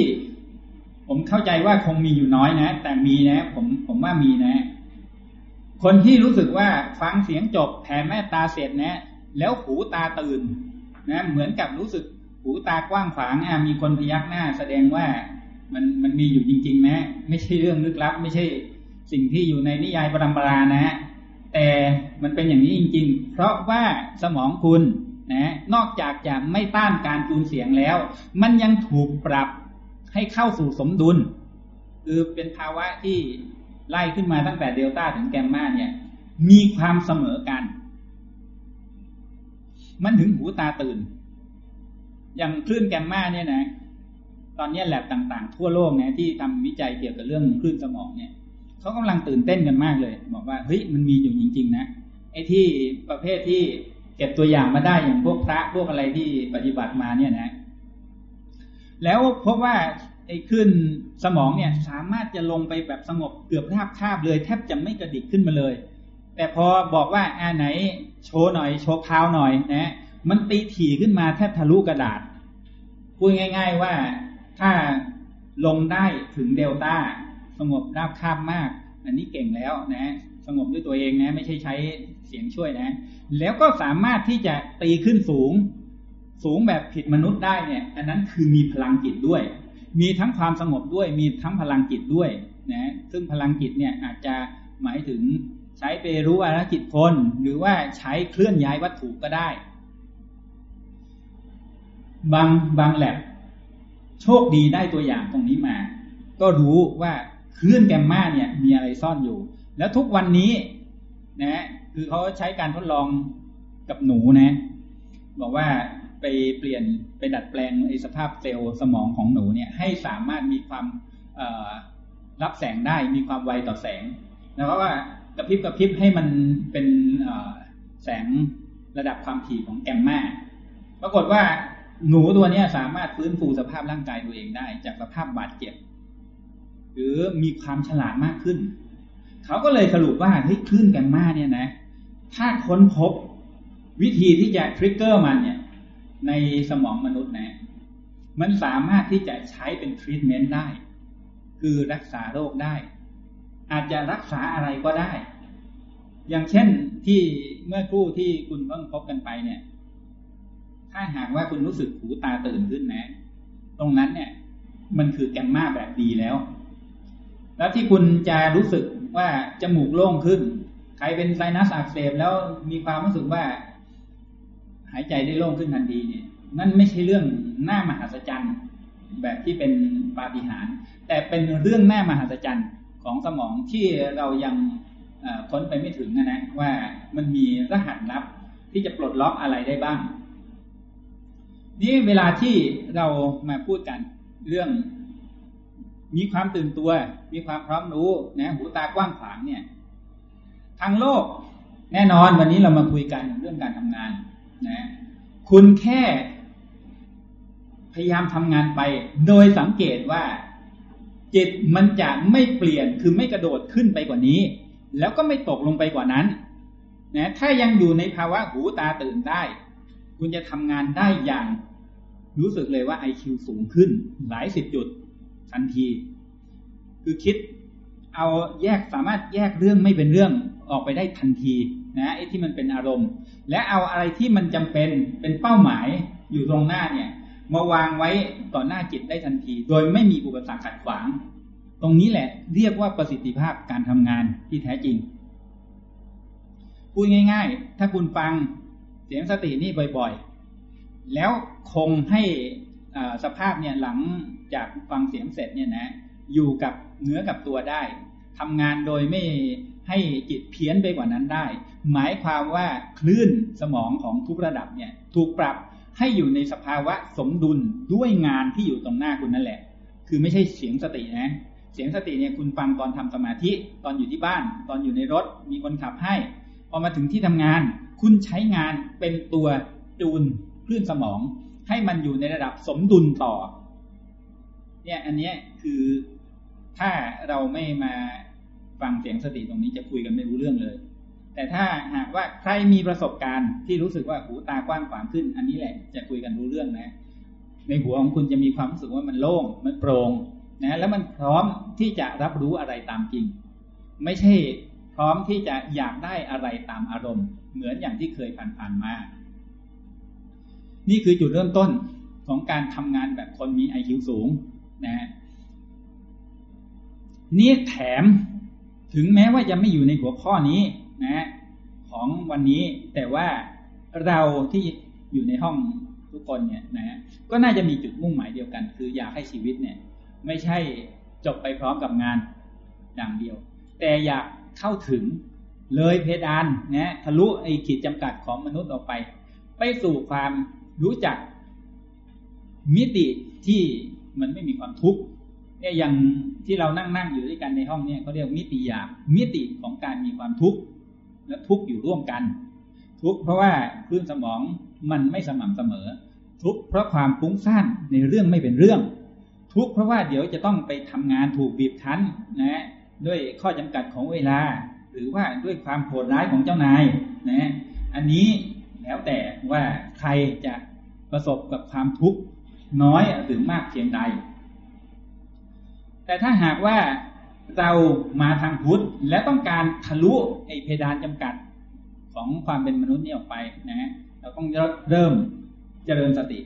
ผมเข้าใจว่าคงมีอยู่น้อยนะ แต่มีนะ ผมผมว่ามีนะ คนที่รู้สึกว่าฟังเสียงจบแผ่แม่ตาเสร็จนะ แล้วหูตาตื่นนะเหมือนกับรู้สึกหูตากว้างขวางอะมีคนพยักหน้า แสดงว่ามันมันมีอยู่จริง ๆ นะ ไม่ใช่เรื่องลึกลับ ไม่ใช่สิ่งที่อยู่ในนิยายปรำปรานะ แต่มันเป็นอย่างนี้จริง ๆ เพราะว่าสมองคุณนะนอกจากจะไม่ต้านการจูนเสียงแล้ว มันยังถูกปรับให้เข้าสู่สมดุล คือเป็นภาวะที่ไล่ขึ้นมาตั้งแต่เดลต้าถึงแกมมาเนี่ย มีความเสมอกัน มันถึงหูตาตื่น อย่างคลื่นแกมมาเนี่ยนะ ตอนนี้แลบต่างๆ ทั่วโลกนี่ยที่ทำวิจัยเกี่ยวกับเรื่องคลื่นสมองเนี่ย เขากำลังตื่นเต้นกันมากเลย บอกว่าเฮ้ยมันมีอยู่จริง ๆ นะไอ้ที่ประเภทที่เก็บตัวอย่างมาได้อย่างพวกพระพวกอะไรที่ปฏิบัติมาเนี่ยนะ แล้วพบว่าไอ้ขึ้นสมองเนี่ยสามารถจะลงไปแบบสงบเกือบราบคาบเลย แทบจะไม่กระดิกขึ้นมาเลย แต่พอบอกว่าอ่าไหนโชว์หน่อย โชว์พาวหน่อยนะมันตีถี่ขึ้นมาแทบทะลุกระดาษพูดง่าย ๆว่าถ้าลงได้ถึงเดลต้า สงบราบคาบมาก อันนี้เก่งแล้วนะ สงบด้วยตัวเองนะ ไม่ใช่ใช้เสียงช่วยนะ แล้วก็สามารถที่จะตีขึ้นสูง สูงแบบผิดมนุษย์ได้เนี่ย อันนั้นคือมีพลังจิตด้วย มีทั้งความสงบด้วย มีทั้งพลังจิตด้วยนะ ซึ่งพลังจิตเนี่ยอาจจะหมายถึงใช้ไปรู้อารจิตคน หรือว่าใช้เคลื่อนย้ายวัตถุก็ได้ บางบางแลบโชคดีได้ตัวอย่างตรงนี้มา ก็รู้ว่า คลื่นแกมมาเนี่ยมีอะไรซ่อนอยู่ แล้วทุกวันนี้นะคือเขาใช้การทดลองกับหนูนะ บอกว่าไปเปลี่ยนไปดัดแปลงไอ้สภาพเซลล์สมองของหนูเนี่ยให้สามารถมีความรับแสงได้มีความไวต่อแสงแล้วก็ว่ากระพริบกระพริบให้มันเป็นแสงระดับความถี่ของแกมมาปรากฏว่าหนูตัวนี้สามารถฟื้นฟูสภาพร่างกายตัวเองได้ จากสภาพบาดเจ็บ หรือมีความฉลาดมากขึ้น เขาก็เลยสรุปว่าเฮ้ยคลื่นแกมมาเนี่ยนะ ถ้าค้นพบวิธีที่จะทริกเกอร์มันเนี่ย ในสมองมนุษย์นะ มันสามารถที่จะใช้เป็นทรีทเมนต์ได้ คือรักษาโรคได้ อาจจะรักษาอะไรก็ได้ อย่างเช่นที่เมื่อครู่ที่คุณเพิ่งพบกันไปเนี่ย ถ้าหากว่าคุณรู้สึกหูตาตื่นขึ้นนะ ตรงนั้นเนี่ย มันคือแกมมาแบบดีแล้ว แล้วที่คุณจะรู้สึกว่าจมูกโล่งขึ้น ใครเป็นไซนัสอักเสบแล้วมีความรู้สึกว่า หายใจได้โล่งขึ้นทันทีเนี่ยนั่นไม่ใช่เรื่องหน้ามหัศจรรย์แบบที่เป็นปาฏิหาริย์แต่เป็นเรื่องหน้ามหัศจรรย์ของสมองที่เรายังค้นไปไม่ถึงนะนะว่ามันมีรหัสลับที่จะปลดล็อกอะไรได้บ้าง นี่เวลาที่เรามาพูดกันเรื่อง มีความตื่นตัว มีความพร้อมรู้นะหูตากว้างขวางเนี่ย ทางโลก แน่นอนวันนี้เรามาคุยกันเรื่องการทำงานนะคุณแค่พยายามทำงานไป โดยสังเกตว่าจิตมันจะไม่เปลี่ยนคือไม่กระโดดขึ้นไปกว่านี้ แล้วก็ไม่ตกลงไปกว่านั้นนะถ้ายังอยู่ในภาวะหูตาตื่นได้ คุณจะทำงานได้อย่าง รู้สึกเลยว่าไอคิวสูงขึ้นหลายสิบจุด ทันที คือคิดเอาแยกสามารถแยกเรื่องไม่เป็นเรื่องออกไปได้ทันทีนะไอ้ที่มันเป็นอารมณ์ และเอาอะไรที่มันจำเป็นเป็นเป้าหมายอยู่ตรงหน้าเนี่ยมาวางไว้ต่อหน้าจิตได้ทันที โดยไม่มีอุปสรรคขัดขวาง ตรงนี้แหละเรียกว่าประสิทธิภาพการทำงานที่แท้จริงพูดง่าย ๆ ถ้าคุณฟังเสียงสตินี่บ่อยๆ แล้วคงให้สภาพเนี่ยหลัง จากฟังเสียงเสร็จเนี่ยนะอยู่กับเนื้อกับตัวได้ทำงานโดยไม่ให้จิตเพี้ยนไปกว่านั้นได้ หมายความว่าคลื่นสมองของทุกระดับเนี่ยถูกปรับให้อยู่ในสภาวะสมดุลด้วยงานที่อยู่ตรงหน้าคุณนั่นแหละ คือไม่ใช่เสียงสตินะเสียงสติเนี่ยคุณฟังตอนทำสมาธิตอนอยู่ที่บ้าน ตอนอยู่ในรถมีคนขับให้ พอมาถึงที่ทำงาน คุณใช้งานเป็นตัวจูนคลื่นสมอง ให้มันอยู่ในระดับสมดุลต่อ เนี่ยอันนี้คือถ้าเราไม่มาฟังเสียงสติตรงนี้จะคุยกันไม่รู้เรื่องเลย แต่ถ้าหากว่าใครมีประสบการณ์ที่รู้สึกว่าหูตากว้างขวางขึ้น อันนี้แหละจะคุยกันรู้เรื่องนะ ในหัวของคุณจะมีความรู้สึกว่ามันโล่งมันโปร่งนะแล้วมันพร้อมที่จะรับรู้อะไรตามจริง ไม่ใช่พร้อมที่จะอยากได้อะไรตามอารมณ์ เหมือนอย่างที่เคยผ่านๆมา นี่คือจุดเริ่มต้นของการทำงานแบบคนมีไอคิวสูง นะนี่แถมถึงแม้ว่าจะไม่อยู่ในหัวข้อนี้นะของวันนี้แต่ว่าเราที่อยู่ในห้องทุกคนเนี่ยนะก็น่าจะมีจุดมุ่งหมายเดียวกัน คืออยากให้ชีวิตเนี่ย ไม่ใช่จบไปพร้อมกับงานอย่างเดียว แต่อยากเข้าถึงเลยเพดานนะทะลุไอ้ขีดจำกัดของมนุษย์ออกไป ไปสู่ความรู้จักมิติที่ มันไม่มีความทุกข์เนี่ยอย่างที่เรานั่งนั่งอยู่ด้วยกันในห้องเนี่ยเขาเรียกมิติอยากมิติของการมีความทุกข์และทุกข์อยู่ร่วมกัน ทุกข์เพราะว่าคลื่นสมองมันไม่สม่ำเสมอ ทุกข์เพราะความฟุ้งซ่านในเรื่องไม่เป็นเรื่อง ทุกข์เพราะว่าเดี๋ยวจะต้องไปทำงานถูกบีบคั้นนะด้วยข้อจำกัดของเวลา หรือว่าด้วยความโหดร้ายของเจ้านายนะอันนี้แล้วแต่ว่าใครจะประสบกับความทุกข์ น้อยหรือมากเพียงใด แต่ถ้าหากว่าเรามาทางพุทธและต้องการทะลุไอ้เพดานจำกัดของความเป็นมนุษย์นี่ออกไปนะฮะเราต้องเริ่มเจริญสติ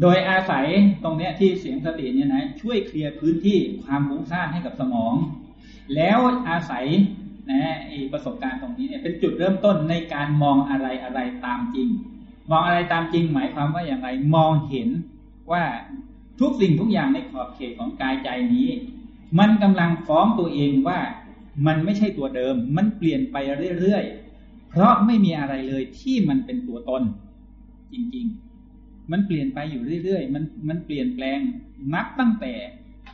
โดยอาศัยตรงเนี้ยที่เสียงสติเนี่ยนะช่วยเคลียร์พื้นที่ความฟุ้งซ่านให้กับสมอง แล้วอาศัยนะไอ้ประสบการณ์ตรงนี้เนี่ยเป็นจุดเริ่มต้นในการมองอะไรอะไรตามจริง มองอะไรตามจริงหมายความว่าอย่างไรมองเห็น ว่าทุกสิ่งทุกอย่างในขอบเขตของกายใจนี้ มันกำลังฟ้องตัวเองว่ามันไม่ใช่ตัวเดิม มันเปลี่ยนไปเรื่อยๆ เพราะไม่มีอะไรเลยที่มันเป็นตัวตน จริงๆ มันเปลี่ยนไปอยู่เรื่อยๆ มันมันเปลี่ยนแปลงนับตั้งแต่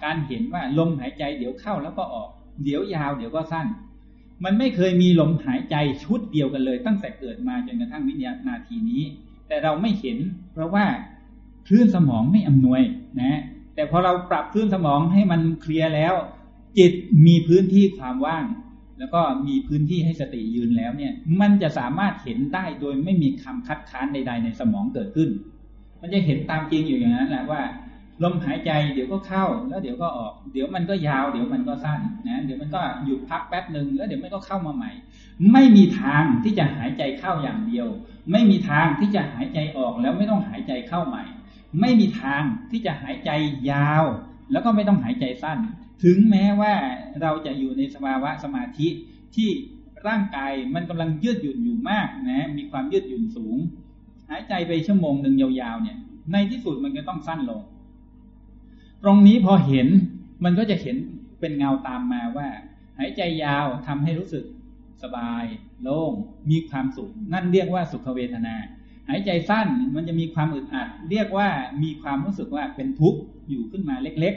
การเห็นว่าลมหายใจเดี๋ยวเข้าแล้วก็ออก เดี๋ยวยาวเดี๋ยวก็สั้น มันไม่เคยมีลมหายใจชุดเดียวกันเลย ตั้งแต่เกิดมาจนกระทั่งวินาทีนี้ แต่เราไม่เห็น เพราะว่า คลื่นสมองไม่อำนวยนะแต่พอเราปรับคลื่นสมองให้มันเคลียร์แล้ว จิตมีพื้นที่ความว่าง แล้วก็มีพื้นที่ให้สติยืนแล้วเนี่ย มันจะสามารถเห็นได้โดยไม่มีคำคัดค้านใด ๆ ในสมองเกิดขึ้น มันจะเห็นตามจริงอยู่อย่างนั้นแหละว่าลมหายใจเดี๋ยวก็เข้าแล้วเดี๋ยวก็ออก เดี๋ยวมันก็ยาวเดี๋ยวมันก็สั้นนะเดี๋ยวมันก็หยุดพักแป๊บหนึ่งแล้วเดี๋ยวมันก็เข้ามาใหม่ ไม่มีทางที่จะหายใจเข้าอย่างเดียว ไม่มีทางที่จะหายใจออกแล้วไม่ต้องหายใจเข้าใหม่ ไม่มีทางที่จะหายใจยาว แล้วก็ไม่ต้องหายใจสั้น ถึงแม้ว่าเราจะอยู่ในสภาวะสมาธิที่ร่างกายมันกำลังยืดหยุ่นอยู่มากนะมีความยืดหยุ่นสูง หายใจไปชั่วโมงหนึ่งยาวๆเนี่ย ในที่สุดมันก็ต้องสั้นลง ตรงนี้พอเห็นมันก็จะเห็นเป็นเงาตามมาว่า หายใจยาวทำให้รู้สึกสบาย โล่งมีความสุข นั่นเรียกว่าสุขเวทนา หายใจสั้นมันจะมีความอึดอัด เรียกว่ามีความรู้สึกว่าเป็นทุกข์อยู่ขึ้นมาเล็ก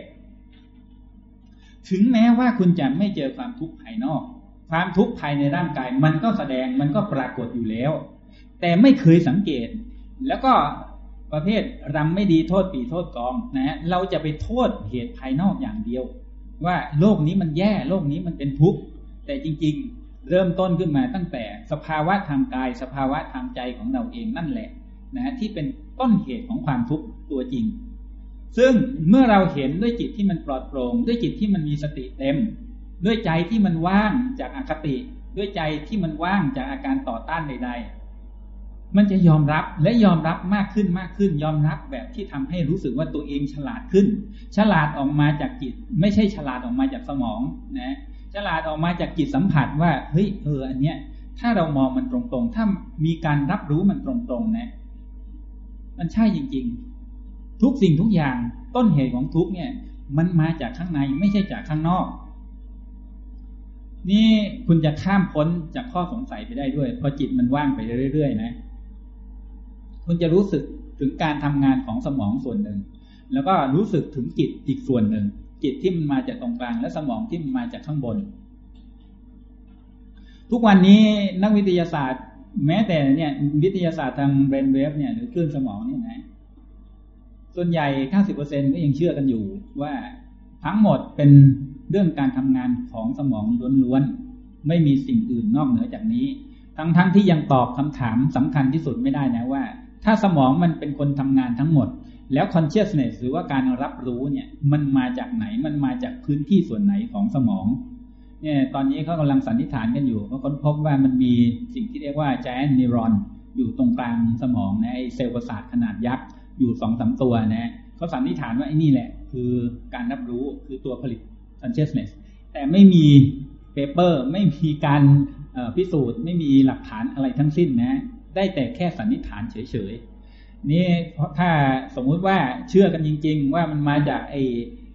ๆ ถึงแม้ว่าคุณจะไม่เจอความทุกข์ภายนอก ความทุกข์ภายในร่างกาย มันก็แสดงมันก็ปรากฏอยู่แล้ว แต่ไม่เคยสังเกต แล้วก็ประเภทรำไม่ดีโทษปีโทษกองนะฮะเราจะไปโทษเหตุภายนอกอย่างเดียว ว่าโลกนี้มันแย่โลกนี้มันเป็นทุกข์แต่จริง ๆ เริ่มต้นขึ้นมาตั้งแต่สภาวะทางกาย สภาวะทางใจของเราเองนั่นแหละนะที่เป็นต้นเหตุของความทุกข์ตัวจริง ซึ่งเมื่อเราเห็นด้วยจิตที่มันปลอดโปร่งด้วยจิตที่มันมีสติเต็ม ด้วยใจที่มันว่างจากอคติ ด้วยใจที่มันว่างจากอาการต่อต้านใด ๆ มันจะยอมรับและยอมรับมากขึ้นมากขึ้น ยอมรับแบบที่ทำให้รู้สึกว่าตัวเองฉลาดขึ้น ฉลาดออกมาจากจิต ไม่ใช่ฉลาดออกมาจากสมองนะ ฉลาดออกมาจากจิตสัมผัสว่าเฮ้ยเอออันเนี้ย ถ้าเรามองมันตรงๆ ถ้ามีการรับรู้มันตรงๆนะ มันใช่จริง ๆ ทุกสิ่งทุกอย่างต้นเหตุของทุกเนี่ย มันมาจากข้างในไม่ใช่จากข้างนอก นี่คุณจะข้ามพ้นจากข้อสงสัยไปได้ด้วยพอจิตมันว่างไปเรื่อยๆนะ คุณจะรู้สึกถึงการทำงานของสมองส่วนหนึ่ง แล้วก็รู้สึกถึงจิตอีกส่วนหนึ่ง จิตที่มันมาจากตรงกลาง และสมองที่มันมาจากข้างบน ทุกวันนี้นักวิทยาศาสตร์ แม้แต่เนี่ยวิทยาศาสตร์ทาง brainwave เนี่ยหรือคลื่นสมองเนี่ยนะส่วนใหญ่ 90%ก็ยังเชื่อกันอยู่ว่าทั้งหมดเป็นเรื่องการทำงานของสมองล้วนๆ ไม่มีสิ่งอื่นนอกเหนือจากนี้ ทั้งๆที่ยังตอบคำถามสำคัญที่สุดไม่ได้นะว่า ถ้าสมองมันเป็นคนทำงานทั้งหมด แล้ว consciousness หรือว่าการรับรู้เนี่ย มันมาจากไหนมันมาจากพื้นที่ส่วนไหนของสมอง เนี่ย ตอนนี้เขากำลังสันนิษฐานกันอยู่เขาค้นพบว่ามันมีสิ่งที่เรียกว่า giant neuron อยู่ตรงกลางสมองนะไอเซลล์ประสาทขนาดยักษ์อยู่สองสามตัวนะเขาสันนิษฐานว่าไอ้นี่แหละ คือการรับรู้คือตัวผลิต consciousness แต่ไม่มี paper ไม่มีการพิสูจน์ ไม่มีหลักฐานอะไรทั้งสิ้นนะ ได้แต่แค่สันนิษฐานเฉยๆ นี่ถ้าสมมุติว่าเชื่อกันจริง ๆ ว่ามันมาจากไอ้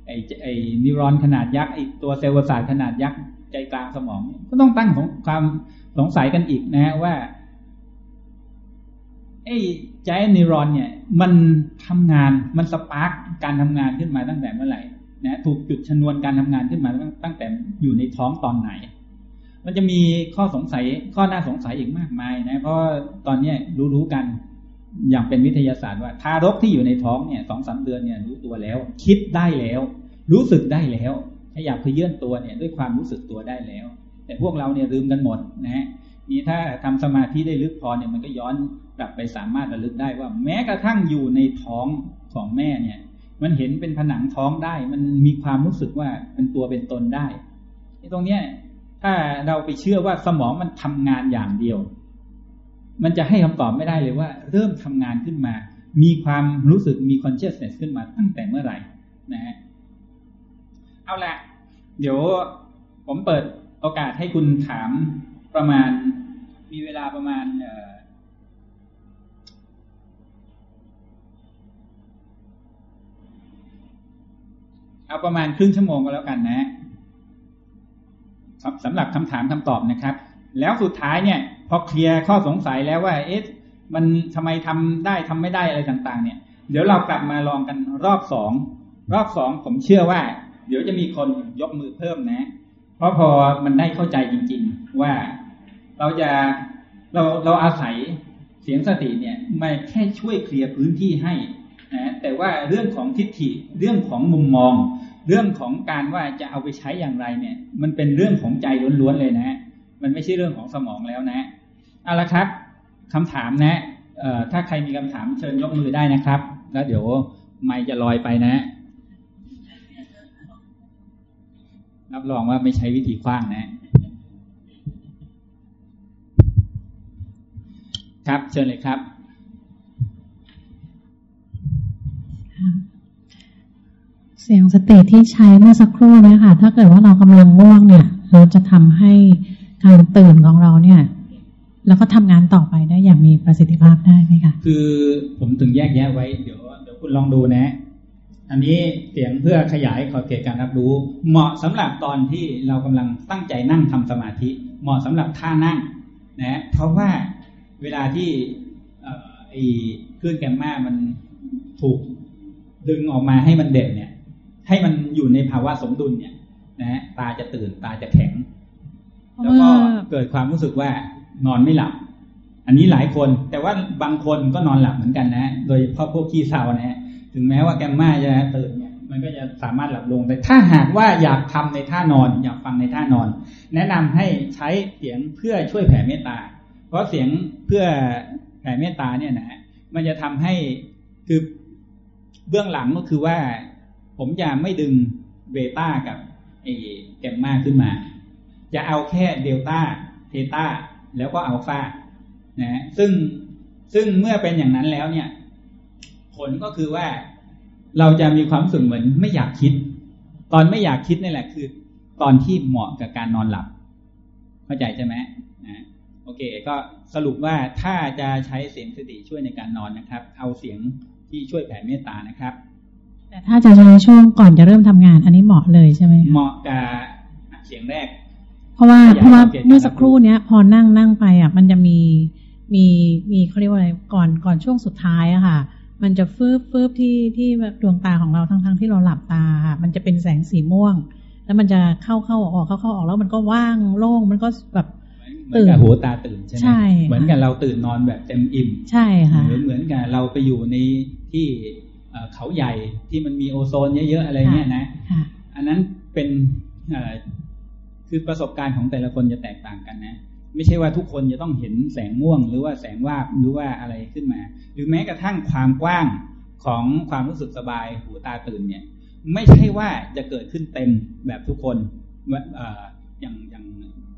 ไอ้ไอ้ neuron ขนาดยักษ์ไอ้ตัวเซลล์ประสาทขนาดยักษ์ใจกลางสมอง ก็ต้องตั้งความสงสัยกันอีกนะว่าไอ้ giant neuron เนี่ยมันทำงานมัน spark การทำงานขึ้นมาตั้งแต่เมื่อไหร่นะถูกจุดชนวนการทำงานขึ้นมาตั้งแต่อยู่ในท้องตอนไหน มันจะมีข้อสงสัยข้อน่าสงสัยอีกมากมายนะเพราะตอนนี้รู้ๆกัน อย่างเป็นวิทยาศาสตร์ว่าทารกที่อยู่ในท้องเนี่ยสองสามเดือนเนี่ยรู้ตัวแล้ว คิดได้แล้ว รู้สึกได้แล้วขยับขยื่นตัวเนี่ยด้วยความรู้สึกตัวได้แล้ว แต่พวกเราเนี่ยลืมกันหมดนะฮะนี่ถ้าทำสมาธิได้ลึกพอเนี่ยมันก็ย้อนกลับไปสามารถระลึกได้ว่า แม้กระทั่งอยู่ในท้องของแม่เนี่ย มันเห็นเป็นผนังท้องได้ มันมีความรู้สึกว่าเป็นตัวเป็นตนได้ตรงเนี้ยถ้าเราไปเชื่อว่าสมองมันทำงานอย่างเดียว มันจะให้คำตอบไม่ได้เลยว่า เริ่มทำงานขึ้นมา มีความรู้สึกมี consciousness ขึ้นมาตั้งแต่เมื่อไหร่นะฮะเอาละเดี๋ยวผมเปิดโอกาสให้คุณถามประมาณ มีเวลาประมาณเอาประมาณครึ่งชั่วโมงก็แล้วกันนะสำหรับคำถามคำตอบนะครับ แล้วสุดท้ายเนี่ย พอเคลียร์ข้อสงสัยแล้วว่า เอ๊ะมันทำไมทำได้ทำไม่ได้อะไรต่าง ๆ เนี่ย เดี๋ยวเรากลับมาลองกันรอบสองรอบสองผมเชื่อว่า เดี๋ยวจะมีคนยกมือเพิ่มนะ เพราะพอมันได้เข้าใจจริง ๆ ว่าเราจะเราเราอาศัยเสียงสติเนี่ยมาแค่ช่วยเคลียร์พื้นที่ให้นะแต่ว่าเรื่องของทิฏฐิเรื่องของมุมมอง เรื่องของการว่าจะเอาไปใช้อย่างไรเนี่ย มันเป็นเรื่องของใจล้วนๆเลยนะ มันไม่ใช่เรื่องของสมองแล้วนะ เอาละครับคำถามนะถ้าใครมีคำถามเชิญยกมือได้นะครับ แล้วเดี๋ยวไม่จะลอยไปนะ รับรองว่าไม่ใช้วิธีคว้างนะ ครับเชิญเลยครับ เสียงสติที่ใช้เมื่อสักครู่เนี่ยค่ะ ถ้าเกิดว่าเรากำลังง่วงเนี่ย เราจะทำให้การตื่นของเราเนี่ย แล้วก็ทำงานต่อไปได้อย่างมีประสิทธิภาพได้ไหมคะคือผมถึงแยกแยะไว้เดี๋ยวเดี๋ยวคุณลองดูนะ อันนี้เสียงเพื่อขยายขอบเขตการรับรู้ เหมาะสำหรับตอนที่เรากำลังตั้งใจนั่งทำสมาธิ เหมาะสำหรับท่านั่งนะเพราะว่าเวลาที่ไอ้คลื่นแกมมามันถูกดึงออกมาให้มันเด่นเนี่ย ให้มันอยู่ในภาวะสมดุลเนี่ยนะตาจะตื่นตาจะแข็ง แล้วก็เกิดความรู้สึกว่า นอนไม่หลับ อันนี้หลายคน แต่ว่าบางคนก็นอนหลับเหมือนกันนะ โดยเฉพาะพวกขี้เศร้านะฮะถึงแม้ว่าแกมมาจะตื่นเนี่ยมันก็จะสามารถหลับลง แต่ถ้าหากว่าอยากทำในท่านอน อยากฟังในท่านอน แนะนำให้ใช้เสียงเพื่อช่วยแผ่เมตตา เพราะเสียงเพื่อแผ่เมตตาเนี่ยนะมันจะทำให้คือเบื้องหลังก็คือว่า ผมจะไม่ดึงเบต้ากับไอ้แกมมาขึ้นมา จะเอาแค่เดลต้าเทต้า แล้วก็อัลฟานะซึ่งซึ่งเมื่อเป็นอย่างนั้นแล้วเนี่ย ผลก็คือว่าเราจะมีความรู้สึกเหมือนไม่อยากคิด ตอนไม่อยากคิดนี่แหละคือ ตอนที่เหมาะกับการนอนหลับ เข้าใจใช่ไหมนะโอเค ก็สรุปว่าถ้าจะใช้เสียงสติช่วยในการนอนนะครับ เอาเสียงที่ช่วยแผ่เมตตานะครับ แต่ถ้าจะใช้ช่วงก่อนจะเริ่มทำงาน อันนี้เหมาะเลยใช่ไหมเหมาะกับเสียงแรก เพราะว่าเพราะว่าเมื่อสักครู่เนี้ย พอนั่งนั่งไปอะ มันจะมีมีมีเขาเรียกว่าอะไรก่อนก่อนช่วงสุดท้ายอะค่ะ มันจะฟืบฟืบที่ที่ดวงตาของเราทั้งทั้งที่เราหลับตาค่ะมันจะเป็นแสงสีม่วง แล้วมันจะเข้าเข้าออกเข้าเข้าออกแล้วมันก็ว่างโล่งมันก็แบบเหมือนกับหัวตาตื่นใช่ไหมใช่เหมือนกับเราตื่นนอนแบบเต็มอิ่ม ใช่ค่ะหรือเหมือนกับเราไปอยู่ในที่เขาใหญ่ที่มันมีโอโซนเยอะๆอะไรเงี้ยนะ อันนั้นเป็น คือประสบการณ์ของแต่ละคนจะแตกต่างกันนะ ไม่ใช่ว่าทุกคนจะต้องเห็นแสงม่วง หรือว่าแสงวาบหรือว่าอะไรขึ้นมา หรือแม้กระทั่งความกว้างของความรู้สึกสบายหูตาตื่นเนี่ย ไม่ใช่ว่าจะเกิดขึ้นเต็มแบบทุกคนอย่างอย่าง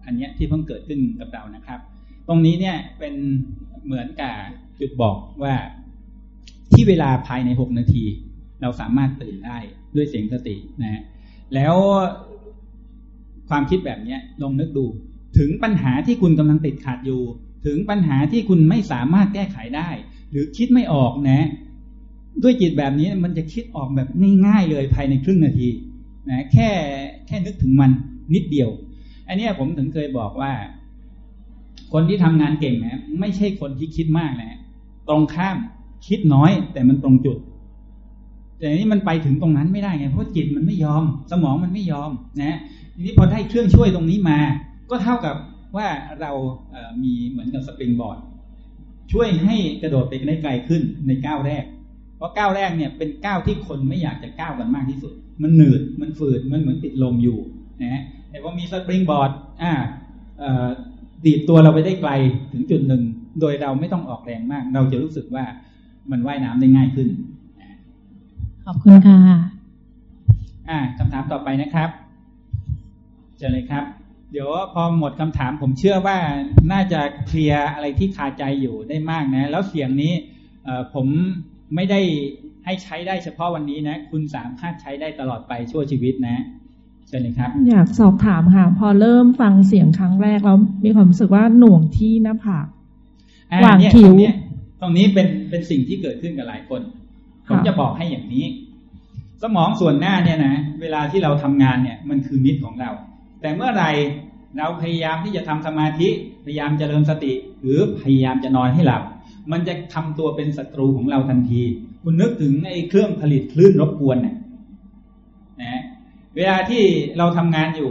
อันนี้ที่เพิ่งเกิดขึ้นกับเรานะครับ ตรงนี้เนี่ยเป็นเหมือนกับจุดบอกว่าที่เวลาภายในหกนาที เราสามารถตื่นได้ด้วยเสียงสตินะแล้ว ความคิดแบบนี้ลองนึกดู ถึงปัญหาที่คุณกำลังติดขัดอยู่ ถึงปัญหาที่คุณไม่สามารถแก้ไขได้ หรือคิดไม่ออกนะ ด้วยจิตแบบนี้มันจะคิดออกแบบง่ายๆเลยภายในครึ่งนาทีนะแค่แค่นึกถึงมันนิดเดียว อันนี้ผมถึงเคยบอกว่า คนที่ทำงานเก่งนะ ไม่ใช่คนที่คิดมากนะ ตรงข้ามคิดน้อย แต่มันตรงจุดแต่นี่มันไปถึงตรงนั้นไม่ได้ไงเพราะจิตมันไม่ยอม สมองมันไม่ยอมนะ ทีนี้พอได้เครื่องช่วยตรงนี้มา ก็เท่ากับว่าเราเมีเหมือนกับสปริงบอร์ดช่วยให้กระโดดไปได้ไกลขึ้นในก้าวแรก เพราะก้าวแรกเนี่ยเป็นก้าวที่คนไม่อยากจะก้าวกันมากที่สุด มันหนืดมันฝืดมันเหมือนติดลมอยู่นะแต่พอมีสปริงบอร์ดอ่าดีดตัวเราไปได้ไกลถึงจุดหนึ่ง โดยเราไม่ต้องออกแรงมาก เราจะรู้สึกว่ามันว่ายน้ำได้ง่ายขึ้น ขอบคุณค่ะอ่าคำถามต่อไปนะครับ เจอเลยครับ เดี๋ยวพอหมดคำถามผมเชื่อว่าน่าจะเคลียร์อะไรที่คาใจอยู่ได้มากนะ แล้วเสียงนี้ผมไม่ได้ให้ใช้ได้เฉพาะวันนี้นะ คุณสามารถใช้ได้ตลอดไปชั่วชีวิตนะเชิญเลยครับอยากสอบถามค่ะ พอเริ่มฟังเสียงครั้งแรกแล้วมีความรู้สึกว่าหน่วงที่หน้าผากหว่างคิ้วตรงนี้เป็นเป็นสิ่งที่เกิดขึ้นกับหลายคน ผมจะบอกให้อย่างนี้ สมองส่วนหน้าเนี่ยนะเวลาที่เราทำงานเนี่ย มันคือมิตรของเรา แต่เมื่อไรเราพยายามที่จะทำสมาธิพยายามจเจริญสติ หรือพยายามจะนอนให้หลับ มันจะทำตัวเป็นศัตรูของเราทันที คุณนึกถึงไอ้เครื่องผลิตคลื่นรบกวนเนี่ยนะเวลาที่เราทำงานอยู่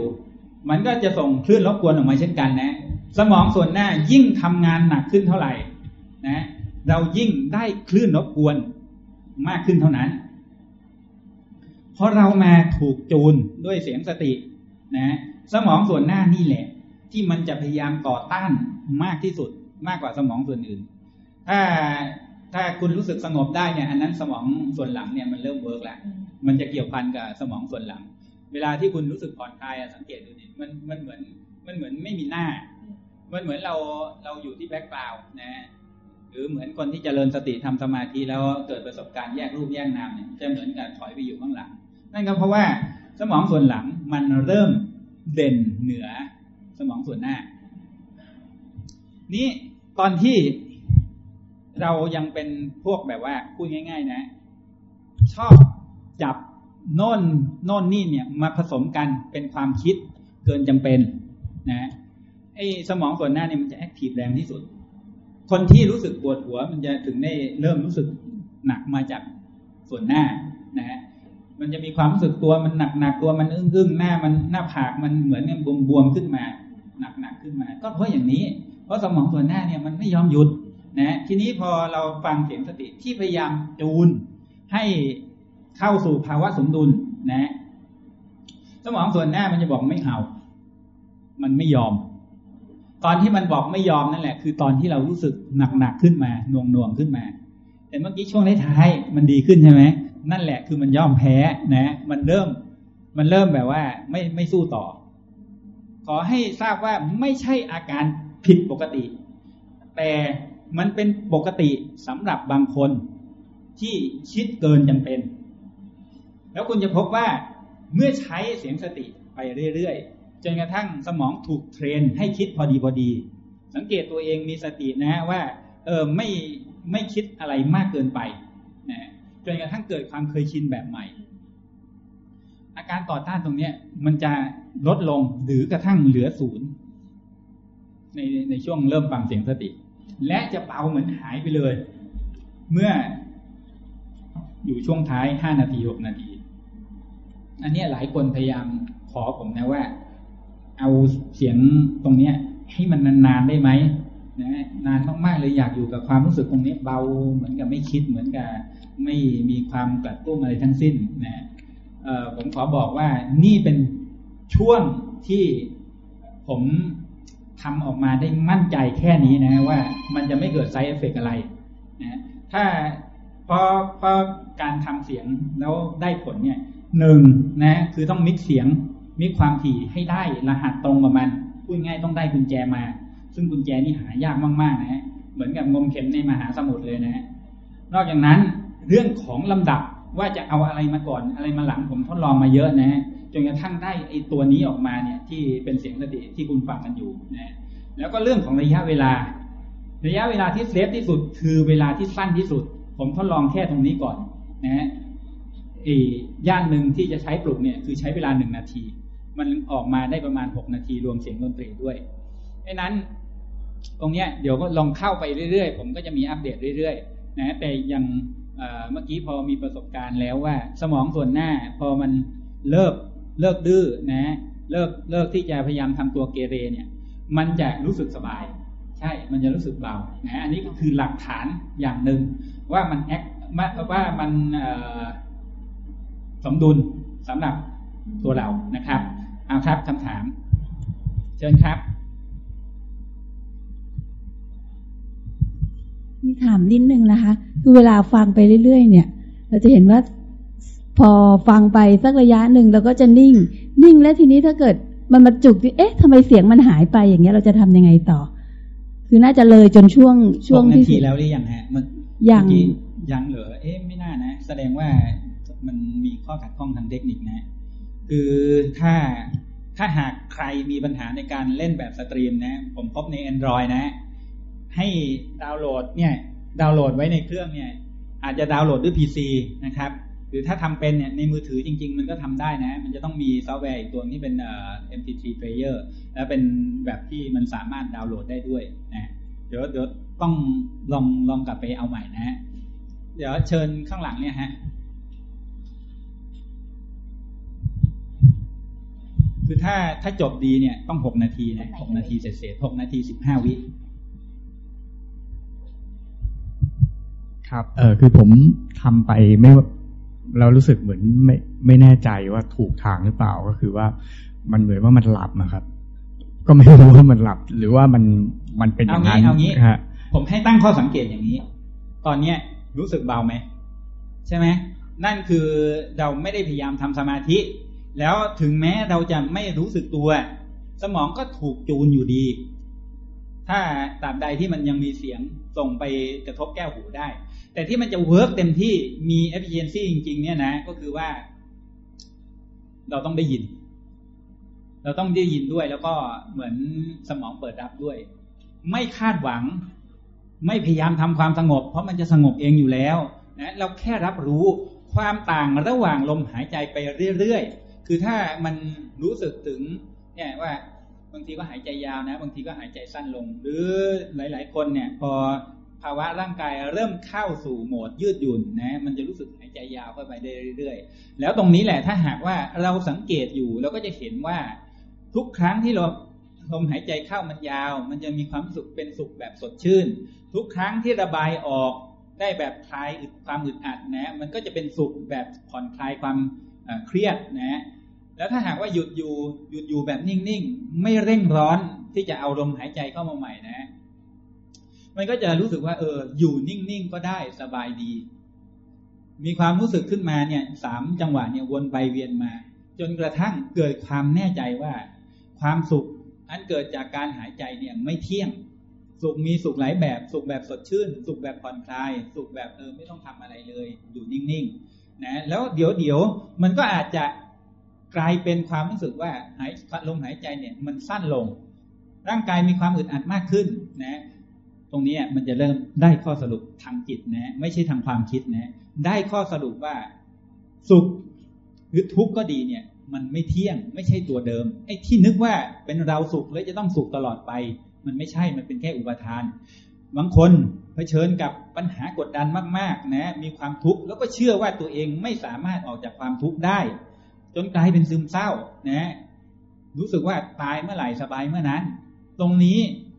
มันก็จะส่งคลื่นรบกวนออกมาเช่นกันนะ สมองส่วนหน้ายิ่งทำงานหนักขึ้นเท่าไหร่นะเรายิ่งได้คลื่นรบกวนมากขึ้นเท่านั้น เพราะเรามาถูกจูนด้วยเสียงสติ นะสมองส่วนหน้านี่แหละ ที่มันจะพยายามต่อต้านมากที่สุดมากกว่าสมองส่วนอื่น ถ้าถ้าคุณรู้สึกสงบได้เนี่ย อันนั้นสมองส่วนหลังเนี่ยมันเริ่ม work แล้วมันจะเกี่ยวพันกับสมองส่วนหลัง เวลาที่คุณรู้สึกผ่อนคลายสังเกตดูนี่มันมันเหมือนมันเหมือนไม่มีหน้า มันเหมือนเราเราอยู่ที่แบ็กกราวน์นะหรือเหมือนคนที่จเจริญสติทำสมาธิแล้วเกิดประสบการณ์แยกรูปแยกนามเนี่ยจะเหมือนกับถอยไปอยู่ข้างหลัง นั่นก็เพราะว่า สมองส่วนหลังมันเริ่มเด่นเหนือสมองส่วนหน้า นี้ตอนที่เรายังเป็นพวกแบบว่าพูดง่าย ๆ นะ ชอบจับโน่นโน่นนี่เนี่ย มาผสมกันเป็นความคิดเกินจำเป็นนะไอ้สมองส่วนหน้าเนี่ยมันจะแอคทีฟแรงที่สุด คนที่รู้สึกปวดหัวมันจะถึงได้เริ่มรู้สึกหนักมาจากส่วนหน้านะฮะ มันจะมีความรู้สึกตัวมันหนักหนักตัวมันอึ้งอึ้งหน้ามันหน้าผากมันเหมือนบวมบวมขึ้นมา หนักหนักขึ้นมา ก็เพราะอย่างนี้ เพราะสมองส่วนหน้าเนี่ยมันไม่ยอมหยุดนะทีนี้พอเราฟังเสียงสติที่พยายามจูนให้เข้าสู่ภาวะสมดุลนะ สมองส่วนหน้ามันจะบอกไม่เอามันไม่ยอม ตอนที่มันบอกไม่ยอมนั่นแหละ คือตอนที่เรารู้สึกหนักๆขึ้นมาหน่วงๆขึ้นมา แต่เมื่อกี้ช่วงท้ายๆมันดีขึ้นใช่ไหม นั่นแหละคือมันยอมแพ้นะ มันเริ่มมันเริ่มแบบว่า ไม่ไม่สู้ต่อ ขอให้ทราบว่าไม่ใช่อาการผิดปกติ แต่มันเป็นปกติสำหรับบางคนที่คิดเกินจำเป็น แล้วคุณจะพบว่าเมื่อใช้เสียงสติไปเรื่อยๆ จนกระทั่งสมองถูกเทรนให้คิดพอดีพอดี สังเกตตัวเองมีสตินะว่า เออไม่ไม่คิดอะไรมากเกินไป จนกระทั่งเกิดความเคยชินแบบใหม่ อาการต่อต้านตรงนี้มันจะลดลงหรือกระทั่งเหลือศูนย์ในในช่วงเริ่มฟังเสียงสติ และจะเบาเหมือนหายไปเลย เมื่ออยู่ช่วงท้ายห้านาทีหกนาที อันนี้หลายคนพยายามขอผมนะว่า เอาเสียงตรงเนี้ย ให้มันนานๆได้ไหมนะนานมากๆเลยอยากอยู่กับความรู้สึกตรงนี้เบาเหมือนกับไม่คิดเหมือนกับ ไม่มีความกระตุ้มอะไรทั้งสิ้นนะผมขอบอกว่านี่เป็นช่วงที่ผมทำออกมาได้มั่นใจแค่นี้นะว่ามันจะไม่เกิดไซเอฟเฟกอะไรนะถ้าพอพอการทำเสียงแล้วได้ผลเนี่ยหนึ่งนะคือต้องมิกเสียงมิกความถี่ให้ได้รหัสตรงกับมันพูดง่ายต้องได้กุญแจมา ซึ่งกุญแจนี่หายากมากๆนะเหมือนกับงมเข็มในมหาสมุทรเลยนะนอกจากนั้น เรื่องของลำดับว่าจะเอาอะไรมาก่อนอะไรมาหลังผมทดลองมาเยอะนะฮะจนกระทั่งได้ไอ้ตัวนี้ออกมาเนี่ยที่เป็นเสียงสติที่คุณฟังกันอยู่นะแล้วก็เรื่องของระยะเวลา ระยะเวลาที่เซฟที่สุด คือเวลาที่สั้นที่สุด ผมทดลองแค่ตรงนี้ก่อนนะฮะอีย่านหนึ่งที่จะใช้ปลุกเนี่ยคือใช้เวลาหนึ่งนาที มันออกมาได้ประมาณหกนาทีรวมเสียงดนตรีด้วยดังนั้นตรงเนี้ยเดี๋ยวก็ลองเข้าไปเรื่อยๆ ผมก็จะมีอัปเดตเรื่อยๆนะแต่ยัง เมื่อกี้พอมีประสบการณ์แล้วว่า สมองส่วนหน้าพอมันเลิกเลิกดื้อนะเลิกเลิกที่จะพยายามทำตัวเกเรเนี่ย มันจะรู้สึกสบาย ใช่ มันจะรู้สึกเบานะอันนี้ก็คือหลักฐานอย่างหนึ่งว่ามันแอคว่ามันสมดุลสำหรับตัวเรานะครับเอาครับคำถาม เชิญครับ มีถามนิดนึงนะคะ คือเวลาฟังไปเรื่อยๆ เนี่ย เราจะเห็นว่าพอฟังไปสักระยะหนึ่งเราก็จะนิ่ง นิ่งแล้วทีนี้ถ้าเกิดมันมาจุกที่เอ๊ะทำไมเสียงมันหายไปอย่างเงี้ยเราจะทำยังไงต่อ คือน่าจะเลยจนช่วงช่วงที่นาทีแล้วหรือยังฮะมันยังยังเหรอเอ๊ะไม่น่านะ แสดงว่ามันมีข้อขัดข้องทางเทคนิคนะ คือถ้าถ้าหากใครมีปัญหาในการเล่นแบบ stream นะ ผมพบใน Android นะ ให้ดาวน์โหลดเนี่ยดาวน์โหลดไว้ในเครื่องเนี่ยอาจจะดาวน์โหลดด้วย PC นะครับหรือถ้าทำเป็นเนี่ยในมือถือจริง ๆ มันก็ทำได้นะ มันจะต้องมีซอฟต์แวร์อีกตัวที่เป็นเอ่อ MP3 player แล้วเป็นแบบที่มันสามารถดาวน์โหลดได้ด้วยนะเดี๋ยวเดี๋ยวต้องลองลองกลับไปเอาใหม่นะ เดี๋ยวเชิญข้างหลังเนี่ยฮะคือถ้าถ้าจบดีเนี่ยต้องหกนาทีนะหกนาทีเสร็จเสร็จหกนาทีสิบห้าวิ ครับเออคือผมทำไปไม่เรารู้สึกเหมือนไม่ไม่แน่ใจว่าถูกทางหรือเปล่าก็คือว่ามันเหมือนว่ามันหลับนะครับ ก็ไม่รู้ว่ามันหลับ หรือว่ามันมันเป็นอย่างนั้นเอางี้ฮะผมให้ตั้งข้อสังเกตอย่างนี้ ตอนเนี้ยรู้สึกเบาไหมใช่ไหมนั่นคือเราไม่ได้พยายามทำสมาธิ แล้วถึงแม้เราจะไม่รู้สึกตัว สมองก็ถูกจูนอยู่ดี ถ้าตราบใดที่มันยังมีเสียงส่งไปกระทบแก้วหูได้ แต่ที่มันจะ work เต็มที่มี efficiency จริง ๆ เนี่ยนะก็คือว่า เราต้องได้ยิน เราต้องได้ยินด้วย แล้วก็เหมือนสมองเปิดรับด้วย ไม่คาดหวัง ไม่พยายามทำความสงบ เพราะมันจะสงบเองอยู่แล้วนะเราแค่รับรู้ความต่างระหว่างลมหายใจไปเรื่อยๆ คือถ้ามันรู้สึกถึง เนี่ยว่าบางทีก็หายใจยาวนะ บางทีก็หายใจสั้นลง หรือหลาย ๆ คนเนี่ย พอ ภาวะร่างกายเริ่มเข้าสู่โหมดยืดหยุ่นนะ มันจะรู้สึกหายใจยาวเข้าไปได้เรื่อยๆ แล้วตรงนี้แหละถ้าหากว่าเราสังเกตอยู่เราก็จะเห็นว่าทุกครั้งที่เราลมหายใจเข้ามันยาว มันจะมีความสุขเป็นสุขแบบสดชื่น ทุกครั้งที่ระบายออกได้แบบคลายความอึดอัดนะ มันก็จะเป็นสุขแบบผ่อนคลายความเครียดนะ แล้วถ้าหากว่าหยุดอยู่หยุดอยู่แบบนิ่งๆ ไม่เร่งร้อนที่จะเอาลมหายใจเข้ามาใหม่นะ มันก็จะรู้สึกว่า เออ อยู่นิ่งๆก็ได้สบายดี มีความรู้สึกขึ้นมาเนี่ยสามจังหวะเนี่ยวนไปเวียนมา จนกระทั่งเกิดความแน่ใจว่า ความสุขอันเกิดจากการหายใจเนี่ยไม่เที่ยง สุขมีสุขหลายแบบ สุขแบบสดชื่น สุขแบบผ่อนคลาย สุขแบบเออไม่ต้องทำอะไรเลย อยู่นิ่งๆนะแล้วเดี๋ยวเดี๋ยวมันก็อาจจะกลายเป็นความรู้สึกว่าหายลมหายใจเนี่ยมันสั้นลง ร่างกายมีความอึดอัดมากขึ้นนะ ตรงนี้มันจะเริ่มได้ข้อสรุปทางจิตนะไม่ใช่ทางความคิดนะได้ข้อสรุปว่าสุขหรือทุกข์ก็ดีเนี่ย มันไม่เที่ยงไม่ใช่ตัวเดิมไอ้ที่นึกว่าเป็นเราสุขแล้วจะต้องสุขตลอดไป มันไม่ใช่มันเป็นแค่อุปทานบางคนเผชิญกับปัญหากดดันมากๆ นะ มีความทุกข์แล้วก็เชื่อว่าตัวเองไม่สามารถออกจากความทุกข์ได้ จนกลายเป็นซึมเศร้านะ รู้สึกว่าตายเมื่อไหร่สบายเมื่อนั้น ตรงนี้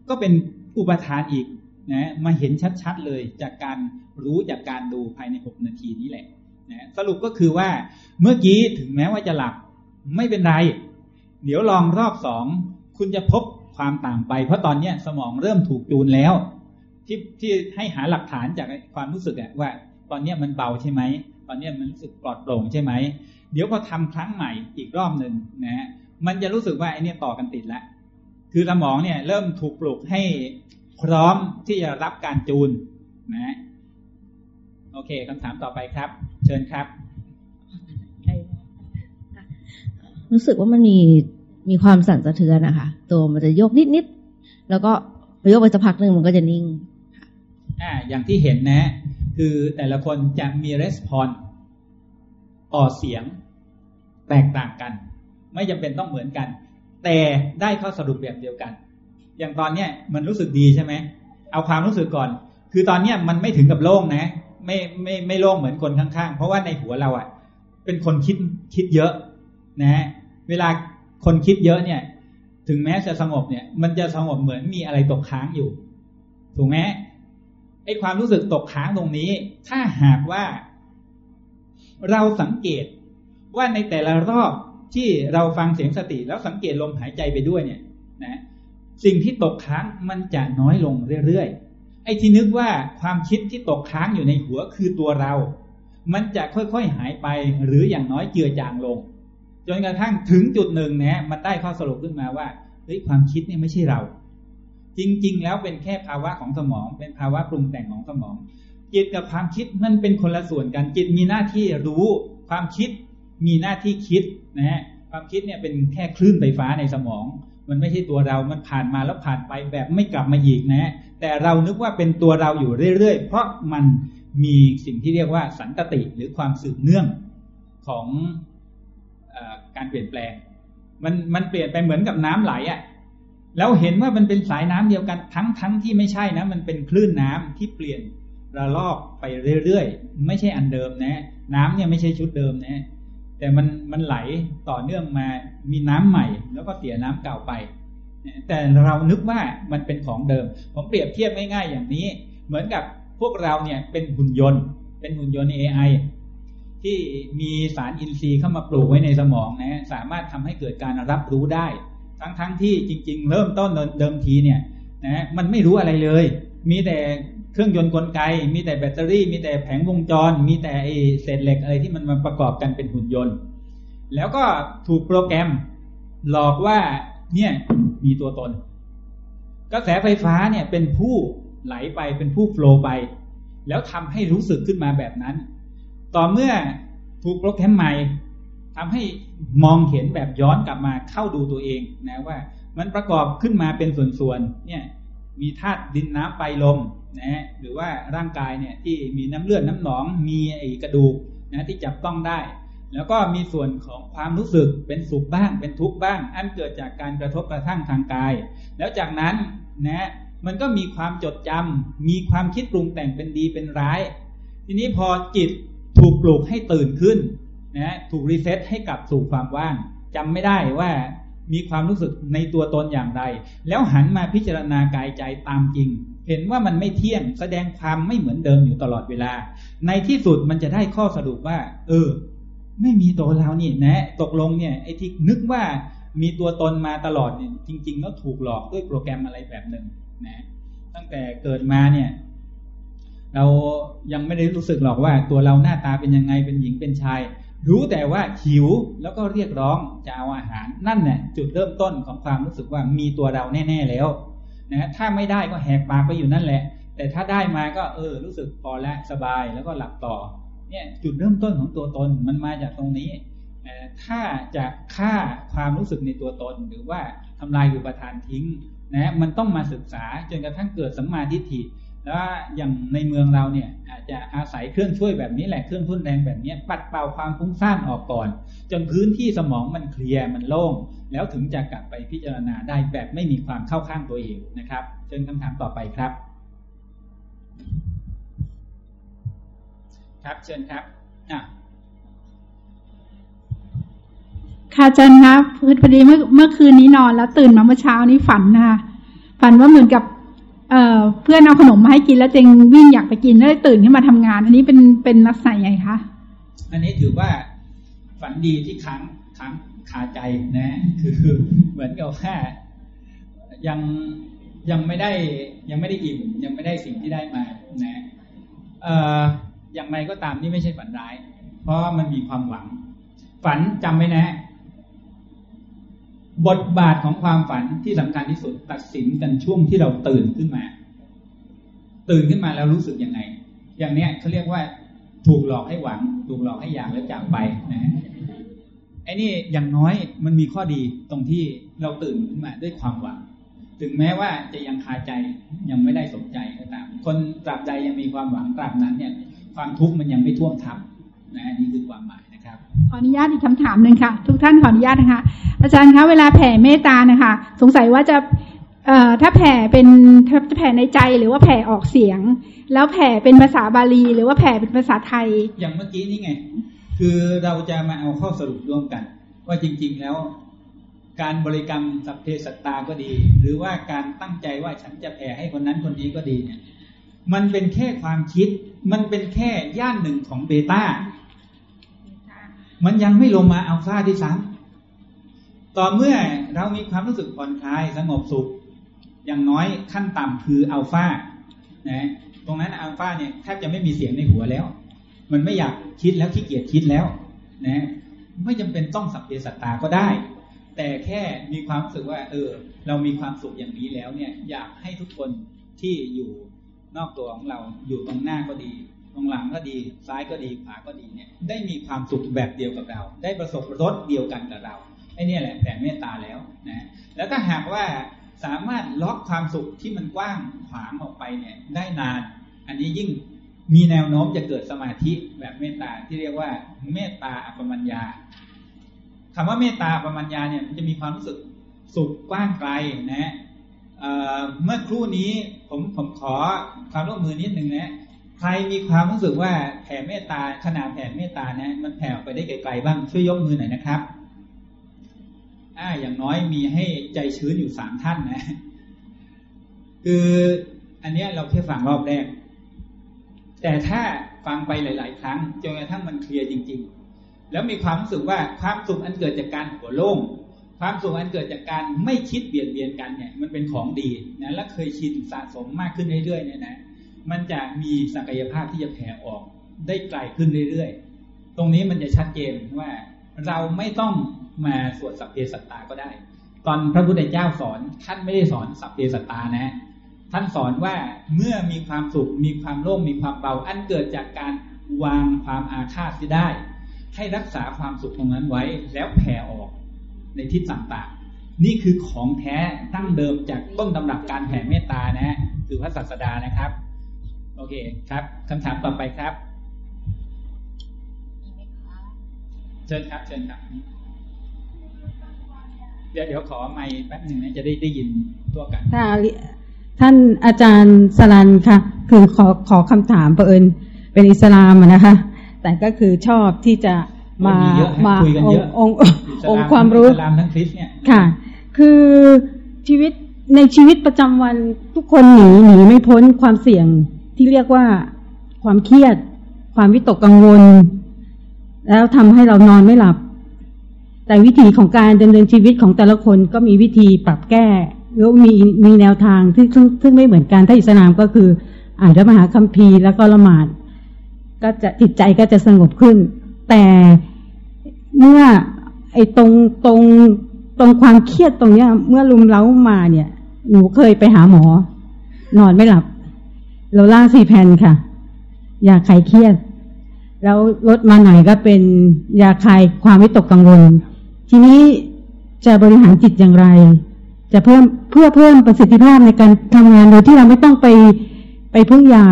ก็เป็นอุปทานอีก นะมาเห็นชัดๆเลยจากการรู้จากการดูภายในหกนาทีนี้แหละนะสรุปก็คือว่าเมื่อกี้ถึงแม้ว่าจะหลับไม่เป็นไร เดี๋ยวลองรอบสองคุณจะพบความต่างไป เพราะตอนนี้สมองเริ่มถูกจูนแล้ว ที่ที่ให้หาหลักฐานจากความรู้สึกว่า ตอนนี้มันเบาใช่ไหมตอนนี้มันรู้สึกปลอดโปร่งใช่ไหมเดี๋ยวพอทำครั้งใหม่อีกรอบหนึ่งนะฮะมันจะรู้สึกว่าไอ้นี่ต่อกันติดแล้วคือสมองเนี่ยเริ่มถูกปลุกให้ พร้อมที่จะรับการจูนนะโอเคคำถามต่อไปครับ เชิญครับ รู้สึกว่ามันมีมีความสั่นสะเทือนนะคะตัวมันจะโยกนิดนิดแล้วก็ไปโยกไปสักพักหนึ่งมันก็จะนิ่งอ่าอย่างที่เห็นนะ คือแต่ละคนจะมีรีสปอนต่อเสียงแตกต่างกัน ไม่จำเป็นต้องเหมือนกัน แต่ได้ข้อสรุปแบบเดียวกัน อย่างตอนเนี้ยมันรู้สึกดีใช่ไหมเอาความรู้สึกก่อน คือตอนเนี้ยมันไม่ถึงกับโล่งนะ ไม่ไม่ไม่โล่งเหมือนคนข้างๆ เพราะว่าในหัวเราอะ เป็นคนคิดคิดเยอะนะฮะเวลาคนคิดเยอะเนี่ย ถึงแม้จะสงบเนี่ย มันจะสงบเหมือนมีอะไรตกค้างอยู่ ถูกไหมไอความรู้สึกตกค้างตรงนี้ ถ้าหากว่า เราสังเกตว่าในแต่ละรอบที่เราฟังเสียงสติแล้วสังเกตลมหายใจไปด้วยเนี่ย นะ สิ่งที่ตกค้างมันจะน้อยลงเรื่อยๆ ไอ้ที่นึกว่าความคิดที่ตกค้างอยู่ในหัวคือตัวเรา มันจะค่อยๆหายไปหรืออย่างน้อยเจือจางลง จนกระทั่งถึงจุดหนึ่งนะมันได้ข้อสรุปขึ้นมาว่าเฮ้ยความคิดเนี่ยไม่ใช่เรา จริงๆ แล้วเป็นแค่ภาวะของสมอง เป็นภาวะปรุงแต่งของสมอง จิตกับความคิดมันเป็นคนละส่วนกันจิตมีหน้าที่รู้ความคิดมีหน้าที่คิดนะฮะความคิดเนี่ยเป็นแค่คลื่นไฟฟ้าในสมอง มันไม่ใช่ตัวเรา มันผ่านมาแล้วผ่านไปแบบไม่กลับมาอีกนะฮะแต่เรานึกว่าเป็นตัวเราอยู่เรื่อยๆ เพราะมันมีสิ่งที่เรียกว่าสันตติหรือความสืบเนื่องของอการเปลี่ยนแปลง มันมันเปลี่ยนไปเหมือนกับน้ำไหลอะ่ะแล้วเห็นว่ามันเป็นสายน้ำเดียวกันทั้งทั้งที่ไม่ใช่นะ มันเป็นคลื่นน้ำที่เปลี่ยนระลอกไปเรื่อยๆ ไม่ใช่อันเดิมนะ น้ำเนี่ยไม่ใช่ชุดเดิมนะ แต่มันมันไหลต่อเนื่องมามีน้ำใหม่ แล้วก็เสียน้ำเก่าไป แต่เรานึกว่ามันเป็นของเดิม ผมเปรียบเทียบง่ายๆอย่างนี้ เหมือนกับพวกเราเนี่ยเป็นหุ่นยนต์ เป็นหุ่นยนต์ AI ที่มีสารอินทรีย์เข้ามาปลูกไว้ในสมองนะสามารถทำให้เกิดการรับรู้ได้ ทั้งๆทที่จริง ๆ เริ่มต้นเดิมทีเนี่ยนะมันไม่รู้อะไรเลย มีแต่ เครื่องยนต์กลไก มีแต่แบตเตอรี่ มีแต่แผงวงจร มีแต่เศษเหล็กอะไรที่มันมาประกอบกันเป็นหุ่นยนต์ แล้วก็ถูกโปรแกรมหลอกว่าเนี่ยมีตัวตน กระแสไฟฟ้าเนี่ยเป็นผู้ไหลไปเป็นผู้โฟล์ไป แล้วทำให้รู้สึกขึ้นมาแบบนั้น ต่อเมื่อถูกโปรแกรมใหม่ทำให้มองเห็นแบบย้อนกลับมาเข้าดูตัวเองนะว่ามันประกอบขึ้นมาเป็นส่วนๆเนี่ยมีธาตุดินน้ำไฟลม นะหรือว่าร่างกายเนี่ยที่มีน้ำเลือดน้ำหนอง มีไอกระดูกนะที่จับต้องได้ แล้วก็มีส่วนของความรู้สึกเป็นสุขบ้างเป็นทุกข์บ้าง อันเกิดจากการกระทบกระทั่งทางกาย แล้วจากนั้นนะมันก็มีความจดจำมีความคิดปรุงแต่งเป็นดีเป็นร้าย ทีนี้พอจิตถูกปลุกให้ตื่นขึ้นนะถูกรีเซ็ตให้กลับสู่ความว่างจำไม่ได้ว่ามีความรู้สึกในตัวตนอย่างไร แล้วหันมาพิจารณากายใจตามจริง เห็นว่ามันไม่เที่ยงแสดงความไม่เหมือนเดิมอยู่ตลอดเวลา ในที่สุดมันจะได้ข้อสรุปว่า เออ ไม่มีตัวเรานี่นะ ตกลงเนี่ยไอ้ที่นึกว่ามีตัวตนมาตลอดเนี่ยจริงๆแล้วถูกหลอกด้วยโปรแกรมอะไรแบบหนึ่งนะตั้งแต่เกิดมาเนี่ย เรายังไม่ได้รู้สึกหรอกว่า ตัวเราหน้าตาเป็นยังไงเป็นหญิงเป็นชาย รู้แต่ว่าหิวแล้วก็เรียกร้องจะเอาอาหาร นั่นเนี่ยจุดเริ่มต้นของความรู้สึกว่ามีตัวเราแน่ ๆ แล้ว นะถ้าไม่ได้ก็แหกปากไปอยู่นั่นแหละ แต่ถ้าได้มาก็เออ รู้สึกพอแล้วสบายแล้วก็หลับต่อเนี่ยจุดเริ่มต้นของตัวตนมันมาจากตรงนี้ถ้าจะฆ่าความรู้สึกในตัวตน หรือว่าทำลายอุปทานทิ้งนะมันต้องมาศึกษาจนกระทั่งเกิดสัมมาทิฏฐิแล้วอย่างในเมืองเราเนี่ยอาจจะอาศัยเครื่องช่วยแบบนี้แหละเครื่องทุ่นแรงแบบนี้ปัดเป่าความฟุ้งซ่านออกก่อน จนพื้นที่สมองมันเคลียร์มันโล่ง แล้วถึงจะกลับไปพิจารณาได้แบบไม่มีความเข้าข้างตัวเองนะครับ เชิญคำถามต่อไปครับ ครับเชิญครับอะค่ะอาจารย์ครับพอดีเมื่อเมื่อคืนนี้นอนแล้วตื่นมาเมื่อเช้านี้ฝันนะคะฝันว่าเหมือนกับเอ่อเพื่อนเอาขนมมาให้กินแล้วเจงวิ่งอยากไปกินแล้วตื่นขึ้นมาทำงาน อันนี้เป็นเป็นลักษณะไงคะอันนี้ถือว่าฝันดีที่ค้างค้าง คาใจนะ คือเหมือนกับแค่ยังยังไม่ได้ยังไม่ได้อิ่มยังไม่ได้สิ่งที่ได้มานะเอ่ออย่างไรก็ตามนี่ไม่ใช่ฝันร้าย เพราะมันมีความหวัง ฝันจำไว้นะ บทบาทของความฝันที่สำคัญที่สุดตัดสินกันช่วงที่เราตื่นขึ้นมา ตื่นขึ้นมาแล้วรู้สึกยังไง อย่างเนี้ยเขาเรียกว่า ถูกหลอกให้หวัง ถูกหลอกให้อยากแล้วจากไปนะ ไอ้นี่อย่างน้อยมันมีข้อดีตรงที่เราตื่นขึ้นมาด้วยความหวัง ถึงแม้ว่าจะยังคาใจยังไม่ได้สนใจก็ตาม คนตราบใดยังมีความหวังตราบนั้นเนี่ยความทุกข์มันยังไม่ท่วมทับนะนี่คือความหมายนะครับ ขออนุญาตอีกคำถามหนึ่งค่ะ ทุกท่านขออนุญาตนะคะ อาจารย์คะเวลาแผ่เมตตานะคะ สงสัยว่าจะเอ่อถ้าแผ่เป็นถ้าแผ่ในใจหรือว่าแผ่ออกเสียง แล้วแผ่เป็นภาษาบาลี หรือว่าแผ่เป็นภาษาไทย อย่างเมื่อกี้นี่ไง คือเราจะมาเอาข้อสรุปร่วมกัน ว่าจริง ๆแล้ว การบริกรรมสัพเพสัตตาก็ดี หรือว่าการตั้งใจว่าฉันจะแผ่ให้คนนั้นคนนี้ก็ดีเนี่ยมันเป็นแค่ความคิด มันเป็นแค่ย่านหนึ่งของเบต้ามันยังไม่ลงมาอัลฟาที่ซ้ำต่อเมื่อเรามีความรู้สึกผ่อนคลายสงบสุข อย่างน้อยขั้นต่ำคืออัลฟานะตรงนั้นอัลฟาเนี่ยแทบจะไม่มีเสียงในหัวแล้ว มันไม่อยากคิดแล้วขี้เกียจคิดแล้วนะไม่จำเป็นต้องสัพเพสัตตาก็ได้ แต่แค่มีความรู้สึกว่า เออ เรามีความสุขอย่างนี้แล้วเนี่ย อยากให้ทุกคนที่อยู่นอกตัวของเราอยู่ตรงหน้าก็ดีตรงหลังก็ดี ซ้ายก็ดีขวาก็ดีเนี่ย ได้มีความสุขแบบเดียวกับเรา ได้ประสบรสเดียวกันกับเราไอ้นี่แหละแผ่เมตตาแล้วนะแล้วถ้าหากว่าสามารถล็อกความสุขที่มันกว้างขวางออกไปเนี่ย ได้นาน อันนี้ยิ่ง มีแนวโน้มจะเกิดสมาธิแบบเมตตาที่เรียกว่าเมตตาอัปปมัญญาคำว่าเมตตาอัปปมัญญาเนี่ยมันจะมีความรู้สึกสุขกว้างไกลนะเมื่อครู่นี้ผมผมขอความร่วมมือนิดหนึ่งนะใครมีความรู้สึกว่าแผ่เมตตาขนาดแผ่เมตตานะมันแผ่ไปได้ไกลๆบ้างช่วยยกมือหน่อยนะครับอ่าอย่างน้อยมีให้ใจชื้นอยู่สามท่านนะ คืออันนี้เราแค่ฟังรอบแรก แต่ถ้าฟังไปหลาย ๆ ครั้งจนกระทั่งมันเคลียร์จริง ๆ แล้วมีความรู้สึกว่าความสุขอันเกิดจากการหัวโล่งความสุขอันเกิดจากการไม่คิดเบียดเบียนกันเนี่ยมันเป็นของดีนะและเคยชินสะสมมากขึ้นเรื่อยๆเนี่ยนะมันจะมีศักยภาพที่จะแผ่ออกได้ไกลขึ้นเรื่อยๆ ตรงนี้มันจะชัดเจนว่าเราไม่ต้องมาสวดสัพเพสัตตาก็ได้ ตอนพระพุทธเจ้าสอนท่านไม่ได้สอนสัพเพสัตตานะ ท่านสอนว่าเมื่อมีความสุข มีความโล่งมีความเบา อันเกิดจากการวางความอาฆาตที่ได้ ให้รักษาความสุขตรงนั้นไว้แล้วแผ่ออกในทิศต่างๆ นี่คือของแท้ตั้งเดิมจากต้นตำรับการแผ่เมตตานะฮะคือพระศาสดานะครับ โอเคครับคำถามต่อไปครับเชิญครับเชิญครับเดี๋ยวเดี๋ยวขอไมค์แป๊บหนึ่งนะจะได้ได้ยินตัวกันค่ะ ท่านอาจารย์สลันค่ะ คือขอขอคำถามเผอิญเป็นอิสลามนะคะ แต่ก็คือชอบที่จะมามาองององความรู้อิสลามทั้งคริสเนี่ยค่ะ คือชีวิตในชีวิตประจำวันทุกคนหนีหนีไม่พ้นความเสี่ยงที่เรียกว่าความเครียด ความวิตกกังวล แล้วทำให้เรานอนไม่หลับ แต่วิธีของการดำเนินชีวิตของแต่ละคนก็มีวิธีปรับแก้ แล้วมีมีแนวทางที่ซึ่งซึ่งไม่เหมือนกันถ้าอิสลามก็คือ อ่านพระมหาคัมภีร์แล้วก็ละหมาด ก็จะจิตใจก็จะสงบขึ้น แต่เมื่อไอ้ตรงตรงตรงความเครียดตรงเนี้ย เมื่อลุมเล้ามาเนี่ย หนูเคยไปหาหมอ นอนไม่หลับเราล่าสี่แผ่นค่ะ ยาคลายเครียด แล้วลดมาหน่อยก็เป็นยาคลายความวิตกกังวล ทีนี้จะบริหารจิตอย่างไร จะเพิ่มเพื่อเพิ่มประสิทธิภาพในการทำงานโดยที่เราไม่ต้องไปไปพึ่งยา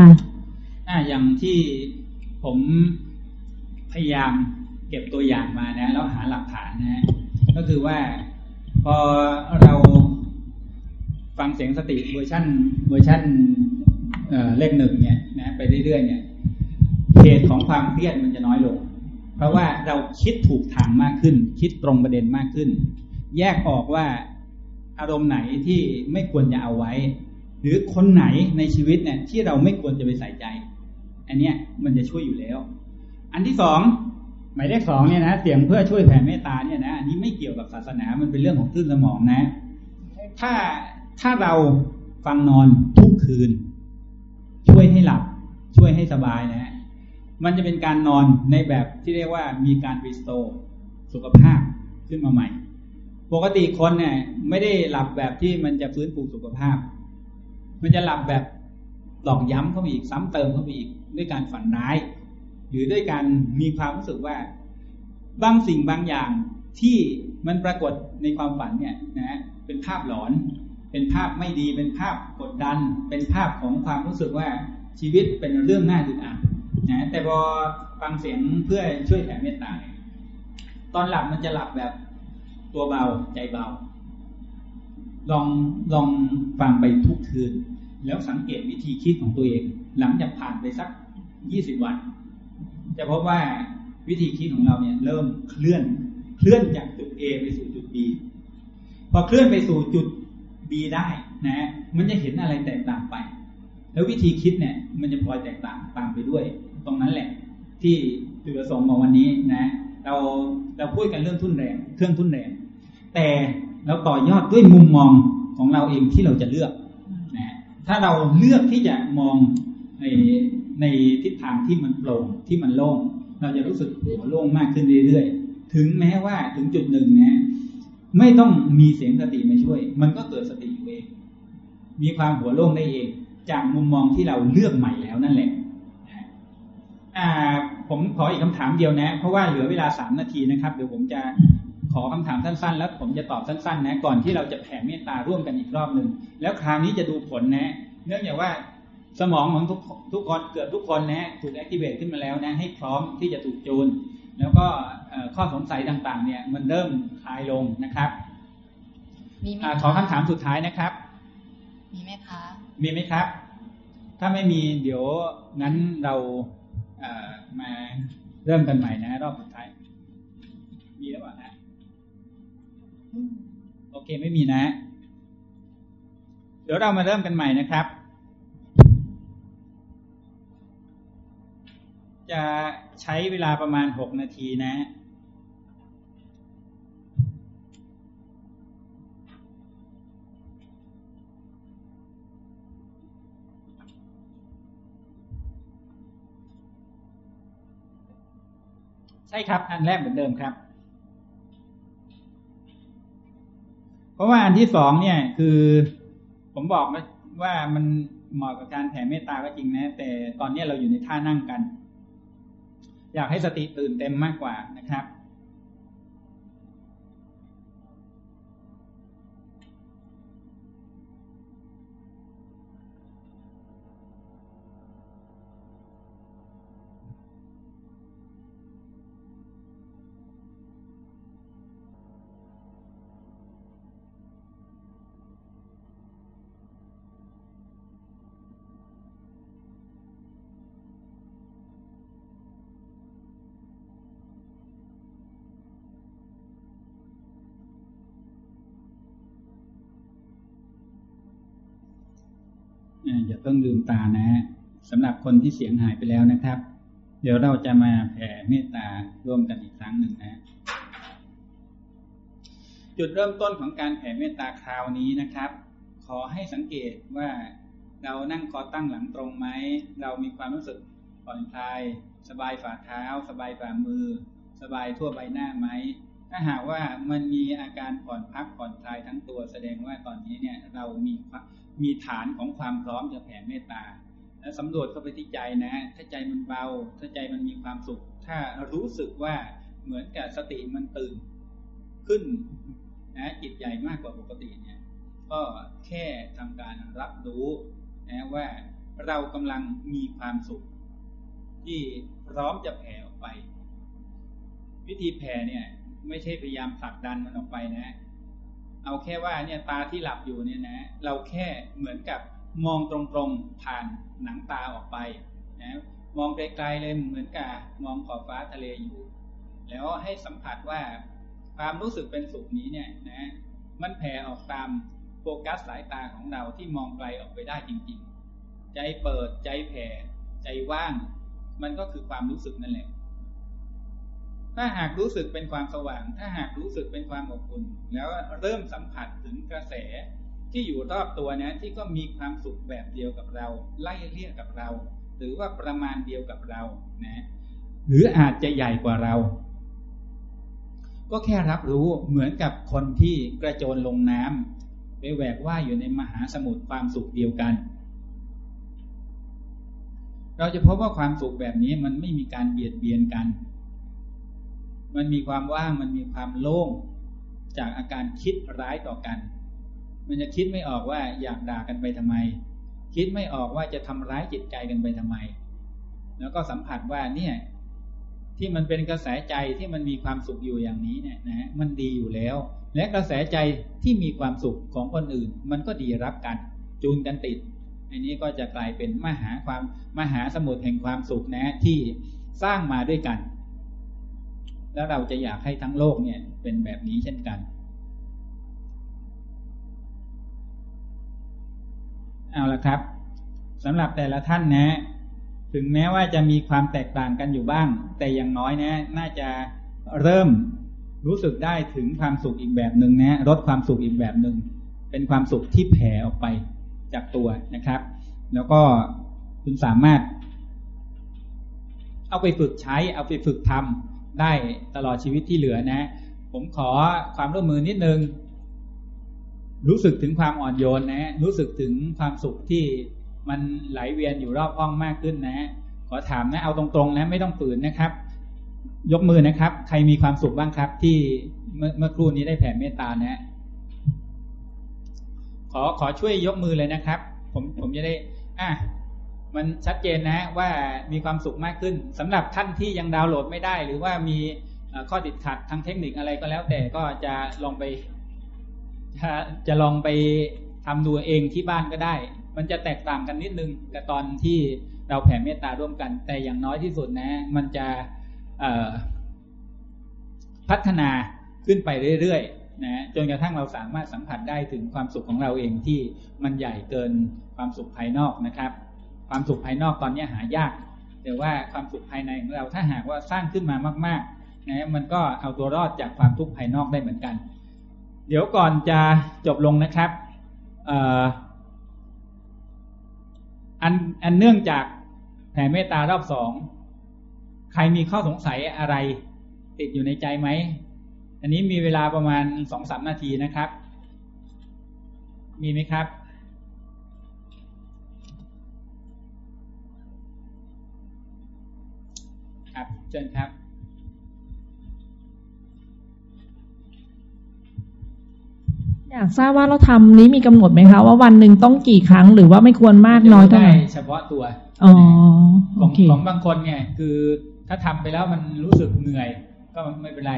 อ่าอย่างที่ผมพยายามเก็บตัวอย่างมานะแล้วหาหลักฐานนะ ก็คือว่าพอเราฟังเสียงสติเวอร์ชันเวอร์ชันเลขหนึ่งเนี่ยนะไปเรื่อยๆเนี่ยเหตุของความเครียดมันจะน้อยลง เพราะว่าเราคิดถูกทางมากขึ้น คิดตรงประเด็นมากขึ้น แยกออกว่า อารมณ์ไหนที่ไม่ควรจะเอาไว้ หรือคนไหนในชีวิตเนี่ยที่เราไม่ควรจะไปใส่ใจ อันเนี้ยมันจะช่วยอยู่แล้ว อันที่สองหมายเลขสองเนี่ยนะเสียงเพื่อช่วยแผ่เมตตาเนี่ยนะอันนี้ไม่เกี่ยวกับศาสนามันเป็นเรื่องของคลื่นสมองนะ ถ้าถ้าเราฟังนอนทุกคืน ช่วยให้หลับ ช่วยให้สบายนะ มันจะเป็นการนอนในแบบที่เรียกว่ามีการรีสโตร์สุขภาพขึ้นมาใหม่ ปกติคนเนี่ยไม่ได้หลับแบบที่มันจะฟื้นฟูสุขภาพ มันจะหลับแบบหลอกย้ำเข้าไปอีกซ้ำเติมเข้าไปอีกด้วยการฝันร้าย หรือด้วยการมีความรู้สึกว่าบางสิ่งบางอย่างที่มันปรากฏในความฝันเนี่ยนะเป็นภาพหลอน เป็นภาพไม่ดีเป็นภาพกดดัน เป็นภาพของความรู้สึกว่าชีวิตเป็นเรื่องน่าอึดอัดนะแต่พอฟังเสียงเพื่อช่วยแผ่เมตตาตอนหลับมันจะหลับแบบ ตัวเบาใจเบา ลองลองฟังไปทุกคืน แล้วสังเกตวิธีคิดของตัวเอง หลังจากผ่านไปสักยี่สิบวัน จะพบว่าวิธีคิดของเราเนี่ยเริ่มเคลื่อนเคลื่อนจากจุด A ไปสู่จุด B พอเคลื่อนไปสู่จุด B ได้นะมันจะเห็นอะไรแตกต่างไป แล้ววิธีคิดเนี่ย มันจะพลอยแตกต่างตามไปด้วย ตรงนั้นแหละ ที่จุดประสงค์ของวันนี้นะ เราเราพูดกันเรื่องทุนแรงเครื่องทุนแรงแต่เราต่อยอดด้วยมุมมองของเราเองที่เราจะเลือกนะถ้าเราเลือกที่จะมองในในทิศทางที่มันโปร่งที่มันโล่งเราจะรู้สึกหัวโล่งมากขึ้นเรื่อยๆ ถึงแม้ว่าถึงจุดหนึ่งนะไม่ต้องมีเสียงสติมาช่วย มันก็เกิดสติอยู่เอง มีความหัวโล่งได้เอง จากมุมมองที่เราเลือกใหม่แล้วนั่นแหละอ่า ผมขออีกคำถามเดียวนะ เพราะว่าเหลือเวลาสามนาทีนะครับ เดี๋ยวผมจะขอคำถามสั้นๆ แล้วผมจะตอบสั้นๆ นะ ก่อนที่เราจะแผ่เมตตาร่วมกันอีกรอบหนึ่งแล้วคราวนี้จะดูผลนะ เนื่องจากว่าสมองของทุกทุกคนเกือบทุกคนนะถูกแอคทีเวตขึ้นมาแล้วนะ ให้พร้อมที่จะถูกจูน แล้วก็ข้อสงสัยต่างๆ เนี่ย มันเริ่มคลายลงนะครับขอคำถามสุดท้ายนะครับ มีไหมคะ มีไหมครับ ถ้าไม่มีเดี๋ยวงั้นเรา มาเริ่มกันใหม่นะรอบสุดท้าย มีหรือเปล่านะโอเคไม่มีนะ เดี๋ยวเรามาเริ่มกันใหม่นะครับ จะใช้เวลาประมาณหกนาทีนะ ช่ครับ อันแรกเหมือนเดิมครับ เพราะว่าอันที่สองเนี่ยคือ ผมบอกว่ามันเหมาะกับการแผ่เมตตาก็จริงนะ แต่ตอนนี้เราอยู่ในท่านั่งกัน อยากให้สติตื่นเต็มมากกว่านะครับ เพิ่งลืมตานะฮะสำหรับคนที่เสียงหายไปแล้วนะครับ เดี๋ยวเราจะมาแผ่เมตตาร่วมกันอีกครั้งหนึ่งนะ จุดเริ่มต้นของการแผ่เมตตาคราวนี้นะครับ ขอให้สังเกตว่าเรานั่งคอตั้งหลังตรงไหม เรามีความรู้สึกผ่อนคลาย สบายฝ่าเท้า สบายฝ่ามือ สบายทั่วใบหน้าไหม ถ้าหากว่ามันมีอาการผ่อนพักผ่อนคลายทั้งตัวแสดงว่าตอนนี้เนี่ยเรามี มีฐานของความพร้อมจะแผ่เมตตาแล้วสำรวจเข้าไปที่ใจนะถ้าใจมันเบา ถ้าใจมันมีความสุข ถ้ารู้สึกว่าเหมือนกับสติมันตื่นขึ้นนะจิตใหญ่มากกว่าปกติเนี่ยก็แค่ทำการรับรู้นะว่าเรากำลังมีความสุข ที่พร้อมจะแผ่ออกไป วิธีแผ่เนี่ย ไม่ใช่พยายามผลักดันมันออกไปนะ เอาแค่ว่าเนี่ยตาที่หลับอยู่เนี่ยนะ เราแค่เหมือนกับมองตรงๆผ่านหนังตาออกไปนะมองไกลๆเลยเหมือนกับมองขอบฟ้าทะเลอยู่ แล้วให้สัมผัสว่าความรู้สึกเป็นสุขนี้เนี่ยนะมันแผ่ออกตามโฟกัสสายตาของเราที่มองไกลออกไปได้จริง ๆ ใจเปิดใจแผ่ใจว่าง มันก็คือความรู้สึกนั่นแหละ ถ้าหากรู้สึกเป็นความสว่าง ถ้าหากรู้สึกเป็นความอบอุ่น แล้วเริ่มสัมผัสถึงกระแสที่อยู่รอบตัวนะที่ก็มีความสุขแบบเดียวกับเรา ไล่เรียกกับเรา หรือว่าประมาณเดียวกับเรานะหรืออาจจะใหญ่กว่าเรา ก็แค่รับรู้เหมือนกับคนที่กระโจนลงน้ำไปแหวกว่ายอยู่ในมหาสมุทรความสุขเดียวกัน เราจะพบว่าความสุขแบบนี้มันไม่มีการเบียดเบียนกัน มันมีความว่างมันมีความโล่งจากอาการคิดร้ายต่อกัน มันจะคิดไม่ออกว่าอยากด่ากันไปทำไม คิดไม่ออกว่าจะทำร้ายจิตใจกันไปทำไม แล้วก็สัมผัสว่าเนี่ยที่มันเป็นกระแสใจที่มันมีความสุขอยู่อย่างนี้เนี่ยนะมันดีอยู่แล้ว และกระแสใจที่มีความสุขของคนอื่น มันก็ดีรับกัน จูนกันติด อันนี้ก็จะกลายเป็นมหาความมหาสมุทรแห่งความสุขนะที่สร้างมาด้วยกัน แล้วเราจะอยากให้ทั้งโลกเนี่ยเป็นแบบนี้เช่นกันเอาละครับสำหรับแต่ละท่านนะ ถึงแม้ว่าจะมีความแตกต่างกันอยู่บ้าง แต่อย่างน้อยนะ น่าจะเริ่มรู้สึกได้ถึงความสุขอีกแบบหนึ่งนะลดความสุขอีกแบบหนึ่งเป็นความสุขที่แผ่ออกไปจากตัวนะครับ แล้วก็คุณสามารถ เอาไปฝึกใช้ เอาไปฝึกทำ ได้ตลอดชีวิตที่เหลือนะ ผมขอความร่วมมือนิดนึง รู้สึกถึงความอ่อนโยนนะ รู้สึกถึงความสุขที่มันไหลเวียนอยู่รอบห้องมากขึ้นนะ ขอถามนะเอาตรงๆนะไม่ต้องฝืนนะครับ ยกมือนะครับ ใครมีความสุขบ้างครับ ที่เมื่อเมื่อครู่นี้ได้แผ่เมตตานะขอขอช่วยยกมือเลยนะครับ ผมผมจะได้ อะ มันชัดเจนนะว่ามีความสุขมากขึ้นสำหรับท่านที่ยังดาวน์โหลดไม่ได้ หรือว่ามีข้อติดขัดทางเทคนิคอะไรก็แล้ว แต่ก็จะลองไปจะจะลองไปทำดูเองที่บ้านก็ได้ มันจะแตกต่างกันนิดนึงกับตอนที่เราแผ่เมตตาร่วมกัน แต่อย่างน้อยที่สุดนะ มันจะพัฒนาขึ้นไปเรื่อยๆนะจนกระทั่งเราสามารถสัมผัสได้ถึงความสุขของเราเองที่มันใหญ่เกินความสุขภายนอกนะครับ ความสุขภายนอกตอนนี้หายาก แต่ว่าความสุขภายในของเราถ้าหากว่าสร้างขึ้นมามากๆนะมันก็เอาตัวรอดจากความทุกข์ภายนอกได้เหมือนกัน เดี๋ยวก่อนจะจบลงนะครับอันอันเนื่องจากแผ่เมตตารอบสองใครมีข้อสงสัยอะไร ติดอยู่ในใจไหม อันนี้มีเวลาประมาณสองสามนาทีนะครับ มีไหมครับ ครับเชิญครับ อยากทราบว่าเราทำนี้มีกำหนดไหมคะว่าวันหนึ่งต้องกี่ครั้งหรือว่าไม่ควรมากน้อยเท่าไหร่เฉพาะตัวอ๋อของของบางคนเนี่ย คือถ้าทำไปแล้วมันรู้สึกเหนื่อย ก็ไม่เป็นไร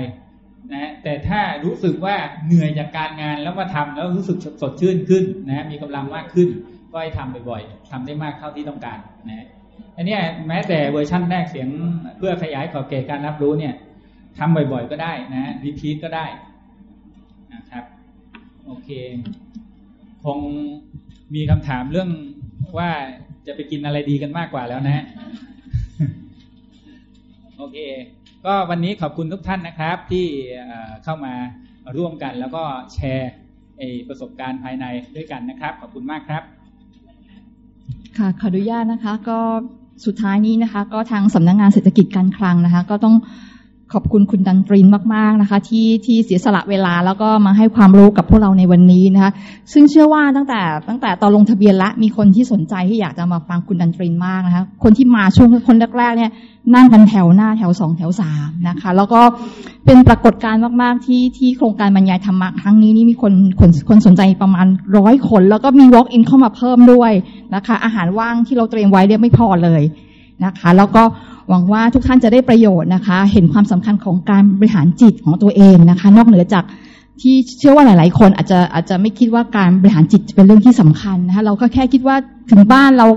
นะแต่ถ้ารู้สึกว่าเหนื่อยจากการงานแล้วมาทำแล้วรู้สึกสดชื่นขึ้นนะมีกำลังมากขึ้น ก็ให้ทำบ่อยๆทำได้มากเท่าที่ต้องการนะ อันนี้แม้แต่เวอร์ชั่นแรกเสียงเพื่อขยายขอบเขตการรับรู้เนี่ยทำบ่อยๆก็ได้นะรีพีทก็ได้นะครับ โอเค คงมีคำถามเรื่องว่าจะไปกินอะไรดีกันมากกว่าแล้วนะ โอเค ก็วันนี้ขอบคุณทุกท่านนะครับ ที่เข้ามาร่วมกันแล้วก็แชร์ประสบการณ์ภายในด้วยกันนะครับ ขอบคุณมากครับ ค่ะขออนุญาตนะคะ ก็สุดท้ายนี้นะคะ ก็ทางสำนักงงานเศรษฐกิจการคลังนะคะ ก็ต้อง ขอบคุณคุณดันตรินมาก ๆนะคะ ที่ที่เสียสละเวลาแล้วก็มาให้ความรู้กับพวกเราในวันนี้นะคะ ซึ่งเชื่อว่าตั้งแต่ตั้งแต่ตอนลงทะเบียนละมีคนที่สนใจที่อยากจะมาฟังคุณดันตรินมากนะคะ คนที่มาช่วงคนแรกๆเนี่ยนั่งกันแถวหน้าแถวสองแถวสามนะคะ แล้วก็เป็นปรากฏการณ์มาก ๆ ที่ที่โครงการบรรยายธรรมะครั้งนี้นี่มีคนคนคนสนใจประมาณร้อยคน แล้วก็มี walk in เข้ามาเพิ่มด้วยนะคะ อาหารว่างที่เราเตรียมไว้เนี่ยไม่พอเลยนะคะ แล้วก็ หวังว่าทุกท่านจะได้ประโยชน์นะคะ เห็นความสำคัญของการบริหารจิตของตัวเองนะคะ นอกเหนือจากที่เชื่อว่าหลาย ๆ คนอาจจะอาจจะไม่คิดว่าการบริหารจิตเป็นเรื่องที่สำคัญนะคะเราก็แค่คิดว่าถึงบ้านเรา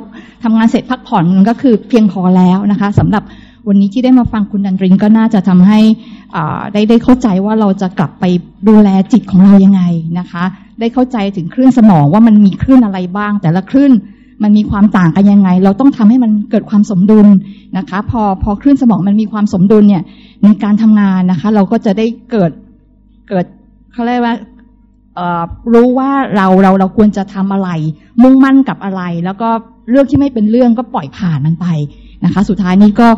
ทำงานเสร็จพักผ่อนมันก็คือเพียงพอแล้วนะคะสำหรับวันนี้ที่ได้มาฟังคุณดันรินก็น่าจะทำให้ได้ได้เข้าใจว่าเราจะกลับไปดูแลจิตของเรายังไงนะคะ ได้เข้าใจถึงคลื่นสมองว่ามันมีคลื่นอะไรบ้าง แต่ละคลื่น มันมีความต่างกันยังไง เราต้องทำให้มันเกิดความสมดุลนะคะ พอพอคลื่นสมองมันมีความสมดุลเนี่ยในการทำงานนะคะ เราก็จะได้เกิดเกิดเขาเรียกว่ารู้ว่าเราเราเราควรจะทำอะไร มุ่งมั่นกับอะไร แล้วก็เรื่องที่ไม่เป็นเรื่องก็ปล่อยผ่านมันไปนะคะ สุดท้ายนี้ก็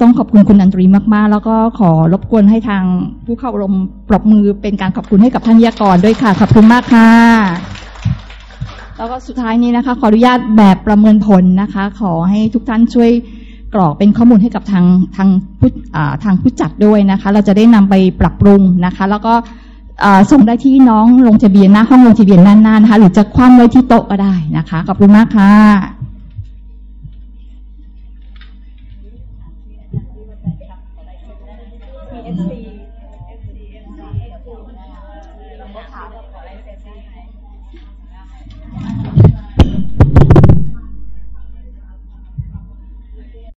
ต้องขอบคุณคุณนันตรีมากๆ แล้วก็ขอรบกวนให้ทางผู้เข้ารมปรบมือเป็นการขอบคุณให้กับท่านยากรด้วยค่ะ ขอบคุณมากค่ะ แล้วก็สุดท้ายนี้นะคะ ขออนุญาตแบบประเมินผลนะคะ ขอให้ทุกท่านช่วยกรอกเป็นข้อมูลให้กับทางทางผู้ทางผู้จัดด้วยนะคะ เราจะได้นำไปปรับปรุงนะคะ แล้วก็ส่งได้ที่น้องลงทะเบียนหน้าห้องลงทะเบียนหน้าๆนะคะ หรือจะคว่ำไว้ที่โต๊ะก็ได้นะคะขอบคุณมากค่ะ